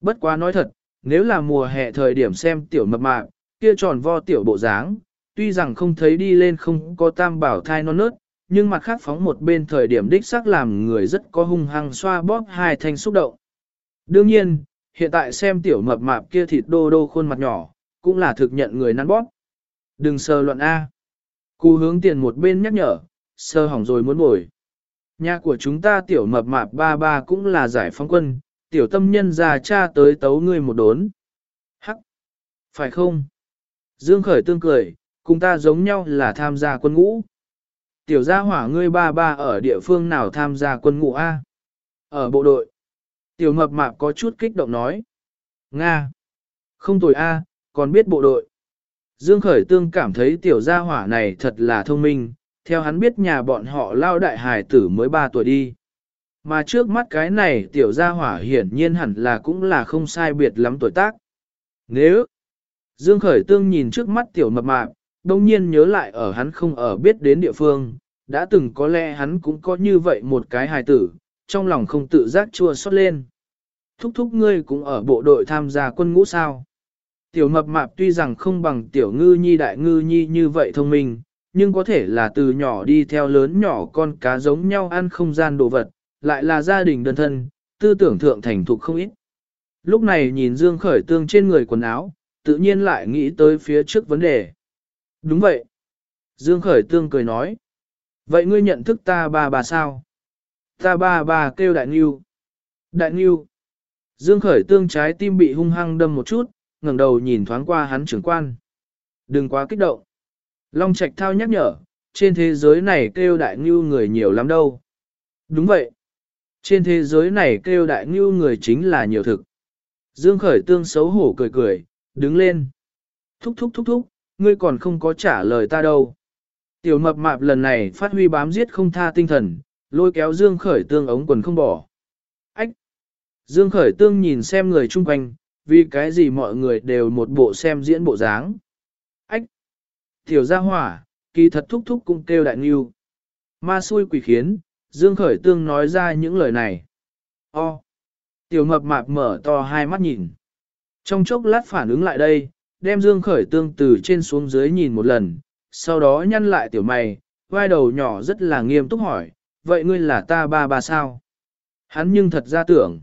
Bất quá nói thật, nếu là mùa hè thời điểm xem tiểu mập mạp, kia tròn vo tiểu bộ dáng, tuy rằng không thấy đi lên không có tam bảo thai non nớt, nhưng mặt khác phóng một bên thời điểm đích xác làm người rất có hung hăng xoa bóp hai thanh xúc động. Đương nhiên, hiện tại xem tiểu mập mạp kia thịt đô đô khuôn mặt nhỏ, cũng là thực nhận người năn bóp. Đừng sờ luận A. Cú hướng tiền một bên nhắc nhở, sơ hỏng rồi muốn bồi. Nhà của chúng ta tiểu mập mạp ba ba cũng là giải phóng quân, tiểu tâm nhân già cha tới tấu ngươi một đốn. Hắc! Phải không? Dương khởi tương cười, cùng ta giống nhau là tham gia quân ngũ. Tiểu gia hỏa ngươi ba ba ở địa phương nào tham gia quân ngũ A? Ở bộ đội. Tiểu mập mạp có chút kích động nói. Nga. Không tồi A, còn biết bộ đội. Dương Khởi Tương cảm thấy tiểu gia hỏa này thật là thông minh, theo hắn biết nhà bọn họ lao đại hài tử mới 3 tuổi đi. Mà trước mắt cái này tiểu gia hỏa hiển nhiên hẳn là cũng là không sai biệt lắm tuổi tác. Nếu Dương Khởi Tương nhìn trước mắt tiểu mập mạp, đông nhiên nhớ lại ở hắn không ở biết đến địa phương, đã từng có lẽ hắn cũng có như vậy một cái hài tử, trong lòng không tự giác chua xót lên. Thúc thúc ngươi cũng ở bộ đội tham gia quân ngũ sao. Tiểu mập mạp tuy rằng không bằng tiểu ngư nhi đại ngư nhi như vậy thông minh, nhưng có thể là từ nhỏ đi theo lớn nhỏ con cá giống nhau ăn không gian đồ vật, lại là gia đình đơn thân, tư tưởng thượng thành thục không ít. Lúc này nhìn Dương Khởi Tương trên người quần áo, tự nhiên lại nghĩ tới phía trước vấn đề. Đúng vậy. Dương Khởi Tương cười nói. Vậy ngươi nhận thức ta ba bà sao? Ta ba bà kêu Đại Nghiêu. Đại Nghiêu. Dương Khởi Tương trái tim bị hung hăng đâm một chút, ngẩng đầu nhìn thoáng qua hắn trưởng quan. Đừng quá kích động. Long Trạch thao nhắc nhở, trên thế giới này kêu đại ngưu người nhiều lắm đâu. Đúng vậy. Trên thế giới này kêu đại ngưu người chính là nhiều thực. Dương Khởi Tương xấu hổ cười cười, đứng lên. Thúc thúc thúc thúc, ngươi còn không có trả lời ta đâu. Tiểu mập mạp lần này phát huy bám giết không tha tinh thần, lôi kéo Dương Khởi Tương ống quần không bỏ. Ách! Dương Khởi Tương nhìn xem người chung quanh, vì cái gì mọi người đều một bộ xem diễn bộ dáng. Ách! Tiểu gia hỏa, kỳ thật thúc thúc cũng kêu đại nghiêu. Ma xui quỷ khiến, Dương Khởi Tương nói ra những lời này. O! Tiểu mập mạp mở to hai mắt nhìn. Trong chốc lát phản ứng lại đây, đem Dương Khởi Tương từ trên xuống dưới nhìn một lần, sau đó nhăn lại tiểu mày, vai đầu nhỏ rất là nghiêm túc hỏi, vậy ngươi là ta ba ba sao? Hắn nhưng thật ra tưởng.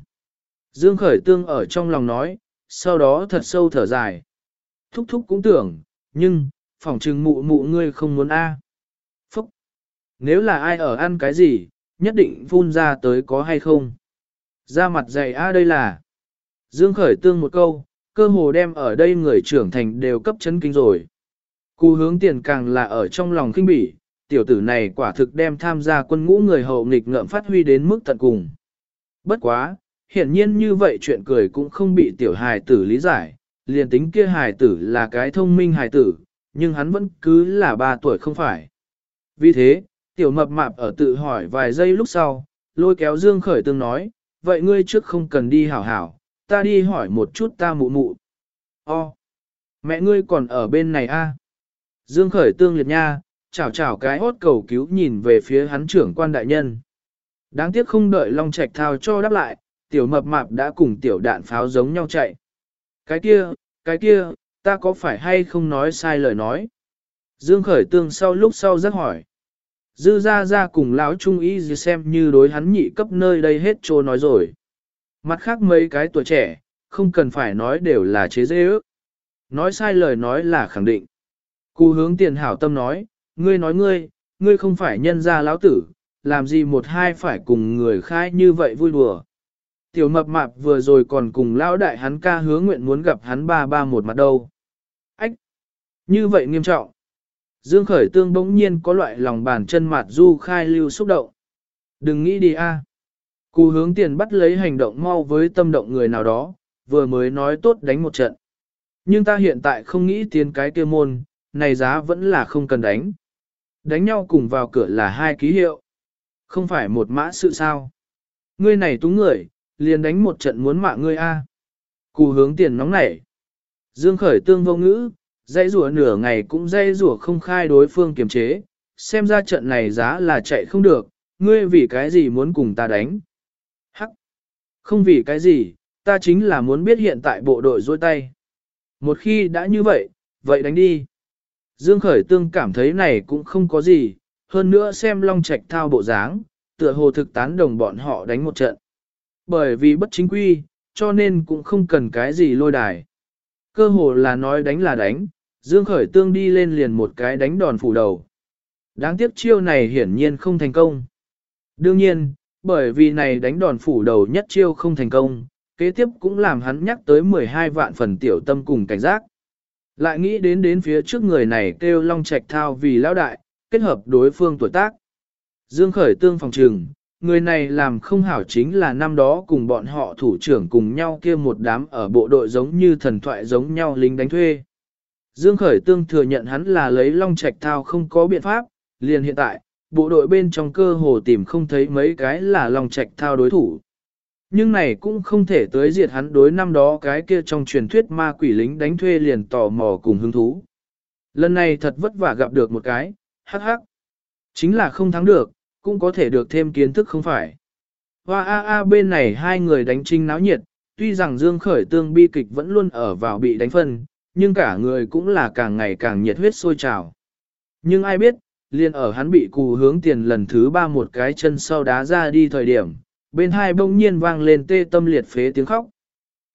Dương Khởi Tương ở trong lòng nói, sau đó thật sâu thở dài. Thúc thúc cũng tưởng, nhưng, phỏng trừng mụ mụ ngươi không muốn a. Phúc! Nếu là ai ở ăn cái gì, nhất định phun ra tới có hay không? Ra mặt dày a đây là. Dương khởi tương một câu, cơ hồ đem ở đây người trưởng thành đều cấp chấn kinh rồi. Cú hướng tiền càng là ở trong lòng kinh bỉ, tiểu tử này quả thực đem tham gia quân ngũ người hậu nghịch ngợm phát huy đến mức tận cùng. Bất quá, hiển nhiên như vậy chuyện cười cũng không bị tiểu hài tử lý giải, liền tính kia hài tử là cái thông minh hài tử, nhưng hắn vẫn cứ là ba tuổi không phải. Vì thế, tiểu mập mạp ở tự hỏi vài giây lúc sau, lôi kéo Dương Khởi Tương nói, vậy ngươi trước không cần đi hảo hảo, ta đi hỏi một chút ta mụ mụ. O, mẹ ngươi còn ở bên này a? À? Dương Khởi Tương liệt nha, chào chào cái hốt cầu cứu nhìn về phía hắn trưởng quan đại nhân. Đáng tiếc không đợi Long Trạch thao cho đáp lại, tiểu mập mạp đã cùng tiểu đạn pháo giống nhau chạy. Cái kia, cái kia, ta có phải hay không nói sai lời nói? Dương khởi tương sau lúc sau rất hỏi. Dư ra ra cùng lão trung ý gì xem như đối hắn nhị cấp nơi đây hết trô nói rồi. Mặt khác mấy cái tuổi trẻ, không cần phải nói đều là chế dễ ước. Nói sai lời nói là khẳng định. Cú hướng tiền hảo tâm nói, ngươi nói ngươi, ngươi không phải nhân gia lão tử, làm gì một hai phải cùng người khai như vậy vui đùa. Tiểu mập mạp vừa rồi còn cùng lão đại hắn ca hứa nguyện muốn gặp hắn ba ba một mặt đâu. Ách! Như vậy nghiêm trọng. Dương khởi tương bỗng nhiên có loại lòng bàn chân mặt du khai lưu xúc động. Đừng nghĩ đi a. Cú hướng tiền bắt lấy hành động mau với tâm động người nào đó, vừa mới nói tốt đánh một trận. Nhưng ta hiện tại không nghĩ tiến cái kia môn, này giá vẫn là không cần đánh. Đánh nhau cùng vào cửa là hai ký hiệu. Không phải một mã sự sao. Ngươi này túng người, liền đánh một trận muốn mạng ngươi a. cú hướng tiền nóng nảy. Dương khởi tương vô ngữ, dây rùa nửa ngày cũng dây rùa không khai đối phương kiềm chế, xem ra trận này giá là chạy không được, ngươi vì cái gì muốn cùng ta đánh. Không vì cái gì, ta chính là muốn biết hiện tại bộ đội dôi tay. Một khi đã như vậy, vậy đánh đi. Dương Khởi Tương cảm thấy này cũng không có gì, hơn nữa xem Long Trạch thao bộ dáng, tựa hồ thực tán đồng bọn họ đánh một trận. Bởi vì bất chính quy, cho nên cũng không cần cái gì lôi đài. Cơ hồ là nói đánh là đánh, Dương Khởi Tương đi lên liền một cái đánh đòn phủ đầu. Đáng tiếc chiêu này hiển nhiên không thành công. Đương nhiên, bởi vì này đánh đòn phủ đầu nhất chiêu không thành công, kế tiếp cũng làm hắn nhắc tới 12 vạn phần tiểu tâm cùng cảnh giác. Lại nghĩ đến đến phía trước người này kêu Long Trạch Thao vì lão đại, kết hợp đối phương tuổi tác. Dương Khởi Tương phòng trường người này làm không hảo chính là năm đó cùng bọn họ thủ trưởng cùng nhau kia một đám ở bộ đội giống như thần thoại giống nhau lính đánh thuê. Dương Khởi Tương thừa nhận hắn là lấy Long Trạch Thao không có biện pháp, liền hiện tại, bộ đội bên trong cơ hồ tìm không thấy mấy cái là lòng Trạch Thao đối thủ. Nhưng này cũng không thể tới diệt hắn đối năm đó cái kia trong truyền thuyết ma quỷ lính đánh thuê liền tò mò cùng hứng thú. Lần này thật vất vả gặp được một cái, hắc hắc. Chính là không thắng được, cũng có thể được thêm kiến thức không phải. Hoa A A bên này hai người đánh trinh náo nhiệt, tuy rằng Dương Khởi Tương bi kịch vẫn luôn ở vào bị đánh phân, nhưng cả người cũng là càng ngày càng nhiệt huyết sôi trào. Nhưng ai biết, liền ở hắn bị cù hướng tiền lần thứ ba một cái chân sau đá ra đi thời điểm, bên hai bỗng nhiên vang lên tê tâm liệt phế tiếng khóc.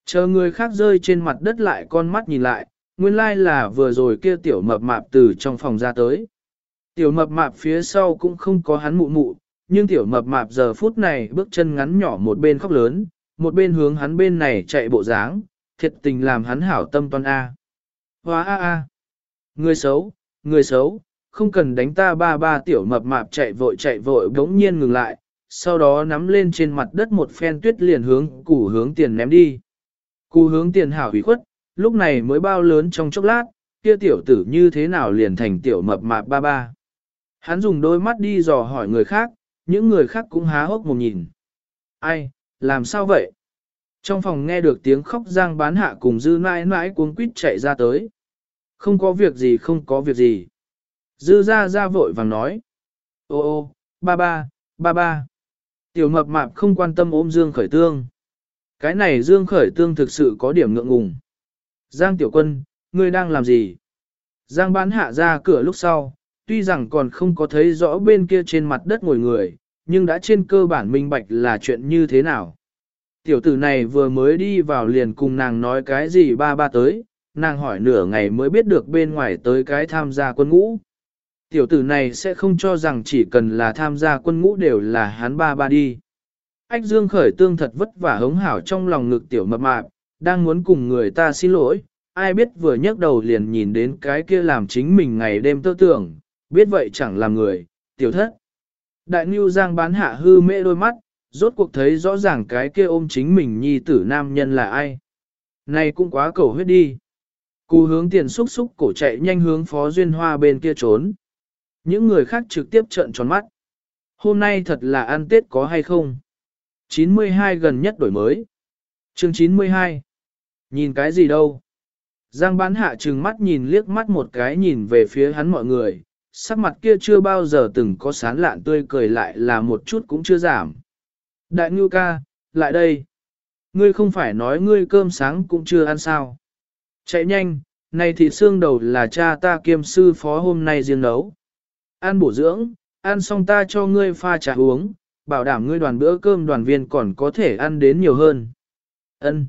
Chờ người khác rơi trên mặt đất lại con mắt nhìn lại, nguyên lai là vừa rồi kia tiểu mập mạp từ trong phòng ra tới. Tiểu mập mạp phía sau cũng không có hắn mụ mụ, nhưng tiểu mập mạp giờ phút này bước chân ngắn nhỏ một bên khóc lớn, một bên hướng hắn bên này chạy bộ dáng, thiệt tình làm hắn hảo tâm toan A. Hóa A A. Người xấu, người xấu, không cần đánh ta ba ba tiểu mập mạp chạy vội chạy vội bỗng nhiên ngừng lại, sau đó nắm lên trên mặt đất một phen tuyết liền hướng củ hướng tiền ném đi. Củ hướng tiền hảo hủy khuất, lúc này mới bao lớn trong chốc lát, kia tiểu tử như thế nào liền thành tiểu mập mạp ba ba. Hắn dùng đôi mắt đi dò hỏi người khác, những người khác cũng há hốc một nhìn. Ai, làm sao vậy? Trong phòng nghe được tiếng khóc giang bán hạ cùng dư mãi mãi cuống quýt chạy ra tới. Không có việc gì không có việc gì. Dư ra ra vội vàng nói. Ô ô, ba ba, ba ba. Tiểu mập mạp không quan tâm ôm Dương Khởi Tương. Cái này Dương Khởi Tương thực sự có điểm ngượng ngùng. Giang Tiểu Quân, ngươi đang làm gì? Giang bán hạ ra cửa lúc sau, tuy rằng còn không có thấy rõ bên kia trên mặt đất ngồi người, nhưng đã trên cơ bản minh bạch là chuyện như thế nào. Tiểu tử này vừa mới đi vào liền cùng nàng nói cái gì ba ba tới, nàng hỏi nửa ngày mới biết được bên ngoài tới cái tham gia quân ngũ. Tiểu tử này sẽ không cho rằng chỉ cần là tham gia quân ngũ đều là hắn ba ba đi. Ách Dương khởi tương thật vất vả hống hảo trong lòng ngực tiểu mập mạp, đang muốn cùng người ta xin lỗi, ai biết vừa nhấc đầu liền nhìn đến cái kia làm chính mình ngày đêm tơ tưởng, biết vậy chẳng làm người, tiểu thất. Đại Nưu Giang bán hạ hư mê đôi mắt, rốt cuộc thấy rõ ràng cái kia ôm chính mình nhi tử nam nhân là ai. Này cũng quá cầu huyết đi. Cú hướng tiền xúc xúc cổ chạy nhanh hướng phó duyên hoa bên kia trốn. Những người khác trực tiếp trợn tròn mắt. Hôm nay thật là ăn Tết có hay không? 92 gần nhất đổi mới. chương 92. Nhìn cái gì đâu? Giang bán hạ trừng mắt nhìn liếc mắt một cái nhìn về phía hắn mọi người, sắc mặt kia chưa bao giờ từng có sán lạn tươi cười lại là một chút cũng chưa giảm. Đại ngưu ca, lại đây. Ngươi không phải nói ngươi cơm sáng cũng chưa ăn sao. Chạy nhanh, này thì xương đầu là cha ta kiêm sư phó hôm nay riêng nấu. Ăn bổ dưỡng, ăn xong ta cho ngươi pha trà uống, bảo đảm ngươi đoàn bữa cơm đoàn viên còn có thể ăn đến nhiều hơn. Ân.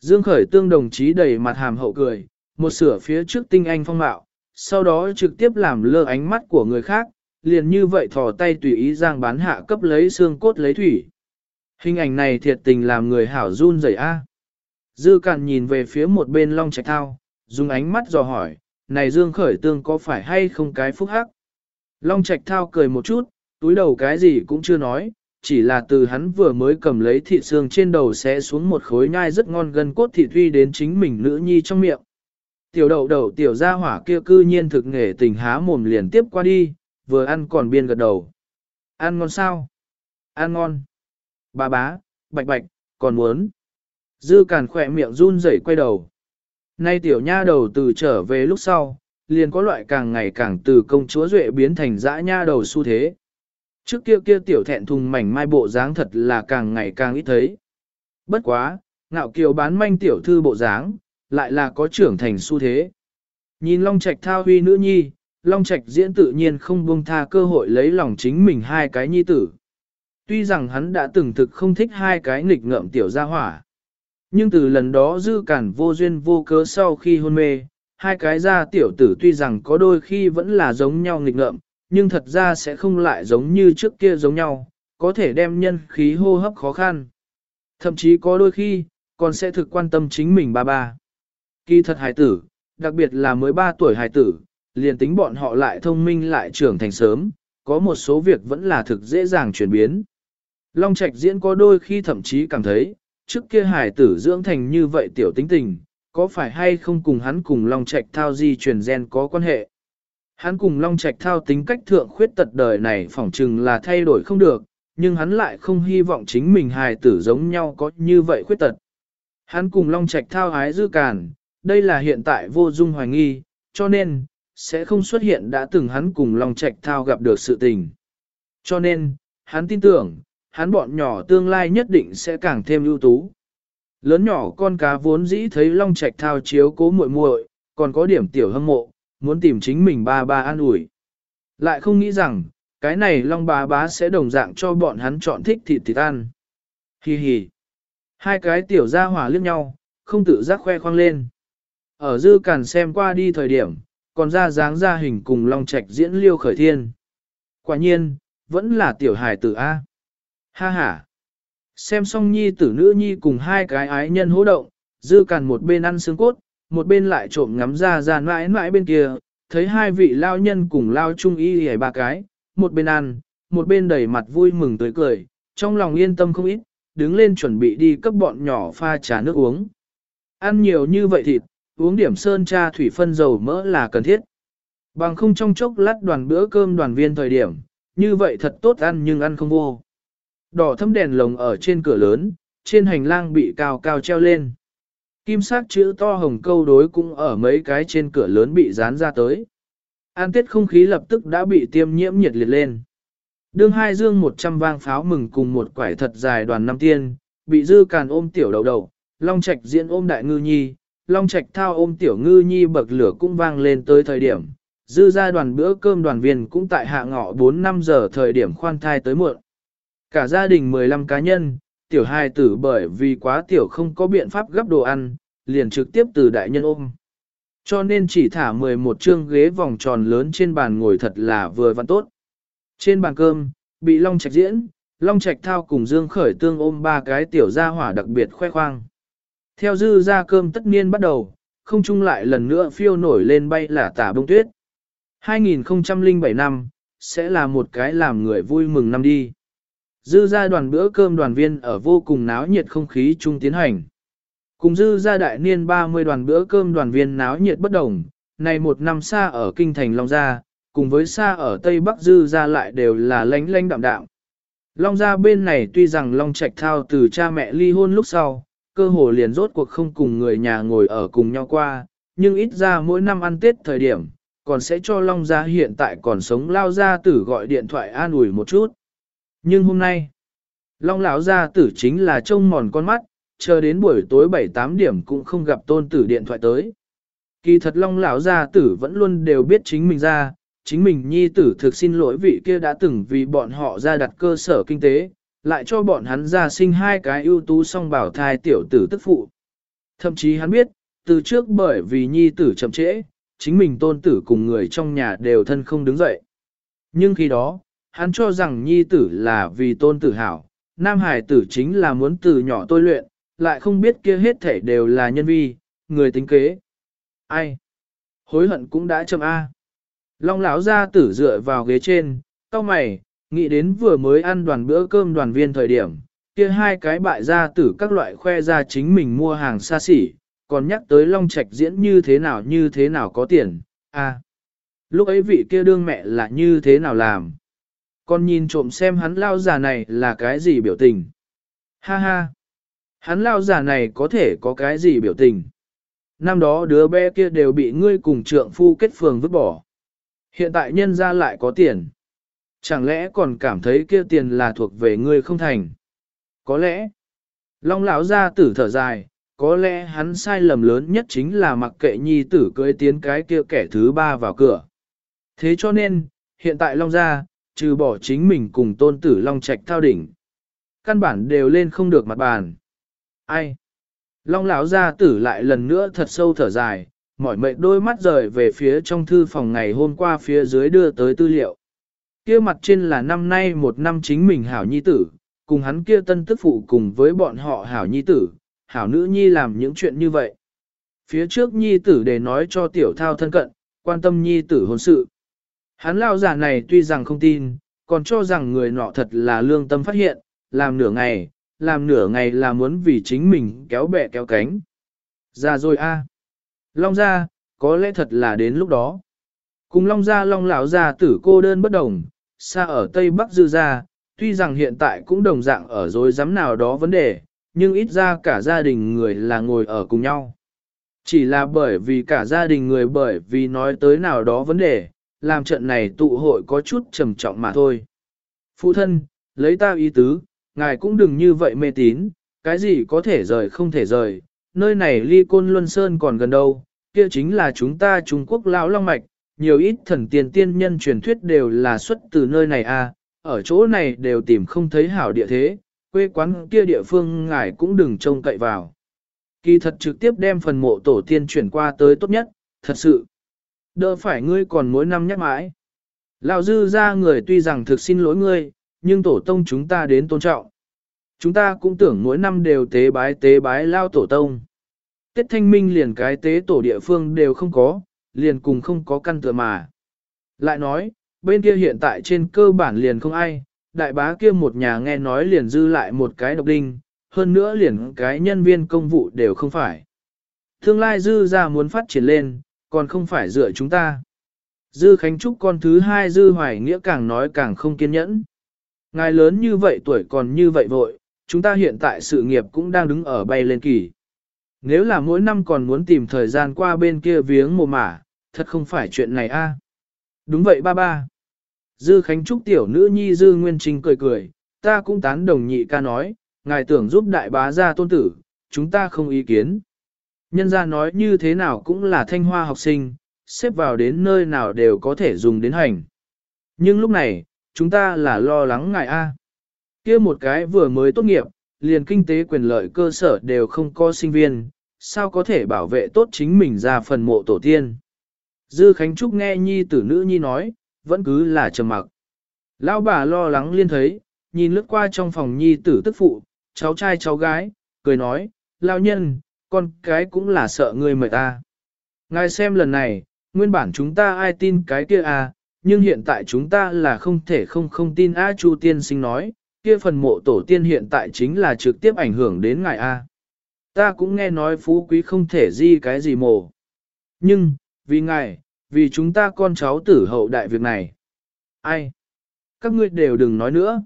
Dương khởi tương đồng chí đầy mặt hàm hậu cười, một sửa phía trước tinh anh phong mạo, sau đó trực tiếp làm lơ ánh mắt của người khác, liền như vậy thò tay tùy ý giang bán hạ cấp lấy xương cốt lấy thủy. Hình ảnh này thiệt tình làm người hảo run rẩy a. Dư Càn nhìn về phía một bên long trạch thao, dùng ánh mắt dò hỏi, này dương khởi tương có phải hay không cái phúc hắc? Long trạch thao cười một chút, túi đầu cái gì cũng chưa nói, chỉ là từ hắn vừa mới cầm lấy thịt xương trên đầu sẽ xuống một khối nhai rất ngon gần cốt thịt uy đến chính mình nữ nhi trong miệng. Tiểu đậu đậu tiểu gia hỏa kia cư nhiên thực nghề tình há mồm liền tiếp qua đi, vừa ăn còn biên gật đầu. Ăn ngon sao? Ăn ngon. Bà bá, bạch bạch, còn muốn. Dư càn khỏe miệng run rẩy quay đầu. Nay tiểu nha đầu từ trở về lúc sau, liền có loại càng ngày càng từ công chúa duệ biến thành dã nha đầu xu thế. Trước kia kia tiểu thẹn thùng mảnh mai bộ dáng thật là càng ngày càng ít thấy. Bất quá, ngạo kiều bán manh tiểu thư bộ dáng, lại là có trưởng thành xu thế. Nhìn Long Trạch thao huy nữ nhi, Long Trạch diễn tự nhiên không buông tha cơ hội lấy lòng chính mình hai cái nhi tử. Tuy rằng hắn đã từng thực không thích hai cái nghịch ngợm tiểu gia hỏa. Nhưng từ lần đó dư cản vô duyên vô cớ sau khi hôn mê, hai cái gia tiểu tử tuy rằng có đôi khi vẫn là giống nhau nghịch ngợm, nhưng thật ra sẽ không lại giống như trước kia giống nhau, có thể đem nhân khí hô hấp khó khăn. Thậm chí có đôi khi, còn sẽ thực quan tâm chính mình ba ba. Kỳ thật hài tử, đặc biệt là mới 3 tuổi hài tử, liền tính bọn họ lại thông minh lại trưởng thành sớm, có một số việc vẫn là thực dễ dàng chuyển biến. Long Trạch diễn có đôi khi thậm chí cảm thấy, trước kia hài tử dưỡng thành như vậy tiểu tính tình, có phải hay không cùng hắn cùng Long Trạch thao di truyền gen có quan hệ. Hắn cùng Long Trạch thao tính cách thượng khuyết tật đời này phỏng chừng là thay đổi không được, nhưng hắn lại không hy vọng chính mình hài tử giống nhau có như vậy khuyết tật. Hắn cùng Long Trạch thao ái dư càn, đây là hiện tại vô dung hoài nghi, cho nên, sẽ không xuất hiện đã từng hắn cùng Long Trạch thao gặp được sự tình. Cho nên, hắn tin tưởng, hắn bọn nhỏ tương lai nhất định sẽ càng thêm ưu tú. Lớn nhỏ con cá vốn dĩ thấy Long Trạch thao chiếu cố muội muội, còn có điểm tiểu hâm mộ, muốn tìm chính mình ba ba an ủi. Lại không nghĩ rằng, cái này Long bá bá sẽ đồng dạng cho bọn hắn chọn thích thịt thịt ăn. Hi hi. Hai cái tiểu gia hỏa liếc nhau, không tự giác khoe khoang lên. Ở dư càn xem qua đi thời điểm, còn ra dáng ra hình cùng Long Trạch diễn liêu khởi thiên. Quả nhiên, vẫn là tiểu hài tử A. Ha ha. Xem xong nhi tử nữ nhi cùng hai cái ái nhân hỗ động, dư càn một bên ăn xương cốt, một bên lại trộm ngắm ra ra mãi mãi bên kia, thấy hai vị lao nhân cùng lao chung y hề ba cái, một bên ăn, một bên đầy mặt vui mừng tới cười, trong lòng yên tâm không ít, đứng lên chuẩn bị đi cấp bọn nhỏ pha trà nước uống. Ăn nhiều như vậy thịt, uống điểm sơn cha thủy phân dầu mỡ là cần thiết. Bằng không trong chốc lát đoàn bữa cơm đoàn viên thời điểm, như vậy thật tốt ăn nhưng ăn không vô. Đỏ thâm đèn lồng ở trên cửa lớn, trên hành lang bị cao cao treo lên. Kim sắc chữ to hồng câu đối cũng ở mấy cái trên cửa lớn bị dán ra tới. An tiết không khí lập tức đã bị tiêm nhiễm nhiệt liệt lên. Đương hai dương một trăm vang pháo mừng cùng một quải thật dài đoàn năm tiên, bị dư càn ôm tiểu đầu đầu, long trạch diễn ôm đại ngư nhi, long trạch thao ôm tiểu ngư nhi bậc lửa cũng vang lên tới thời điểm. Dư ra đoàn bữa cơm đoàn viên cũng tại hạ ngọ 4-5 giờ thời điểm khoan thai tới muộn. Cả gia đình 15 cá nhân, tiểu hài tử bởi vì quá tiểu không có biện pháp gấp đồ ăn, liền trực tiếp từ đại nhân ôm. Cho nên chỉ thả 11 chương ghế vòng tròn lớn trên bàn ngồi thật là vừa văn tốt. Trên bàn cơm, bị Long Trạch diễn, Long Trạch thao cùng Dương Khởi Tương ôm ba cái tiểu gia hỏa đặc biệt khoe khoang. Theo dư ra cơm tất niên bắt đầu, không chung lại lần nữa phiêu nổi lên bay là tả bông tuyết. 2007 năm, sẽ là một cái làm người vui mừng năm đi. Dư ra đoàn bữa cơm đoàn viên ở vô cùng náo nhiệt không khí chung tiến hành. Cùng dư ra đại niên 30 đoàn bữa cơm đoàn viên náo nhiệt bất đồng, này một năm xa ở kinh thành Long Gia, cùng với xa ở Tây Bắc dư ra lại đều là lánh lánh đạm đạm. Long Gia bên này tuy rằng Long Trạch Thao từ cha mẹ ly hôn lúc sau, cơ hồ liền rốt cuộc không cùng người nhà ngồi ở cùng nhau qua, nhưng ít ra mỗi năm ăn Tết thời điểm, còn sẽ cho Long Gia hiện tại còn sống lao gia tử gọi điện thoại an ủi một chút. Nhưng hôm nay, Long lão gia tử chính là trông mòn con mắt, chờ đến buổi tối 7-8 điểm cũng không gặp tôn tử điện thoại tới. Kỳ thật Long lão gia tử vẫn luôn đều biết chính mình ra, chính mình nhi tử thực xin lỗi vị kia đã từng vì bọn họ ra đặt cơ sở kinh tế, lại cho bọn hắn ra sinh hai cái ưu tú song bảo thai tiểu tử tức phụ. Thậm chí hắn biết, từ trước bởi vì nhi tử chậm trễ, chính mình tôn tử cùng người trong nhà đều thân không đứng dậy. Nhưng khi đó, hắn cho rằng nhi tử là vì tôn tử hảo, nam hải tử chính là muốn từ nhỏ tôi luyện, lại không biết kia hết thể đều là nhân vi, người tính kế. Ai? Hối hận cũng đã châm A. Long lão ra tử dựa vào ghế trên, cau mày, nghĩ đến vừa mới ăn đoàn bữa cơm đoàn viên thời điểm, kia hai cái bại gia tử các loại khoe ra chính mình mua hàng xa xỉ, còn nhắc tới Long Trạch diễn như thế nào như thế nào có tiền, a lúc ấy vị kia đương mẹ là như thế nào làm. Còn nhìn trộm xem hắn lao giả này là cái gì biểu tình. Ha ha! Hắn lao giả này có thể có cái gì biểu tình. Năm đó đứa bé kia đều bị ngươi cùng trượng phu kết phường vứt bỏ. Hiện tại nhân ra lại có tiền. Chẳng lẽ còn cảm thấy kia tiền là thuộc về ngươi không thành? Có lẽ, Long lão gia tử thở dài, có lẽ hắn sai lầm lớn nhất chính là mặc kệ nhi tử cưới tiến cái kia kẻ thứ ba vào cửa. Thế cho nên, hiện tại Long gia, trừ bỏ chính mình cùng tôn tử Long Trạch thao đỉnh. Căn bản đều lên không được mặt bàn. Ai? Long lão gia tử lại lần nữa thật sâu thở dài, mỏi mệt đôi mắt rời về phía trong thư phòng ngày hôm qua phía dưới đưa tới tư liệu. Kia mặt trên là năm nay một năm chính mình hảo nhi tử, cùng hắn kia tân tức phụ cùng với bọn họ hảo nhi tử, hảo nữ nhi làm những chuyện như vậy. Phía trước nhi tử để nói cho tiểu thao thân cận, quan tâm nhi tử hôn sự. Hắn lao giả này tuy rằng không tin, còn cho rằng người nọ thật là lương tâm phát hiện, làm nửa ngày, làm nửa ngày là muốn vì chính mình kéo bẹ kéo cánh. Ra rồi a, Long ra, có lẽ thật là đến lúc đó. Cùng Long ra Long lão ra tử cô đơn bất đồng, xa ở Tây Bắc dư ra, tuy rằng hiện tại cũng đồng dạng ở dối dám nào đó vấn đề, nhưng ít ra cả gia đình người là ngồi ở cùng nhau. Chỉ là bởi vì cả gia đình người bởi vì nói tới nào đó vấn đề, làm trận này tụ hội có chút trầm trọng mà thôi. Phụ thân, lấy ta ý tứ, ngài cũng đừng như vậy mê tín, cái gì có thể rời không thể rời, nơi này ly côn luân sơn còn gần đâu, kia chính là chúng ta Trung Quốc lão long mạch, nhiều ít thần tiên tiên nhân truyền thuyết đều là xuất từ nơi này a, à, ở chỗ này đều tìm không thấy hảo địa thế, quê quán kia địa phương ngài cũng đừng trông cậy vào. Kỳ thật trực tiếp đem phần mộ tổ tiên chuyển qua tới tốt nhất, thật sự. Đỡ phải ngươi còn mỗi năm nhắc mãi. Lão dư ra người tuy rằng thực xin lỗi ngươi, nhưng tổ tông chúng ta đến tôn trọng. Chúng ta cũng tưởng mỗi năm đều tế bái tế bái lao tổ tông. Tết thanh minh liền cái tế tổ địa phương đều không có, liền cùng không có căn tựa mà. Lại nói, bên kia hiện tại trên cơ bản liền không ai, đại bá kia một nhà nghe nói liền dư lại một cái độc đinh, hơn nữa liền cái nhân viên công vụ đều không phải. Tương lai dư ra muốn phát triển lên, còn không phải dựa chúng ta. Dư Khánh Trúc con thứ hai dư hoài nghĩa càng nói càng không kiên nhẫn. Ngài lớn như vậy tuổi còn như vậy vội, chúng ta hiện tại sự nghiệp cũng đang đứng ở bay lên kỳ. Nếu là mỗi năm còn muốn tìm thời gian qua bên kia viếng mồ mả, thật không phải chuyện này a. Đúng vậy ba ba. Dư Khánh Trúc tiểu nữ nhi Dư Nguyên Trinh cười cười, ta cũng tán đồng nhị ca nói, ngài tưởng giúp đại bá gia tôn tử, chúng ta không ý kiến. Nhân gia nói như thế nào cũng là thanh hoa học sinh, xếp vào đến nơi nào đều có thể dùng đến hành. Nhưng lúc này, chúng ta là lo lắng ngài A. kia một cái vừa mới tốt nghiệp, liền kinh tế quyền lợi cơ sở đều không có sinh viên, sao có thể bảo vệ tốt chính mình ra phần mộ tổ tiên. Dư Khánh Trúc nghe nhi tử nữ nhi nói, vẫn cứ là trầm mặc. Lão bà lo lắng liên thấy, nhìn lướt qua trong phòng nhi tử tức phụ, cháu trai cháu gái, cười nói, lão nhân, con cái cũng là sợ người mời ta. Ngài xem lần này, nguyên bản chúng ta ai tin cái kia à, nhưng hiện tại chúng ta là không thể không không tin A Chu tiên sinh nói, kia phần mộ tổ tiên hiện tại chính là trực tiếp ảnh hưởng đến ngài A. Ta cũng nghe nói phú quý không thể di cái gì mộ. Nhưng, vì ngài, vì chúng ta con cháu tử hậu đại việc này. Ai? Các ngươi đều đừng nói nữa.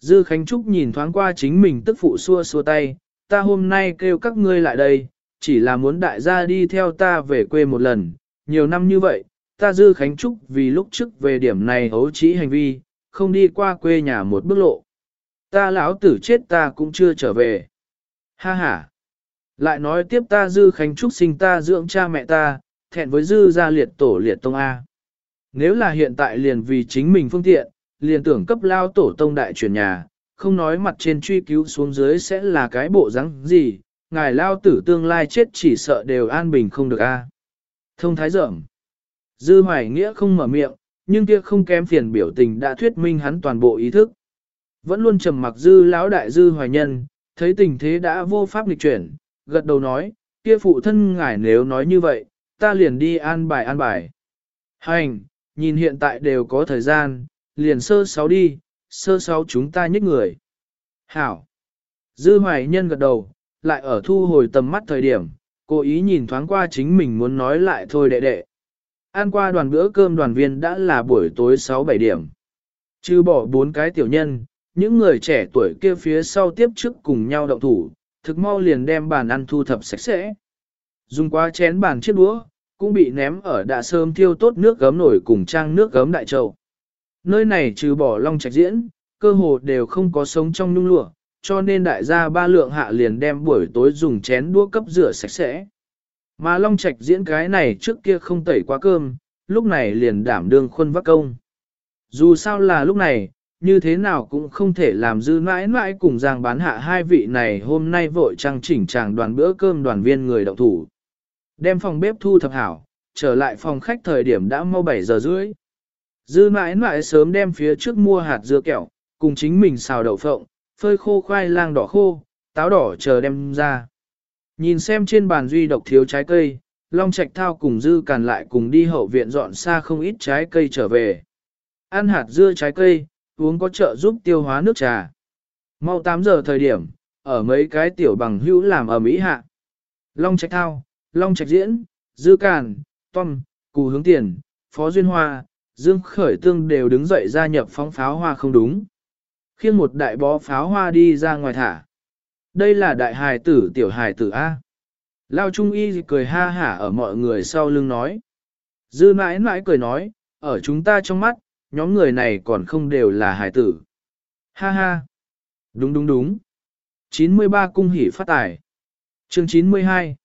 Dư Khánh Trúc nhìn thoáng qua chính mình tức phụ xua xua tay, ta hôm nay kêu các ngươi lại đây, chỉ là muốn đại gia đi theo ta về quê một lần, nhiều năm như vậy, ta Dư Khánh Trúc vì lúc trước về điểm này hấu trĩ hành vi, không đi qua quê nhà một bước lộ. Ta lão tử chết ta cũng chưa trở về. Ha ha. Lại nói tiếp ta Dư Khánh Trúc sinh ta dưỡng cha mẹ ta, thẹn với Dư gia liệt tổ liệt tông A. Nếu là hiện tại liền vì chính mình phương tiện, liền tưởng cấp lao tổ tông đại chuyển nhà, không nói mặt trên truy cứu xuống dưới sẽ là cái bộ rắn gì, ngài lao tử tương lai chết chỉ sợ đều an bình không được a. Thông thái dởm, Dư hoài nghĩa không mở miệng, nhưng kia không kém phiền biểu tình đã thuyết minh hắn toàn bộ ý thức. Vẫn luôn trầm mặc dư lão đại dư hoài nhân, thấy tình thế đã vô pháp nghịch chuyển, gật đầu nói, kia phụ thân ngài nếu nói như vậy, ta liền đi an bài an bài. Hành, nhìn hiện tại đều có thời gian, liền sơ sáu đi, sơ sáu chúng ta nhích người. Hảo. Dư hoài nhân gật đầu, lại ở thu hồi tầm mắt thời điểm, cố ý nhìn thoáng qua chính mình muốn nói lại thôi đệ đệ. Ăn qua đoàn bữa cơm đoàn viên đã là buổi tối 6-7 điểm. Chứ bỏ bốn cái tiểu nhân, những người trẻ tuổi kia phía sau tiếp trước cùng nhau động thủ, thực mau liền đem bàn ăn thu thập sạch sẽ. Dùng qua chén bàn chiếc đũa, cũng bị ném ở đã sơm thiêu tốt nước gấm nổi cùng trang nước gấm đại châu. Nơi này trừ bỏ long trạch diễn, cơ hồ đều không có sống trong nhung lụa, cho nên đại gia ba lượng hạ liền đem buổi tối dùng chén đũa cấp rửa sạch sẽ. Mà long trạch diễn cái này trước kia không tẩy quá cơm, lúc này liền đảm đương khuôn vác công. Dù sao là lúc này, như thế nào cũng không thể làm dư mãi mãi cùng giang bán hạ hai vị này hôm nay vội trang chỉnh chàng đoàn bữa cơm đoàn viên người động thủ. Đem phòng bếp thu thập hảo, trở lại phòng khách thời điểm đã mau 7 giờ rưỡi. Dư mãi mãi sớm đem phía trước mua hạt dưa kẹo, cùng chính mình xào đậu phộng, phơi khô khoai lang đỏ khô, táo đỏ chờ đem ra. Nhìn xem trên bàn duy độc thiếu trái cây, Long Trạch Thao cùng Dư Càn lại cùng đi hậu viện dọn xa không ít trái cây trở về. Ăn hạt dưa trái cây, uống có trợ giúp tiêu hóa nước trà. Mau 8 giờ thời điểm, ở mấy cái tiểu bằng hữu làm ở Mỹ hạ. Long Trạch Thao, Long Trạch Diễn, Dư Càn, Tom, Cù Hướng Tiền, Phó Duyên Hoa, Dương Khởi Tương đều đứng dậy gia nhập phóng pháo hoa không đúng. Khiêng một đại bó pháo hoa đi ra ngoài thả. Đây là đại hài tử tiểu hài tử A. Lao Trung Y cười ha hả ở mọi người sau lưng nói. Dư mãi mãi cười nói, ở chúng ta trong mắt, nhóm người này còn không đều là hài tử. Ha ha. Đúng đúng đúng. 93 cung hỷ phát tài. Chương 92.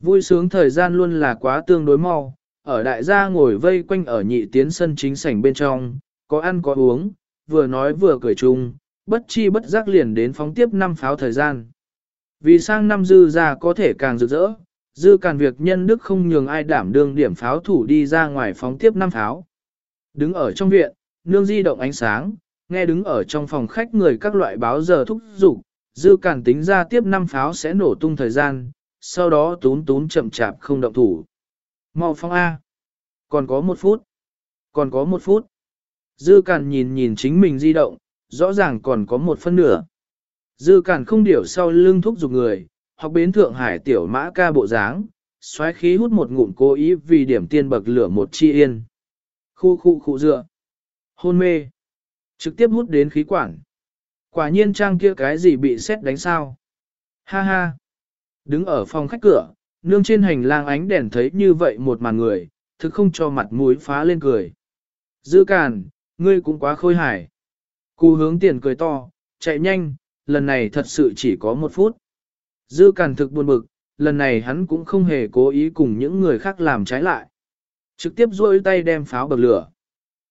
Vui sướng thời gian luôn là quá tương đối mau, ở đại gia ngồi vây quanh ở nhị tiến sân chính sảnh bên trong, có ăn có uống, vừa nói vừa cười chung, bất chi bất giác liền đến phóng tiếp năm pháo thời gian. Vì sang năm dư ra có thể càng rực rỡ, dư càng việc nhân đức không nhường ai đảm đương điểm pháo thủ đi ra ngoài phóng tiếp năm pháo. Đứng ở trong viện, nương di động ánh sáng, nghe đứng ở trong phòng khách người các loại báo giờ thúc giục, dư càng tính ra tiếp năm pháo sẽ nổ tung thời gian, sau đó tún tún chậm chạp không động thủ. Mau phong A. Còn có một phút. Còn có một phút. Dư càn nhìn nhìn chính mình di động, rõ ràng còn có một phân nửa. Dư càn không điểu sau lưng thúc giục người, học bến Thượng Hải tiểu mã ca bộ dáng, xoáy khí hút một ngụm cố ý vì điểm tiên bậc lửa một chi yên. Khu khu khu dựa. Hôn mê. Trực tiếp hút đến khí quản. Quả nhiên trang kia cái gì bị xét đánh sao. Ha ha. Đứng ở phòng khách cửa, nương trên hành lang ánh đèn thấy như vậy một màn người, thực không cho mặt mũi phá lên cười. Dư càn, ngươi cũng quá khôi hài. Cù hướng tiền cười to, chạy nhanh, lần này thật sự chỉ có một phút. Dư càn thực buồn bực, lần này hắn cũng không hề cố ý cùng những người khác làm trái lại. Trực tiếp duỗi tay đem pháo bật lửa.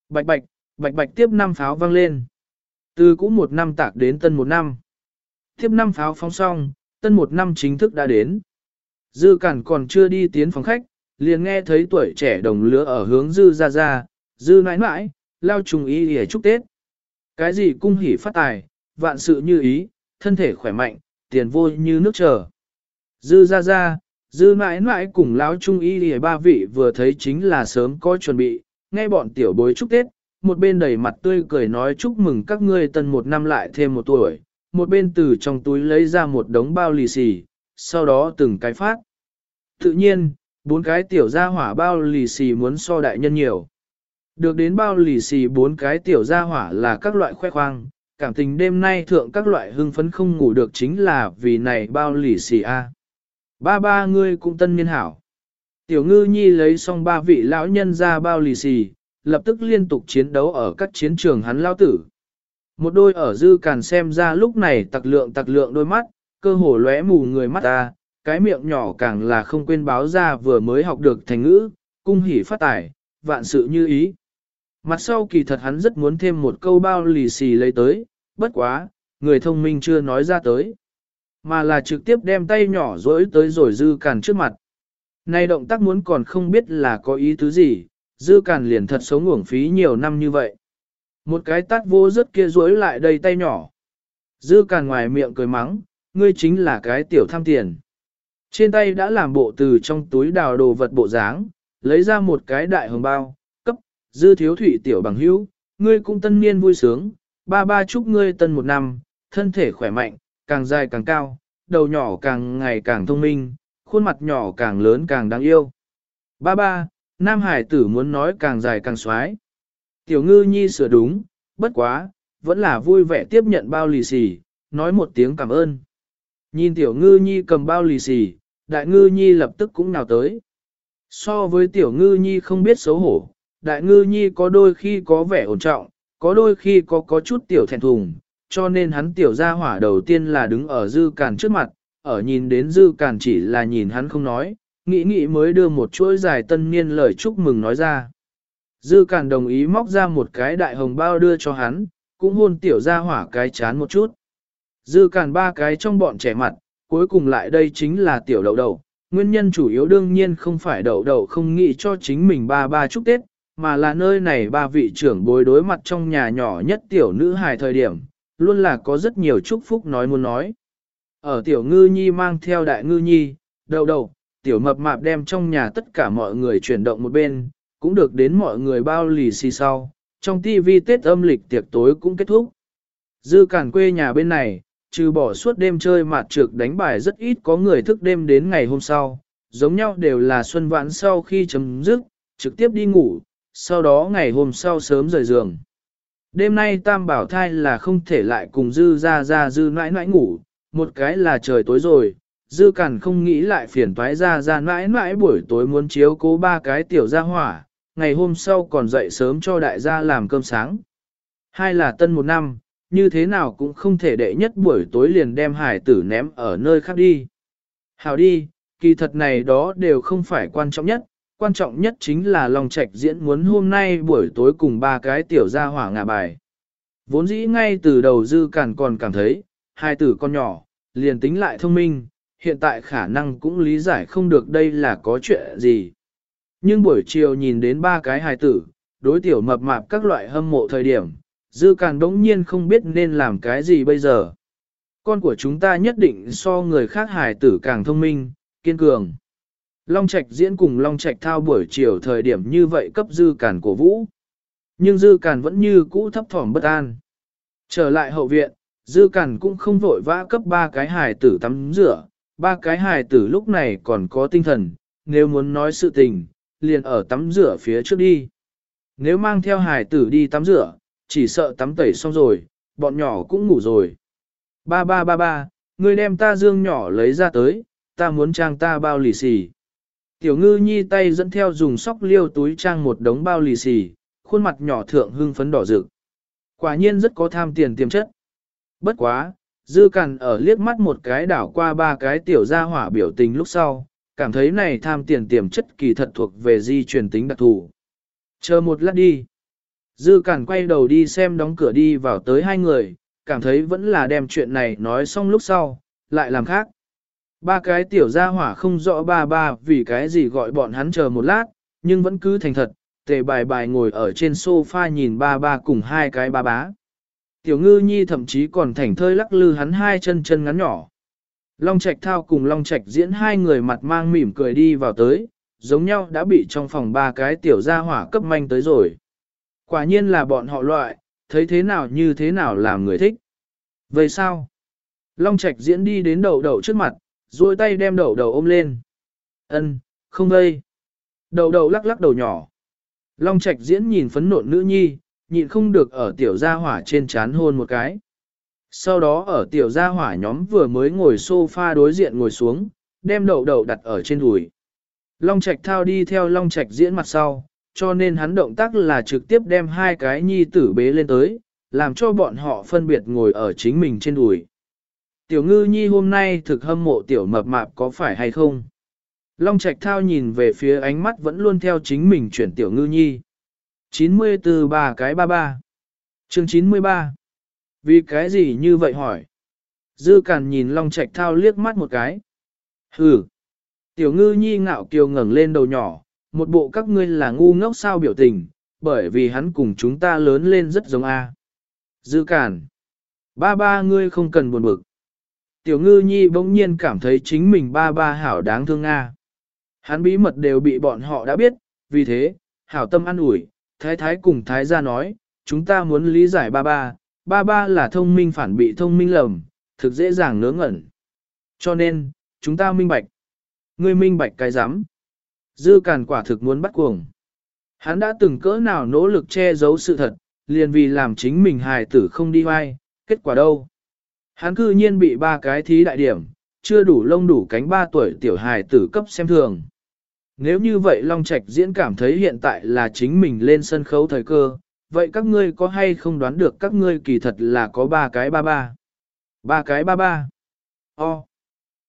Bạch bạch, bạch bạch tiếp năm pháo vang lên. Từ cũ một năm tạc đến tân một năm. Tiếp năm pháo phóng xong, tân một năm chính thức đã đến. Dư cản còn chưa đi tiến phòng khách, liền nghe thấy tuổi trẻ đồng lứa ở hướng dư ra ra, dư nãi nãi, lao trùng ý để chúc Tết. Cái gì cung hỉ phát tài, vạn sự như ý, thân thể khỏe mạnh, tiền vô như nước trở. Dư ra ra, dư nãi nãi cùng lão trung y lìa ba vị vừa thấy chính là sớm có chuẩn bị, nghe bọn tiểu bối chúc Tết, một bên đầy mặt tươi cười nói chúc mừng các ngươi tân một năm lại thêm một tuổi, một bên từ trong túi lấy ra một đống bao lì xì, sau đó từng cái phát. Tự nhiên, bốn cái tiểu gia hỏa bao lì xì muốn so đại nhân nhiều. Được đến bao lì xì bốn cái tiểu gia hỏa là các loại khoe khoang, cảm tình đêm nay thượng các loại hưng phấn không ngủ được chính là vì này bao lì xì a. Ba ba ngươi cũng tân niên hảo. Tiểu ngư nhi lấy xong ba vị lão nhân ra bao lì xì, lập tức liên tục chiến đấu ở các chiến trường hắn lao tử. Một đôi ở dư càn xem ra lúc này tặc lượng tặc lượng đôi mắt, cơ hồ lóe mù người mắt ta, cái miệng nhỏ càng là không quên báo ra vừa mới học được thành ngữ, cung hỉ phát tài, vạn sự như ý. Mặt sau kỳ thật hắn rất muốn thêm một câu bao lì xì lấy tới, bất quá, người thông minh chưa nói ra tới. Mà là trực tiếp đem tay nhỏ rỗi tới rồi dư càn trước mặt. nay động tác muốn còn không biết là có ý tứ gì, Dư càn liền thật sống uổng phí nhiều năm như vậy. Một cái tát vô rất kia rối lại đầy tay nhỏ. Dư càn ngoài miệng cười mắng, ngươi chính là cái tiểu tham tiền. Trên tay đã làm bộ từ trong túi đào đồ vật bộ dáng, lấy ra một cái đại hồng bao, cấp, dư thiếu thủy tiểu bằng hữu, ngươi cũng tân niên vui sướng, ba ba chúc ngươi tân một năm, thân thể khỏe mạnh, càng dài càng cao, đầu nhỏ càng ngày càng thông minh, khuôn mặt nhỏ càng lớn càng đáng yêu. Ba ba, Nam Hải tử muốn nói càng dài càng xoái. Tiểu ngư nhi sửa đúng, bất quá, vẫn là vui vẻ tiếp nhận bao lì xì, nói một tiếng cảm ơn. Nhìn tiểu ngư nhi cầm bao lì xì, đại ngư nhi lập tức cũng nào tới. So với tiểu ngư nhi không biết xấu hổ, đại ngư nhi có đôi khi có vẻ ổn trọng, có đôi khi có có chút tiểu thẹn thùng, cho nên hắn tiểu ra hỏa đầu tiên là đứng ở dư càn trước mặt, ở nhìn đến dư càn chỉ là nhìn hắn không nói, nghĩ nghĩ mới đưa một chuỗi dài tân niên lời chúc mừng nói ra. Dư càn đồng ý móc ra một cái đại hồng bao đưa cho hắn, cũng hôn tiểu ra hỏa cái chán một chút. Dư càn ba cái trong bọn trẻ mặt, cuối cùng lại đây chính là tiểu đậu đậu. Nguyên nhân chủ yếu đương nhiên không phải đậu đậu không nghĩ cho chính mình ba ba chúc Tết, mà là nơi này ba vị trưởng bối đối mặt trong nhà nhỏ nhất tiểu nữ hài thời điểm, luôn là có rất nhiều chúc phúc nói muốn nói. Ở tiểu ngư nhi mang theo đại ngư nhi, đậu đậu, tiểu mập mạp đem trong nhà tất cả mọi người chuyển động một bên, cũng được đến mọi người bao lì xì sau, trong tivi Tết âm lịch tiệc tối cũng kết thúc. Dư cản quê nhà bên này, trừ bỏ suốt đêm chơi mạt trược đánh bài rất ít có người thức đêm đến ngày hôm sau, giống nhau đều là xuân vãn sau khi chấm dứt, trực tiếp đi ngủ, sau đó ngày hôm sau sớm rời giường. Đêm nay tam bảo thai là không thể lại cùng dư ra ra dư nãi nãi ngủ, một cái là trời tối rồi, dư cản không nghĩ lại phiền toái ra ra nãi nãi buổi tối muốn chiếu cố ba cái tiểu gia hỏa, ngày hôm sau còn dậy sớm cho đại gia làm cơm sáng. Hai là tân một năm, như thế nào cũng không thể đệ nhất buổi tối liền đem hải tử ném ở nơi khác đi. Hào đi, kỳ thật này đó đều không phải quan trọng nhất, quan trọng nhất chính là Long Trạch diễn muốn hôm nay buổi tối cùng ba cái tiểu gia hỏa ngạ bài. Vốn dĩ ngay từ đầu dư cản còn cảm thấy, hai tử con nhỏ, liền tính lại thông minh, hiện tại khả năng cũng lý giải không được đây là có chuyện gì. Nhưng buổi chiều nhìn đến ba cái hài tử, đối tiểu mập mạp các loại hâm mộ thời điểm, dư càn đống nhiên không biết nên làm cái gì bây giờ. Con của chúng ta nhất định so người khác hài tử càng thông minh, kiên cường. Long Trạch diễn cùng Long Trạch thao buổi chiều thời điểm như vậy cấp dư càn cổ vũ. Nhưng dư càn vẫn như cũ thấp thỏm bất an. Trở lại hậu viện, dư càn cũng không vội vã cấp ba cái hài tử tắm rửa, ba cái hài tử lúc này còn có tinh thần, nếu muốn nói sự tình, liền ở tắm rửa phía trước đi. Nếu mang theo hài tử đi tắm rửa, chỉ sợ tắm tẩy xong rồi, bọn nhỏ cũng ngủ rồi. Ba ba ba ba, người đem ta dương nhỏ lấy ra tới, ta muốn trang ta bao lì xì. Tiểu ngư nhi tay dẫn theo dùng sóc liêu túi trang một đống bao lì xì, khuôn mặt nhỏ thượng hưng phấn đỏ rực. Quả nhiên rất có tham tiền tiềm chất. Bất quá, dư cằn ở liếc mắt một cái đảo qua ba cái tiểu gia hỏa biểu tình lúc sau, cảm thấy này tham tiền tiềm chất kỳ thật thuộc về di truyền tính đặc thù. Chờ một lát đi. Dư cản quay đầu đi xem đóng cửa đi vào tới hai người, cảm thấy vẫn là đem chuyện này nói xong lúc sau, lại làm khác. Ba cái tiểu gia hỏa không rõ ba ba vì cái gì gọi bọn hắn chờ một lát, nhưng vẫn cứ thành thật, tề bài bài ngồi ở trên sofa nhìn ba ba cùng hai cái ba bá. Tiểu ngư nhi thậm chí còn thành thơi lắc lư hắn hai chân chân ngắn nhỏ. Long Trạch thao cùng Long Trạch diễn hai người mặt mang mỉm cười đi vào tới, giống nhau đã bị trong phòng ba cái tiểu gia hỏa cấp manh tới rồi. Quả nhiên là bọn họ loại, thấy thế nào như thế nào làm người thích. Vậy sao? Long Trạch diễn đi đến đầu đầu trước mặt, duỗi tay đem đầu đầu ôm lên. Ân, không đây. Đầu đầu lắc lắc đầu nhỏ. Long Trạch diễn nhìn phấn nộn nữ nhi, nhịn không được ở tiểu gia hỏa trên chán hôn một cái. Sau đó ở tiểu gia hỏa nhóm vừa mới ngồi sofa đối diện ngồi xuống, đem đầu đầu đặt ở trên đùi. Long Trạch thao đi theo Long Trạch diễn mặt sau, cho nên hắn động tác là trực tiếp đem hai cái nhi tử bế lên tới, làm cho bọn họ phân biệt ngồi ở chính mình trên đùi. Tiểu ngư nhi hôm nay thực hâm mộ tiểu mập mạp có phải hay không? Long Trạch thao nhìn về phía ánh mắt vẫn luôn theo chính mình chuyển tiểu ngư nhi. 94 ba cái ba ba. Chương 93. Vì cái gì như vậy hỏi? Dư càn nhìn Long Trạch thao liếc mắt một cái. Hừ. Tiểu ngư nhi ngạo kiều ngẩng lên đầu nhỏ, một bộ các ngươi là ngu ngốc sao biểu tình, bởi vì hắn cùng chúng ta lớn lên rất giống A. Dư cản. Ba ba ngươi không cần buồn bực. Tiểu ngư nhi bỗng nhiên cảm thấy chính mình ba ba hảo đáng thương Nga. Hắn bí mật đều bị bọn họ đã biết, vì thế, hảo tâm ăn ủi, thái thái cùng thái gia nói, chúng ta muốn lý giải ba ba, ba ba là thông minh phản bị thông minh lầm, thực dễ dàng ngớ ngẩn. Cho nên, chúng ta minh bạch. Ngươi minh bạch cái rắm Dư càn quả thực muốn bắt cuồng. Hắn đã từng cỡ nào nỗ lực che giấu sự thật, liền vì làm chính mình hài tử không đi vai, kết quả đâu. Hắn cư nhiên bị ba cái thí đại điểm, chưa đủ lông đủ cánh ba tuổi tiểu hài tử cấp xem thường. Nếu như vậy Long Trạch diễn cảm thấy hiện tại là chính mình lên sân khấu thời cơ, vậy các ngươi có hay không đoán được các ngươi kỳ thật là có ba cái ba ba? Ba cái ba ba. O.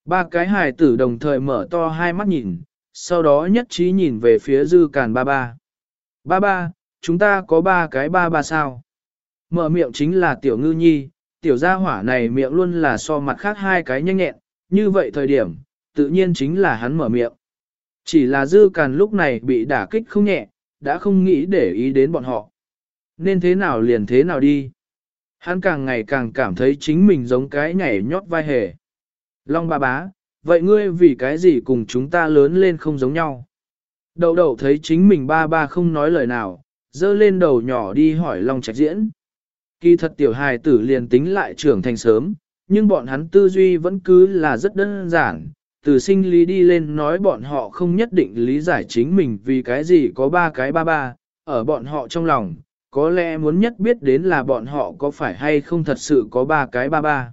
Ba cái hài tử đồng thời mở to hai mắt nhìn, sau đó nhất trí nhìn về phía dư càn ba ba. Ba ba, chúng ta có ba cái ba ba sao? Mở miệng chính là tiểu ngư nhi, tiểu gia hỏa này miệng luôn là so mặt khác hai cái nhanh nhẹn, như vậy thời điểm, tự nhiên chính là hắn mở miệng. Chỉ là dư càn lúc này bị đả kích không nhẹ, đã không nghĩ để ý đến bọn họ. Nên thế nào liền thế nào đi. Hắn càng ngày càng cảm thấy chính mình giống cái nhảy nhót vai hề. Long ba bá, vậy ngươi vì cái gì cùng chúng ta lớn lên không giống nhau? Đầu đầu thấy chính mình ba ba không nói lời nào, dơ lên đầu nhỏ đi hỏi Long Trạch diễn. Kỳ thật tiểu hài tử liền tính lại trưởng thành sớm, nhưng bọn hắn tư duy vẫn cứ là rất đơn giản. Từ sinh lý đi lên nói bọn họ không nhất định lý giải chính mình vì cái gì có ba cái ba ba, ở bọn họ trong lòng, có lẽ muốn nhất biết đến là bọn họ có phải hay không thật sự có ba cái ba ba.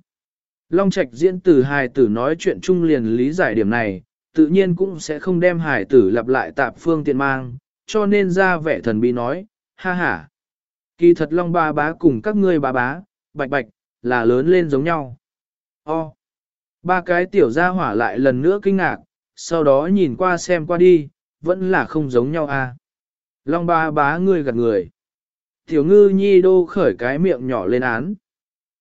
Long Trạch diễn từ hài tử nói chuyện chung liền lý giải điểm này, tự nhiên cũng sẽ không đem hài tử lặp lại tạp phương tiện mang, cho nên ra vẻ thần bí nói, ha ha. Kỳ thật Long ba bá cùng các ngươi ba bá, bạch bạch, là lớn lên giống nhau. O. Ba cái tiểu gia hỏa lại lần nữa kinh ngạc, sau đó nhìn qua xem qua đi, vẫn là không giống nhau à. Long ba bá ngươi gạt người. Tiểu ngư nhi đô khởi cái miệng nhỏ lên án.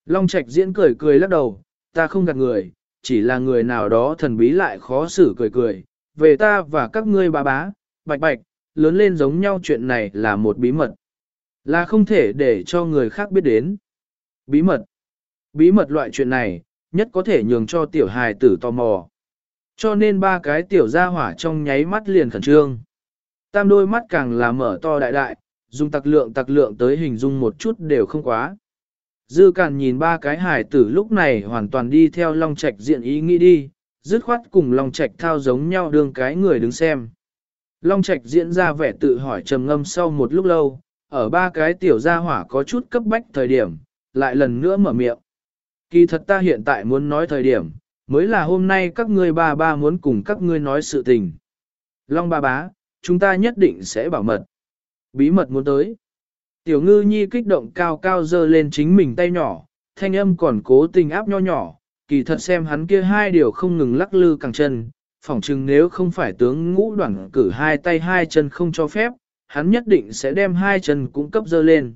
Long Trạch diễn cười cười lắc đầu, ta không gạt người, chỉ là người nào đó thần bí lại khó xử cười cười, về ta và các ngươi bà bá, bạch bạch, lớn lên giống nhau chuyện này là một bí mật. Là không thể để cho người khác biết đến. Bí mật. Bí mật loại chuyện này, nhất có thể nhường cho tiểu hài tử tò mò. Cho nên ba cái tiểu gia hỏa trong nháy mắt liền khẩn trương. Tam đôi mắt càng là mở to đại đại, dùng tặc lượng tặc lượng tới hình dung một chút đều không quá. Dư càn nhìn ba cái hải tử lúc này hoàn toàn đi theo Long Trạch diện ý nghĩ đi, dứt khoát cùng Long Trạch thao giống nhau đương cái người đứng xem. Long Trạch diễn ra vẻ tự hỏi trầm ngâm sau một lúc lâu, ở ba cái tiểu gia hỏa có chút cấp bách thời điểm, lại lần nữa mở miệng. Kỳ thật ta hiện tại muốn nói thời điểm, mới là hôm nay các ngươi ba ba muốn cùng các ngươi nói sự tình. Long ba bá, chúng ta nhất định sẽ bảo mật. Bí mật muốn tới. Tiểu ngư nhi kích động cao cao dơ lên chính mình tay nhỏ, thanh âm còn cố tình áp nho nhỏ, kỳ thật xem hắn kia hai điều không ngừng lắc lư càng chân, phỏng chừng nếu không phải tướng ngũ đoạn cử hai tay hai chân không cho phép, hắn nhất định sẽ đem hai chân cũng cấp dơ lên.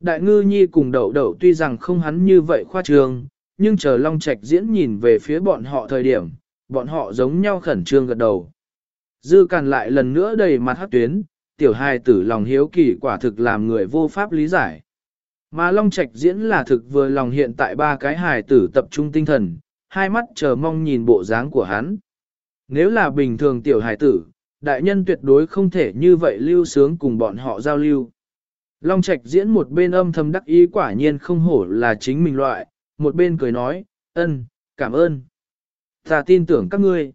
Đại ngư nhi cùng đậu đậu tuy rằng không hắn như vậy khoa trường, nhưng chờ Long Trạch diễn nhìn về phía bọn họ thời điểm, bọn họ giống nhau khẩn trương gật đầu. Dư càn lại lần nữa đầy mặt hát tuyến, tiểu hài tử lòng hiếu kỳ quả thực làm người vô pháp lý giải. Mà Long Trạch diễn là thực vừa lòng hiện tại ba cái hài tử tập trung tinh thần, hai mắt chờ mong nhìn bộ dáng của hắn. Nếu là bình thường tiểu hài tử, đại nhân tuyệt đối không thể như vậy lưu sướng cùng bọn họ giao lưu. Long Trạch diễn một bên âm thầm đắc ý quả nhiên không hổ là chính mình loại, một bên cười nói, ân, cảm ơn. Ta tin tưởng các ngươi.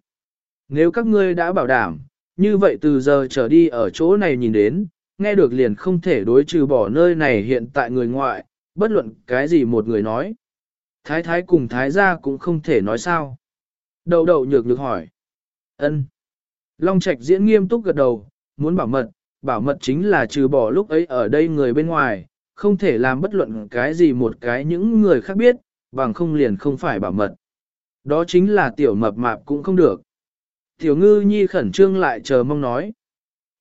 Nếu các ngươi đã bảo đảm, như vậy từ giờ trở đi ở chỗ này nhìn đến, nghe được liền không thể đối trừ bỏ nơi này hiện tại người ngoại, bất luận cái gì một người nói. Thái thái cùng thái gia cũng không thể nói sao. Đầu đầu nhược nhược hỏi. ân. Long Trạch diễn nghiêm túc gật đầu, muốn bảo mật, bảo mật chính là trừ bỏ lúc ấy ở đây người bên ngoài, không thể làm bất luận cái gì một cái những người khác biết, bằng không liền không phải bảo mật. Đó chính là tiểu mập mạp cũng không được. Tiểu ngư nhi khẩn trương lại chờ mong nói.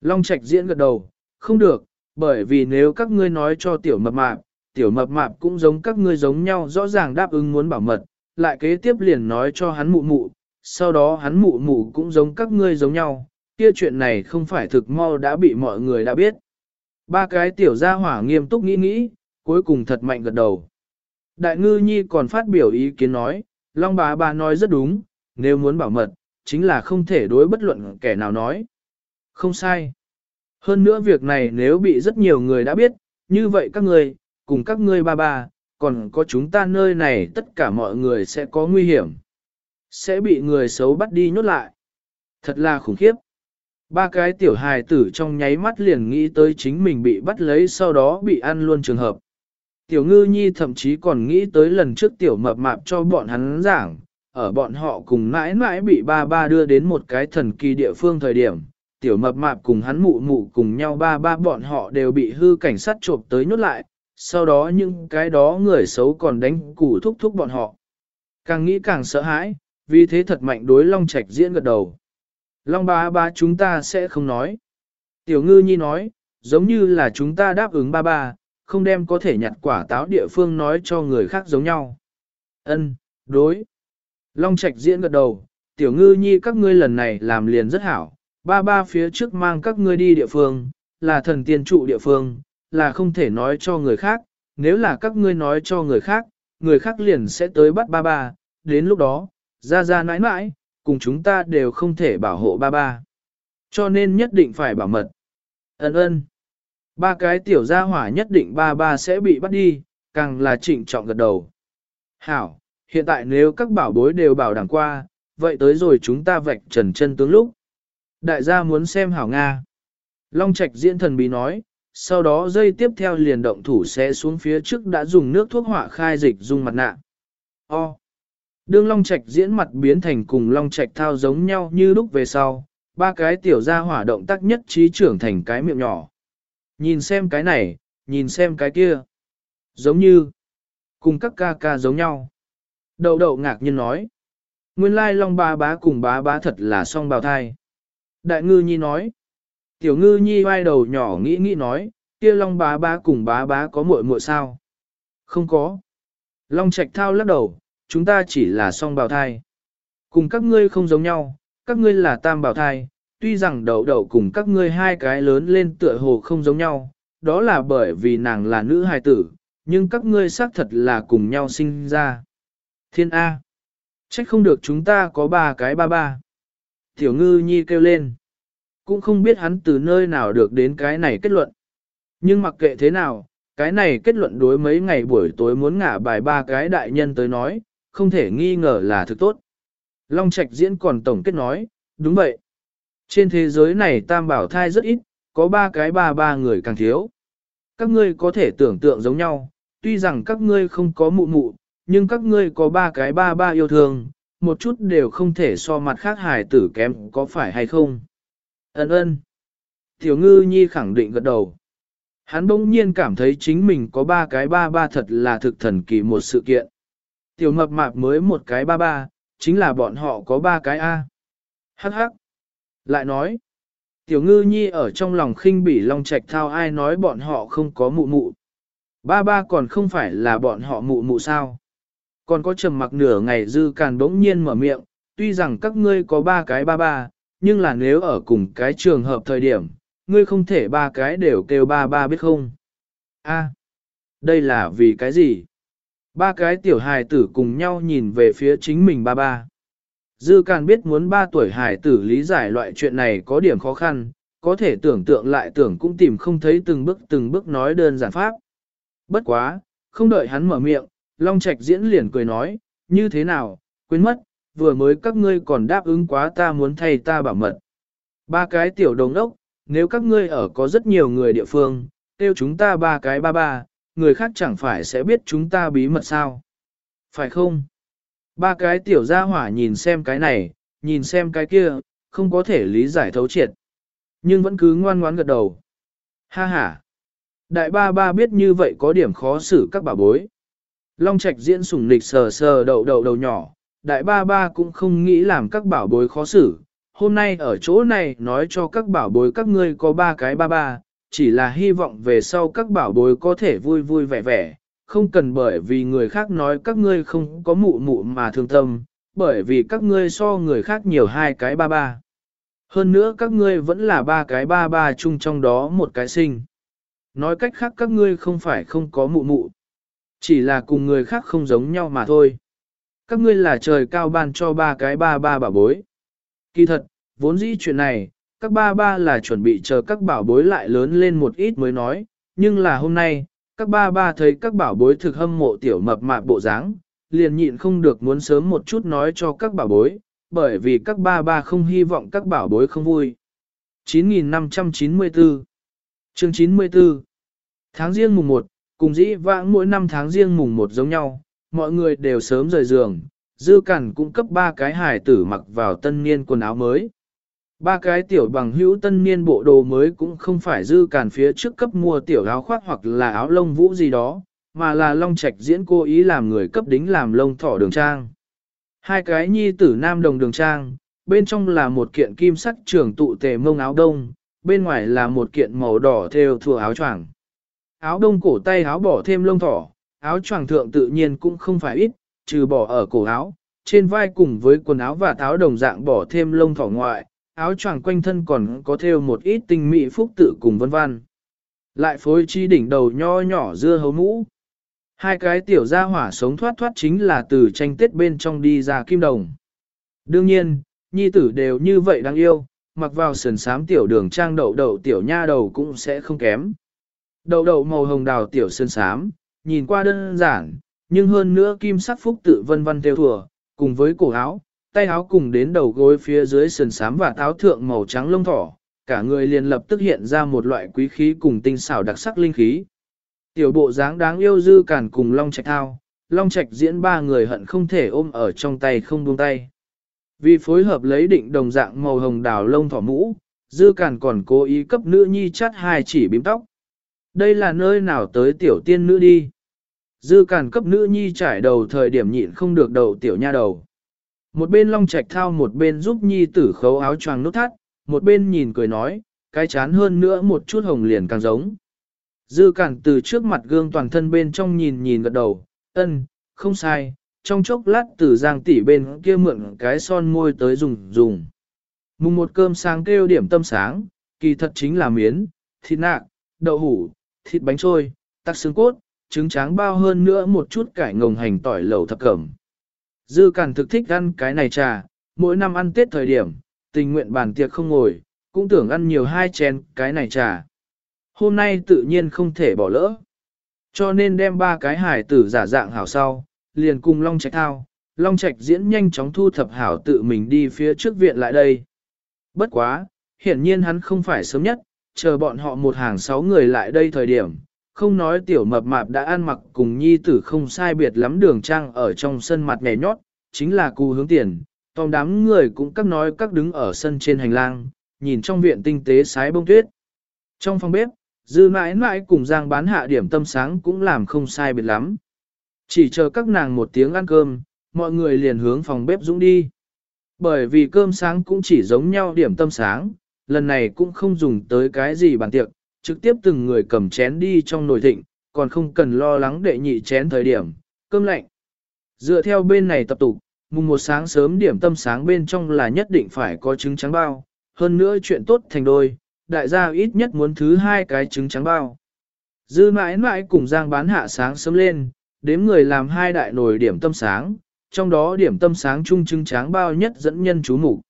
Long Trạch diễn gật đầu, không được, bởi vì nếu các ngươi nói cho tiểu mập mạp, tiểu mập mạp cũng giống các ngươi giống nhau rõ ràng đáp ứng muốn bảo mật, lại kế tiếp liền nói cho hắn mụ mụ, sau đó hắn mụ mụ cũng giống các ngươi giống nhau, kia chuyện này không phải thực mau đã bị mọi người đã biết. Ba cái tiểu gia hỏa nghiêm túc nghĩ nghĩ, cuối cùng thật mạnh gật đầu. Đại ngư nhi còn phát biểu ý kiến nói, Long bà bà nói rất đúng, nếu muốn bảo mật, chính là không thể đối bất luận kẻ nào nói. Không sai. Hơn nữa việc này nếu bị rất nhiều người đã biết, như vậy các ngươi, cùng các ngươi ba ba, còn có chúng ta nơi này tất cả mọi người sẽ có nguy hiểm. Sẽ bị người xấu bắt đi nhốt lại. Thật là khủng khiếp. Ba cái tiểu hài tử trong nháy mắt liền nghĩ tới chính mình bị bắt lấy sau đó bị ăn luôn trường hợp. Tiểu ngư nhi thậm chí còn nghĩ tới lần trước tiểu mập mạp cho bọn hắn giảng, ở bọn họ cùng mãi mãi bị ba ba đưa đến một cái thần kỳ địa phương thời điểm. Tiểu mập mạp cùng hắn mụ mụ cùng nhau ba ba bọn họ đều bị hư cảnh sát trộm tới nhốt lại, sau đó những cái đó người xấu còn đánh củ thúc thúc bọn họ. Càng nghĩ càng sợ hãi, vì thế thật mạnh đối Long Trạch diễn gật đầu. Long ba ba chúng ta sẽ không nói. Tiểu ngư nhi nói, giống như là chúng ta đáp ứng ba ba, không đem có thể nhặt quả táo địa phương nói cho người khác giống nhau. Ân, đối. Long Trạch diễn gật đầu, tiểu ngư nhi các ngươi lần này làm liền rất hảo, ba ba phía trước mang các ngươi đi địa phương, là thần tiên trụ địa phương, là không thể nói cho người khác, nếu là các ngươi nói cho người khác, người khác liền sẽ tới bắt ba ba, đến lúc đó, ra ra nãi nãi, cùng chúng ta đều không thể bảo hộ ba ba. Cho nên nhất định phải bảo mật. Ấn ơn. Ba cái tiểu gia hỏa nhất định ba ba sẽ bị bắt đi, càng là trịnh trọng gật đầu. Hảo, hiện tại nếu các bảo bối đều bảo đảm qua, vậy tới rồi chúng ta vạch trần chân tướng lúc. Đại gia muốn xem hảo Nga. Long Trạch diễn thần bí nói, sau đó dây tiếp theo liền động thủ sẽ xuống phía trước đã dùng nước thuốc hỏa khai dịch dung mặt nạ. O. Đương Long Trạch diễn mặt biến thành cùng Long Trạch thao giống nhau như lúc về sau, ba cái tiểu gia hỏa động tác nhất trí trưởng thành cái miệng nhỏ. Nhìn xem cái này, nhìn xem cái kia. Giống như, cùng các ca ca giống nhau. Đậu đậu ngạc nhiên nói. Nguyên lai Long ba bá cùng bá bá thật là song bào thai. Đại ngư nhi nói. Tiểu ngư nhi vai đầu nhỏ nghĩ nghĩ nói, kia long bá bá cùng bá bá có muội muội sao? Không có. Long trạch thao lắc đầu, chúng ta chỉ là song bào thai. Cùng các ngươi không giống nhau, các ngươi là tam bào thai, tuy rằng đậu đậu cùng các ngươi hai cái lớn lên tựa hồ không giống nhau, đó là bởi vì nàng là nữ hài tử, nhưng các ngươi xác thật là cùng nhau sinh ra. Thiên A. Trách không được chúng ta có ba cái ba ba. Tiểu ngư nhi kêu lên. Cũng không biết hắn từ nơi nào được đến cái này kết luận. Nhưng mặc kệ thế nào, cái này kết luận đối mấy ngày buổi tối muốn ngả bài ba cái đại nhân tới nói, không thể nghi ngờ là thực tốt. Long Trạch diễn còn tổng kết nói, đúng vậy. Trên thế giới này tam bảo thai rất ít, có ba cái ba ba người càng thiếu. Các ngươi có thể tưởng tượng giống nhau, tuy rằng các ngươi không có mụ mụ, nhưng các ngươi có ba cái ba ba yêu thương, một chút đều không thể so mặt khác hài tử kém có phải hay không. Ấn ơn. Tiểu ngư nhi khẳng định gật đầu. Hắn bỗng nhiên cảm thấy chính mình có ba cái ba ba thật là thực thần kỳ một sự kiện. Tiểu mập mạp mới một cái ba ba, chính là bọn họ có ba cái A. Hắc hắc. Lại nói. Tiểu ngư nhi ở trong lòng khinh bỉ long trạch thao ai nói bọn họ không có mụ mụ. Ba ba còn không phải là bọn họ mụ mụ sao. Còn có trầm mặc nửa ngày dư càn bỗng nhiên mở miệng, tuy rằng các ngươi có ba cái ba ba, nhưng là nếu ở cùng cái trường hợp thời điểm, ngươi không thể ba cái đều kêu ba ba biết không? A, đây là vì cái gì? Ba cái tiểu hài tử cùng nhau nhìn về phía chính mình ba ba. Dư Càn biết muốn ba tuổi hài tử lý giải loại chuyện này có điểm khó khăn, có thể tưởng tượng lại tưởng cũng tìm không thấy từng bước từng bước nói đơn giản pháp. Bất quá, không đợi hắn mở miệng, Long Trạch diễn liền cười nói, như thế nào, quên mất, vừa mới các ngươi còn đáp ứng quá ta muốn thay ta bảo mật. Ba cái tiểu đồng ốc, nếu các ngươi ở có rất nhiều người địa phương, tiêu chúng ta ba cái ba ba, người khác chẳng phải sẽ biết chúng ta bí mật sao. Phải không? Ba cái tiểu gia hỏa nhìn xem cái này, nhìn xem cái kia, không có thể lý giải thấu triệt. Nhưng vẫn cứ ngoan ngoãn gật đầu. Ha ha! Đại ba ba biết như vậy có điểm khó xử các bà bối. Long Trạch diễn sủng nịch sờ sờ đầu đầu đầu nhỏ, đại ba ba cũng không nghĩ làm các bảo bối khó xử. Hôm nay ở chỗ này nói cho các bảo bối các ngươi có ba cái ba ba, chỉ là hy vọng về sau các bảo bối có thể vui vui vẻ vẻ, không cần bởi vì người khác nói các ngươi không có mụ mụ mà thương tâm, bởi vì các ngươi so người khác nhiều hai cái ba ba. Hơn nữa các ngươi vẫn là ba cái ba ba chung trong đó một cái sinh. Nói cách khác các ngươi không phải không có mụ mụ. Chỉ là cùng người khác không giống nhau mà thôi. Các ngươi là trời cao ban cho ba cái ba ba bảo bối. Kỳ thật, vốn dĩ chuyện này, các ba ba là chuẩn bị chờ các bảo bối lại lớn lên một ít mới nói, nhưng là hôm nay, các ba ba thấy các bảo bối thực hâm mộ tiểu mập mạp bộ dáng, liền nhịn không được muốn sớm một chút nói cho các bảo bối, bởi vì các ba ba không hy vọng các bảo bối không vui. 9594 Chương 94 Tháng riêng mùng 1, cùng dĩ vãng mỗi năm tháng riêng mùng một giống nhau, mọi người đều sớm rời giường, dư cẩn cũng cấp ba cái hài tử mặc vào tân niên quần áo mới. Ba cái tiểu bằng hữu tân niên bộ đồ mới cũng không phải dư cẩn phía trước cấp mua tiểu áo khoác hoặc là áo lông vũ gì đó, mà là long trạch diễn cố ý làm người cấp đính làm lông thỏ đường trang. Hai cái nhi tử nam đồng đường trang, bên trong là một kiện kim sắc trường tụ tề mông áo đông, bên ngoài là một kiện màu đỏ theo thùa áo choàng. Áo đông cổ tay áo bỏ thêm lông thỏ, áo choàng thượng tự nhiên cũng không phải ít, trừ bỏ ở cổ áo, trên vai cùng với quần áo và áo đồng dạng bỏ thêm lông thỏ ngoại, áo choàng quanh thân còn có thêu một ít tinh mỹ phúc tự cùng vân vân. Lại phối chi đỉnh đầu nho nhỏ dưa hấu mũ. Hai cái tiểu gia hỏa sống thoát thoát chính là từ tranh tết bên trong đi ra kim đồng. Đương nhiên, nhi tử đều như vậy đáng yêu, mặc vào sườn sám tiểu đường trang đậu đậu tiểu nha đầu cũng sẽ không kém. Đậu đậu màu hồng đào tiểu sơn sám, nhìn qua đơn giản, nhưng hơn nữa kim sắc phúc tự vân vân theo thùa, cùng với cổ áo, tay áo cùng đến đầu gối phía dưới sườn sám và áo thượng màu trắng lông thỏ, cả người liền lập tức hiện ra một loại quý khí cùng tinh xảo đặc sắc linh khí. Tiểu bộ dáng đáng yêu dư cản cùng Long Trạch thao, Long Trạch diễn ba người hận không thể ôm ở trong tay không buông tay. Vì phối hợp lấy định đồng dạng màu hồng đào lông thỏ mũ, dư cản còn cố ý cấp nữ nhi chắt hai chỉ bím tóc. Đây là nơi nào tới tiểu tiên nữ đi. Dư cản cấp nữ nhi trải đầu thời điểm nhịn không được đầu tiểu nha đầu. Một bên long trạch thao một bên giúp nhi tử khấu áo choàng nút thắt, một bên nhìn cười nói, cái chán hơn nữa một chút hồng liền càng giống. Dư cản từ trước mặt gương toàn thân bên trong nhìn nhìn gật đầu, ân, không sai, trong chốc lát từ giang tỷ bên kia mượn cái son môi tới dùng dùng. Mùng một cơm sáng kêu điểm tâm sáng, kỳ thật chính là miến, thịt nạc, đậu hủ, thịt bánh trôi, tắc xương cốt, trứng tráng bao hơn nữa một chút cải ngồng hành tỏi lẩu thập cẩm. Dư Càn thực thích ăn cái này trà, mỗi năm ăn Tết thời điểm, tình nguyện bàn tiệc không ngồi, cũng tưởng ăn nhiều hai chén cái này trà. Hôm nay tự nhiên không thể bỏ lỡ. Cho nên đem ba cái hải tử giả dạng hảo sau, liền cùng Long Trạch thao, Long Trạch diễn nhanh chóng thu thập hảo tự mình đi phía trước viện lại đây. Bất quá, hiển nhiên hắn không phải sớm nhất, chờ bọn họ một hàng sáu người lại đây thời điểm, không nói tiểu mập mạp đã ăn mặc cùng nhi tử không sai biệt lắm đường trang ở trong sân mặt nhảy nhót, chính là cù hướng tiền, tòm đám người cũng các nói các đứng ở sân trên hành lang, nhìn trong viện tinh tế sái bông tuyết. Trong phòng bếp, dư mãi mãi cùng giang bán hạ điểm tâm sáng cũng làm không sai biệt lắm. Chỉ chờ các nàng một tiếng ăn cơm, mọi người liền hướng phòng bếp dũng đi. Bởi vì cơm sáng cũng chỉ giống nhau điểm tâm sáng, lần này cũng không dùng tới cái gì bàn tiệc, trực tiếp từng người cầm chén đi trong nồi thịnh, còn không cần lo lắng đệ nhị chén thời điểm, cơm lạnh. Dựa theo bên này tập tục, mùng một sáng sớm điểm tâm sáng bên trong là nhất định phải có trứng trắng bao, hơn nữa chuyện tốt thành đôi, đại gia ít nhất muốn thứ hai cái trứng trắng bao. Dư mãi mãi cùng Giang bán hạ sáng sớm lên, đếm người làm hai đại nồi điểm tâm sáng, trong đó điểm tâm sáng chung trứng trắng bao nhất dẫn nhân chú mục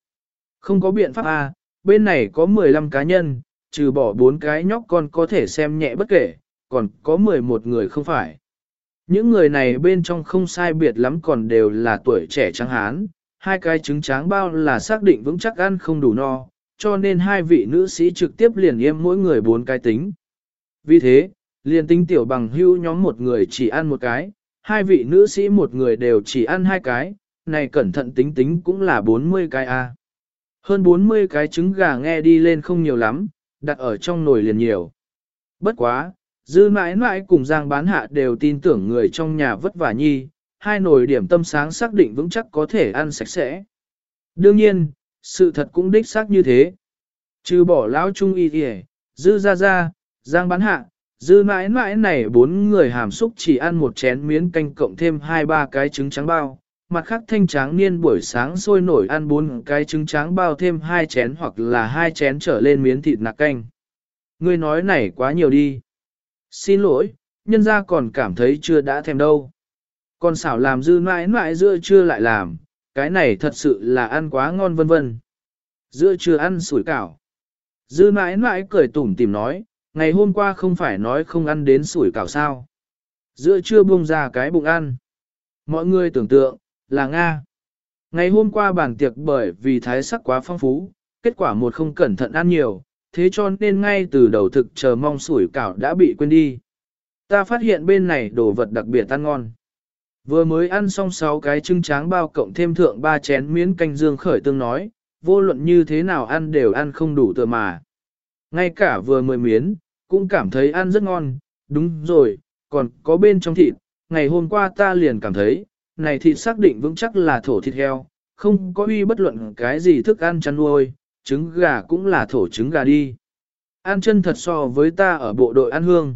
Không có biện pháp A, bên này có 15 cá nhân, trừ bỏ bốn cái nhóc con có thể xem nhẹ bất kể, còn có 11 người không phải. Những người này bên trong không sai biệt lắm còn đều là tuổi trẻ trắng hán, hai cái trứng tráng bao là xác định vững chắc ăn không đủ no, cho nên hai vị nữ sĩ trực tiếp liền yêm mỗi người bốn cái tính. Vì thế, liền tính tiểu bằng hưu nhóm một người chỉ ăn một cái, hai vị nữ sĩ một người đều chỉ ăn hai cái, này cẩn thận tính tính cũng là 40 cái a. Hơn 40 cái trứng gà nghe đi lên không nhiều lắm, đặt ở trong nồi liền nhiều. Bất quá, dư mãi mãi cùng Giang bán hạ đều tin tưởng người trong nhà vất vả nhi, hai nồi điểm tâm sáng xác định vững chắc có thể ăn sạch sẽ. Đương nhiên, sự thật cũng đích xác như thế. Trừ bỏ lão trung y kìa, dư ra ra, Giang bán hạ, dư mãi mãi này bốn người hàm xúc chỉ ăn một chén miếng canh cộng thêm hai ba cái trứng trắng bao, mặt khác thanh tráng niên buổi sáng sôi nổi ăn bốn cái trứng tráng bao thêm hai chén hoặc là hai chén trở lên miếng thịt nạc canh. Ngươi nói này quá nhiều đi. Xin lỗi, nhân ra còn cảm thấy chưa đã thèm đâu. Còn xảo làm dư mãi mãi giữa chưa lại làm, cái này thật sự là ăn quá ngon vân vân. Giữa chưa ăn sủi cảo. Dư mãi mãi cười tủm tìm nói, ngày hôm qua không phải nói không ăn đến sủi cảo sao. Giữa chưa buông ra cái bụng ăn. Mọi người tưởng tượng, là Nga. Ngày hôm qua bàn tiệc bởi vì thái sắc quá phong phú, kết quả một không cẩn thận ăn nhiều, thế cho nên ngay từ đầu thực chờ mong sủi cảo đã bị quên đi. Ta phát hiện bên này đồ vật đặc biệt ăn ngon. Vừa mới ăn xong 6 cái trứng tráng bao cộng thêm thượng ba chén miến canh dương khởi tương nói, vô luận như thế nào ăn đều ăn không đủ tựa mà. Ngay cả vừa mới miến, cũng cảm thấy ăn rất ngon, đúng rồi, còn có bên trong thịt, ngày hôm qua ta liền cảm thấy, này thịt xác định vững chắc là thổ thịt heo, không có uy bất luận cái gì thức ăn chăn nuôi, trứng gà cũng là thổ trứng gà đi. Ăn chân thật so với ta ở bộ đội ăn hương.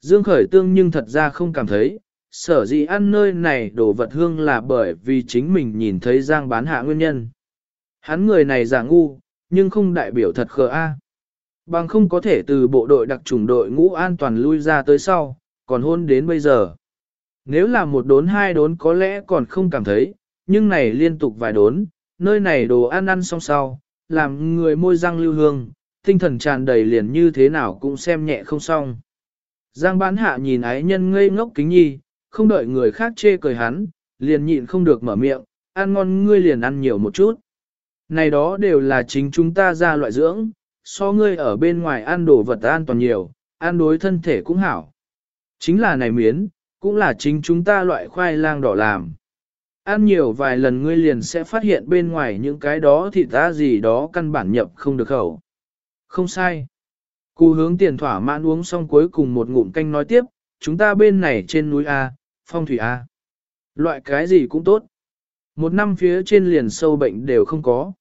Dương khởi tương nhưng thật ra không cảm thấy, sở dĩ ăn nơi này đồ vật hương là bởi vì chính mình nhìn thấy Giang bán hạ nguyên nhân. Hắn người này giả ngu, nhưng không đại biểu thật khờ a. Bằng không có thể từ bộ đội đặc chủng đội ngũ an toàn lui ra tới sau, còn hôn đến bây giờ. Nếu là một đốn hai đốn có lẽ còn không cảm thấy, nhưng này liên tục vài đốn, nơi này đồ ăn ăn xong sau, làm người môi răng lưu hương, tinh thần tràn đầy liền như thế nào cũng xem nhẹ không xong. Giang bán hạ nhìn ái nhân ngây ngốc kính nhi, không đợi người khác chê cười hắn, liền nhịn không được mở miệng, ăn ngon ngươi liền ăn nhiều một chút. Này đó đều là chính chúng ta ra loại dưỡng, so ngươi ở bên ngoài ăn đồ vật an toàn nhiều, ăn đối thân thể cũng hảo. Chính là này miến, cũng là chính chúng ta loại khoai lang đỏ làm. Ăn nhiều vài lần ngươi liền sẽ phát hiện bên ngoài những cái đó thì ta gì đó căn bản nhập không được khẩu. Không sai. Cú hướng tiền thỏa mãn uống xong cuối cùng một ngụm canh nói tiếp, chúng ta bên này trên núi A, phong thủy A. Loại cái gì cũng tốt. Một năm phía trên liền sâu bệnh đều không có.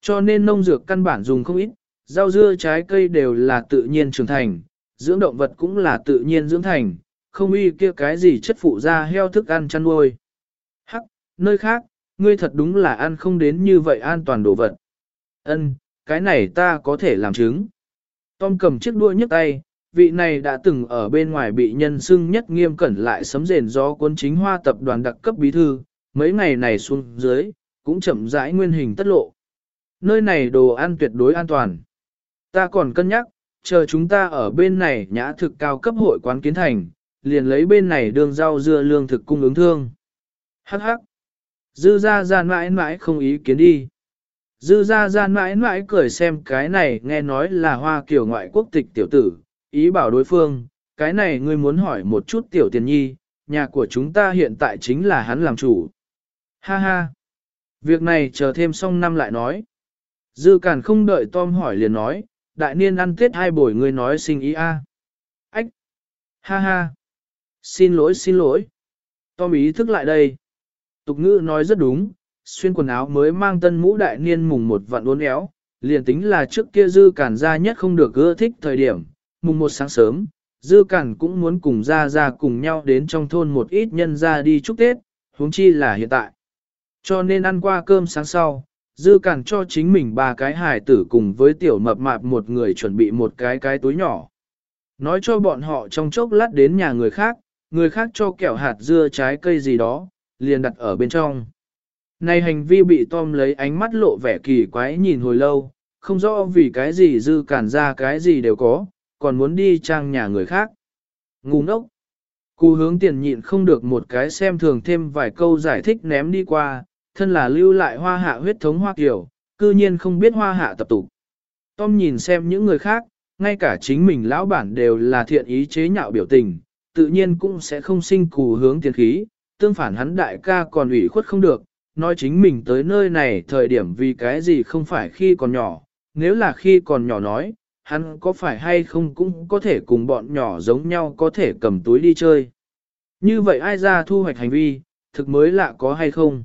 Cho nên nông dược căn bản dùng không ít, rau dưa trái cây đều là tự nhiên trưởng thành, dưỡng động vật cũng là tự nhiên dưỡng thành, không y kia cái gì chất phụ ra heo thức ăn chăn nuôi. Hắc, nơi khác, ngươi thật đúng là ăn không đến như vậy an toàn đồ vật. Ân, cái này ta có thể làm chứng. Tom cầm chiếc đuôi nhấc tay, vị này đã từng ở bên ngoài bị nhân xưng nhất nghiêm cẩn lại sấm rền do quân chính hoa tập đoàn đặc cấp bí thư, mấy ngày này xuống dưới, cũng chậm rãi nguyên hình tất lộ. Nơi này đồ ăn tuyệt đối an toàn. Ta còn cân nhắc, chờ chúng ta ở bên này nhã thực cao cấp hội quán kiến thành, liền lấy bên này đường rau dưa lương thực cung ứng thương. Hắc hắc. Dư ra ra mãi mãi không ý kiến đi. Dư ra ra mãi mãi cười xem cái này nghe nói là hoa kiểu ngoại quốc tịch tiểu tử, ý bảo đối phương, cái này ngươi muốn hỏi một chút tiểu tiền nhi, nhà của chúng ta hiện tại chính là hắn làm chủ. Ha ha. Việc này chờ thêm xong năm lại nói. Dư cản không đợi Tom hỏi liền nói, đại niên ăn tết hai buổi ngươi nói sinh ý a. Ách. Ha ha. Xin lỗi xin lỗi. Tom ý thức lại đây. Tục ngữ nói rất đúng, xuyên quần áo mới mang tân mũ đại niên mùng một vạn uốn éo, liền tính là trước kia dư cản ra nhất không được ưa thích thời điểm, mùng một sáng sớm, dư cản cũng muốn cùng ra ra cùng nhau đến trong thôn một ít nhân ra đi chúc Tết, huống chi là hiện tại. Cho nên ăn qua cơm sáng sau, dư cản cho chính mình ba cái hài tử cùng với tiểu mập mạp một người chuẩn bị một cái cái túi nhỏ. Nói cho bọn họ trong chốc lát đến nhà người khác, người khác cho kẹo hạt dưa trái cây gì đó, liền đặt ở bên trong. Này hành vi bị Tom lấy ánh mắt lộ vẻ kỳ quái nhìn hồi lâu, không rõ vì cái gì dư cản ra cái gì đều có, còn muốn đi trang nhà người khác. Ngu ngốc. Cú hướng tiền nhịn không được một cái xem thường thêm vài câu giải thích ném đi qua, thân là lưu lại hoa hạ huyết thống hoa kiểu, cư nhiên không biết hoa hạ tập tục. Tom nhìn xem những người khác, ngay cả chính mình lão bản đều là thiện ý chế nhạo biểu tình, tự nhiên cũng sẽ không sinh cù hướng tiền khí, tương phản hắn đại ca còn ủy khuất không được, nói chính mình tới nơi này thời điểm vì cái gì không phải khi còn nhỏ, nếu là khi còn nhỏ nói, hắn có phải hay không cũng có thể cùng bọn nhỏ giống nhau có thể cầm túi đi chơi. Như vậy ai ra thu hoạch hành vi, thực mới lạ có hay không?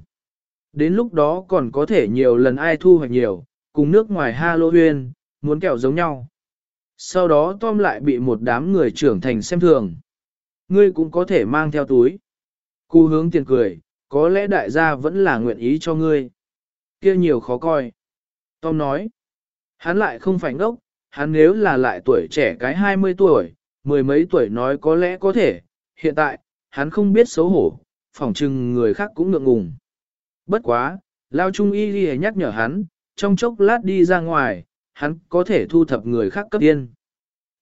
Đến lúc đó còn có thể nhiều lần ai thu hoạch nhiều, cùng nước ngoài Halloween, muốn kẹo giống nhau. Sau đó Tom lại bị một đám người trưởng thành xem thường. Ngươi cũng có thể mang theo túi. Cú hướng tiền cười, có lẽ đại gia vẫn là nguyện ý cho ngươi. kia nhiều khó coi. Tom nói, hắn lại không phải ngốc, hắn nếu là lại tuổi trẻ cái 20 tuổi, mười mấy tuổi nói có lẽ có thể, hiện tại, hắn không biết xấu hổ, phỏng chừng người khác cũng ngượng ngùng. Bất quá, Lao Trung Y Ghi nhắc nhở hắn, trong chốc lát đi ra ngoài, hắn có thể thu thập người khác cấp tiên.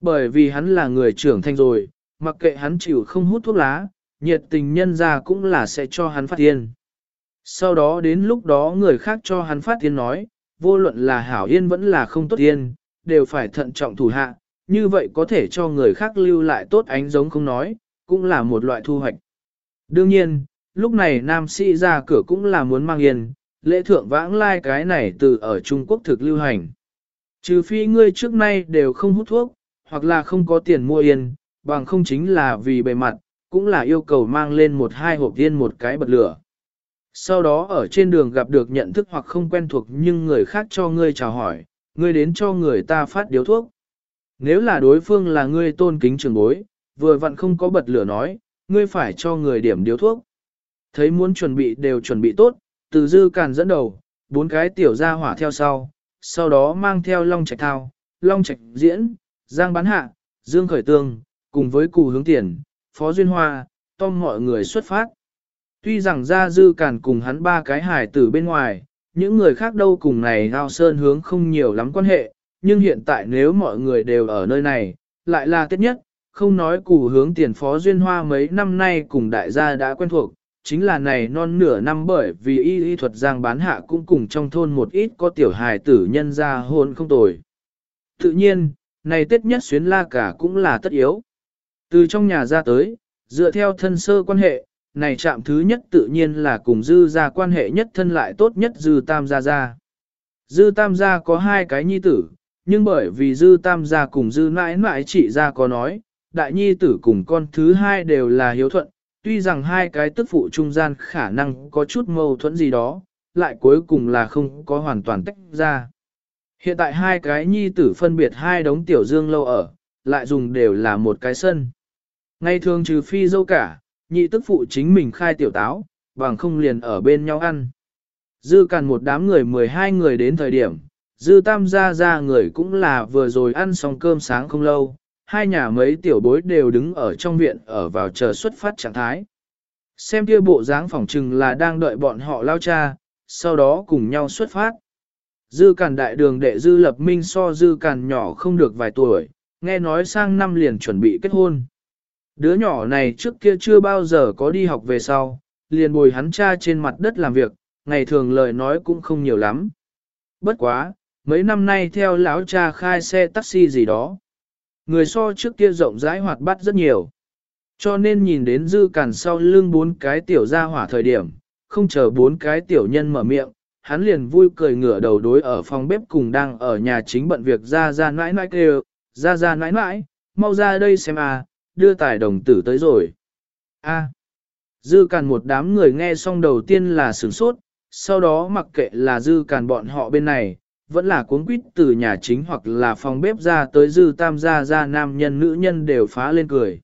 Bởi vì hắn là người trưởng thành rồi, mặc kệ hắn chịu không hút thuốc lá, nhiệt tình nhân ra cũng là sẽ cho hắn phát tiền. Sau đó đến lúc đó người khác cho hắn phát tiền nói, vô luận là hảo yên vẫn là không tốt yên, đều phải thận trọng thủ hạ, như vậy có thể cho người khác lưu lại tốt ánh giống không nói, cũng là một loại thu hoạch. Đương nhiên, lúc này nam sĩ ra cửa cũng là muốn mang yên, lễ thượng vãng lai cái này từ ở Trung Quốc thực lưu hành. Trừ phi ngươi trước nay đều không hút thuốc, hoặc là không có tiền mua yên, bằng không chính là vì bề mặt, cũng là yêu cầu mang lên một hai hộp tiên một cái bật lửa. Sau đó ở trên đường gặp được nhận thức hoặc không quen thuộc nhưng người khác cho ngươi chào hỏi, ngươi đến cho người ta phát điếu thuốc. Nếu là đối phương là ngươi tôn kính trường bối, vừa vặn không có bật lửa nói, ngươi phải cho người điểm điếu thuốc. Thấy muốn chuẩn bị đều chuẩn bị tốt, từ dư càn dẫn đầu, bốn cái tiểu gia hỏa theo sau, sau đó mang theo long trạch thao, long trạch diễn, giang bán hạ, dương khởi tương, cùng với cụ hướng tiền, phó duyên hoa, tom mọi người xuất phát. Tuy rằng ra dư càn cùng hắn ba cái hải tử bên ngoài, những người khác đâu cùng này ao sơn hướng không nhiều lắm quan hệ, nhưng hiện tại nếu mọi người đều ở nơi này, lại là tiết nhất, không nói cụ hướng tiền phó duyên hoa mấy năm nay cùng đại gia đã quen thuộc, chính là này non nửa năm bởi vì y y thuật giang bán hạ cũng cùng trong thôn một ít có tiểu hài tử nhân ra hôn không tồi. Tự nhiên, này tết nhất xuyến la cả cũng là tất yếu. Từ trong nhà ra tới, dựa theo thân sơ quan hệ, này chạm thứ nhất tự nhiên là cùng dư gia quan hệ nhất thân lại tốt nhất dư tam gia gia. Dư tam gia có hai cái nhi tử, nhưng bởi vì dư tam gia cùng dư mãi mãi chị gia có nói, đại nhi tử cùng con thứ hai đều là hiếu thuận, tuy rằng hai cái tức phụ trung gian khả năng có chút mâu thuẫn gì đó, lại cuối cùng là không có hoàn toàn tách ra. Hiện tại hai cái nhi tử phân biệt hai đống tiểu dương lâu ở, lại dùng đều là một cái sân. Ngay thường trừ phi dâu cả, nhị tức phụ chính mình khai tiểu táo, bằng không liền ở bên nhau ăn. Dư càn một đám người 12 người đến thời điểm, dư tam gia ra người cũng là vừa rồi ăn xong cơm sáng không lâu, hai nhà mấy tiểu bối đều đứng ở trong viện ở vào chờ xuất phát trạng thái. Xem kia bộ dáng phỏng trừng là đang đợi bọn họ lao cha, sau đó cùng nhau xuất phát. Dư càn đại đường đệ dư lập minh so dư càn nhỏ không được vài tuổi, nghe nói sang năm liền chuẩn bị kết hôn. Đứa nhỏ này trước kia chưa bao giờ có đi học về sau, liền bồi hắn cha trên mặt đất làm việc, ngày thường lời nói cũng không nhiều lắm. Bất quá, mấy năm nay theo lão cha khai xe taxi gì đó. Người so trước kia rộng rãi hoạt bát rất nhiều. Cho nên nhìn đến dư cản sau lưng bốn cái tiểu ra hỏa thời điểm, không chờ bốn cái tiểu nhân mở miệng, hắn liền vui cười ngửa đầu đối ở phòng bếp cùng đang ở nhà chính bận việc ra ra nãi nãi kêu, ra ra nãi nãi, mau ra đây xem à, đưa tài đồng tử tới rồi. A. Dư càn một đám người nghe xong đầu tiên là sửng sốt, sau đó mặc kệ là dư càn bọn họ bên này, vẫn là cuốn quýt từ nhà chính hoặc là phòng bếp ra tới dư tam gia ra nam nhân nữ nhân đều phá lên cười.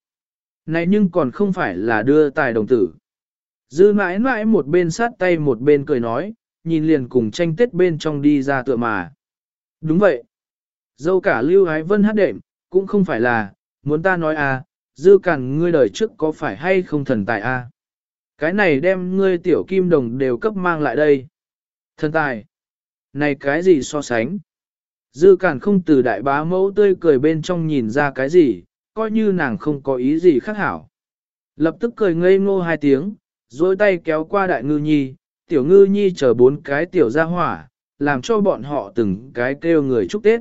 Này nhưng còn không phải là đưa tài đồng tử. Dư mãi mãi một bên sát tay một bên cười nói, nhìn liền cùng tranh tết bên trong đi ra tựa mà. Đúng vậy. Dâu cả lưu ái vân hát đệm, cũng không phải là, muốn ta nói à, dư cằn ngươi đời trước có phải hay không thần tài a? À? Cái này đem ngươi tiểu kim đồng đều cấp mang lại đây. Thần tài. Này cái gì so sánh? Dư cản không từ đại bá mẫu tươi cười bên trong nhìn ra cái gì, coi như nàng không có ý gì khác hảo. Lập tức cười ngây ngô hai tiếng, dối tay kéo qua đại ngư nhi, tiểu ngư nhi chờ bốn cái tiểu gia hỏa, làm cho bọn họ từng cái kêu người chúc Tết.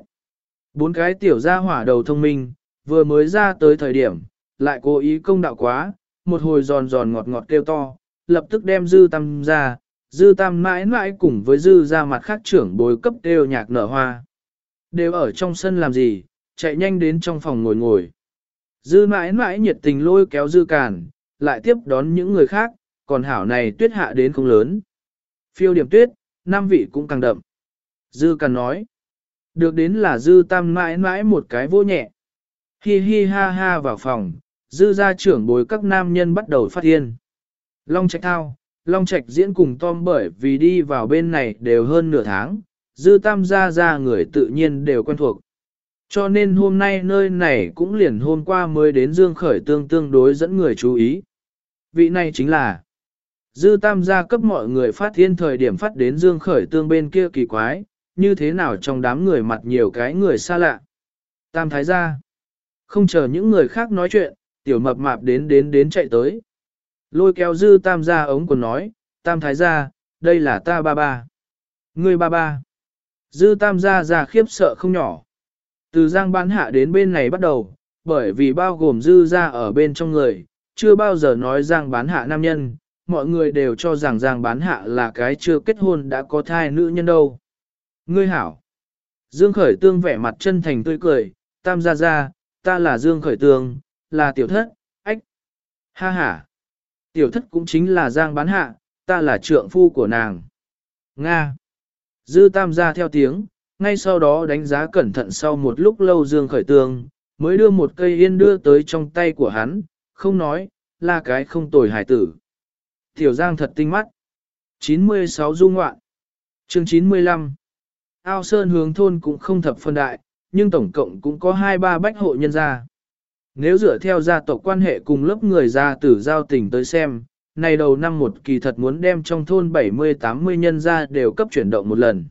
Bốn cái tiểu gia hỏa đầu thông minh, vừa mới ra tới thời điểm, lại cố ý công đạo quá, một hồi giòn giòn ngọt ngọt kêu to, lập tức đem dư tam ra, dư tam mãi mãi cùng với dư ra mặt khác trưởng bồi cấp đều nhạc nở hoa. Đều ở trong sân làm gì, chạy nhanh đến trong phòng ngồi ngồi. Dư mãi mãi nhiệt tình lôi kéo dư càn, lại tiếp đón những người khác, còn hảo này tuyết hạ đến không lớn. Phiêu điểm tuyết, nam vị cũng càng đậm. Dư càn nói, được đến là dư tam mãi mãi một cái vô nhẹ. Hi hi ha ha vào phòng, dư gia trưởng bồi các nam nhân bắt đầu phát hiện. Long trạch thao, Long Trạch diễn cùng Tom bởi vì đi vào bên này đều hơn nửa tháng, dư tam gia gia người tự nhiên đều quen thuộc. Cho nên hôm nay nơi này cũng liền hôm qua mới đến Dương Khởi Tương tương đối dẫn người chú ý. Vị này chính là Dư tam gia cấp mọi người phát thiên thời điểm phát đến Dương Khởi Tương bên kia kỳ quái, như thế nào trong đám người mặt nhiều cái người xa lạ. Tam thái gia Không chờ những người khác nói chuyện, tiểu mập mạp đến đến đến chạy tới. Lôi kéo dư tam gia ống quần nói, tam thái gia, đây là ta ba ba. Người ba ba. Dư tam gia già khiếp sợ không nhỏ. Từ giang bán hạ đến bên này bắt đầu, bởi vì bao gồm dư ra ở bên trong người, chưa bao giờ nói giang bán hạ nam nhân, mọi người đều cho rằng giang bán hạ là cái chưa kết hôn đã có thai nữ nhân đâu. Ngươi hảo. Dương Khởi Tương vẻ mặt chân thành tươi cười, tam gia gia, ta là Dương Khởi Tương, là tiểu thất, ách. Ha ha. Tiểu thất cũng chính là giang bán hạ, ta là trượng phu của nàng. Nga. Dư tam gia theo tiếng, ngay sau đó đánh giá cẩn thận sau một lúc lâu Dương Khởi tường, mới đưa một cây yên đưa tới trong tay của hắn, không nói, là cái không tồi hải tử. Tiểu Giang thật tinh mắt. 96 dung ngoạn. Chương 95. Ao Sơn hướng thôn cũng không thập phân đại, nhưng tổng cộng cũng có 2-3 bách hộ nhân gia. Nếu dựa theo gia tộc quan hệ cùng lớp người gia tử giao tình tới xem, này đầu năm một kỳ thật muốn đem trong thôn 70-80 nhân gia đều cấp chuyển động một lần.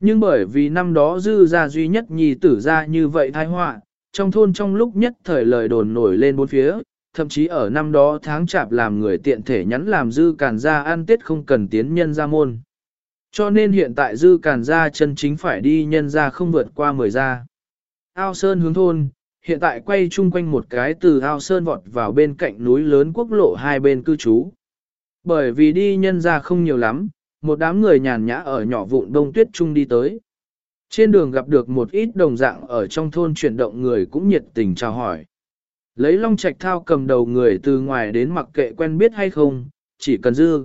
Nhưng bởi vì năm đó dư gia duy nhất nhì tử ra như vậy thái họa, trong thôn trong lúc nhất thời lời đồn nổi lên bốn phía, thậm chí ở năm đó tháng chạp làm người tiện thể nhắn làm dư càn gia ăn tết không cần tiến nhân gia môn. Cho nên hiện tại dư càn gia chân chính phải đi nhân gia không vượt qua 10 gia. Ao Sơn hướng thôn, hiện tại quay chung quanh một cái từ Ao Sơn vọt vào bên cạnh núi lớn quốc lộ hai bên cư trú. Bởi vì đi nhân gia không nhiều lắm, một đám người nhàn nhã ở nhỏ vụn đông tuyết chung đi tới. Trên đường gặp được một ít đồng dạng ở trong thôn chuyển động người cũng nhiệt tình chào hỏi. Lấy long trạch thao cầm đầu người từ ngoài đến mặc kệ quen biết hay không, chỉ cần dư.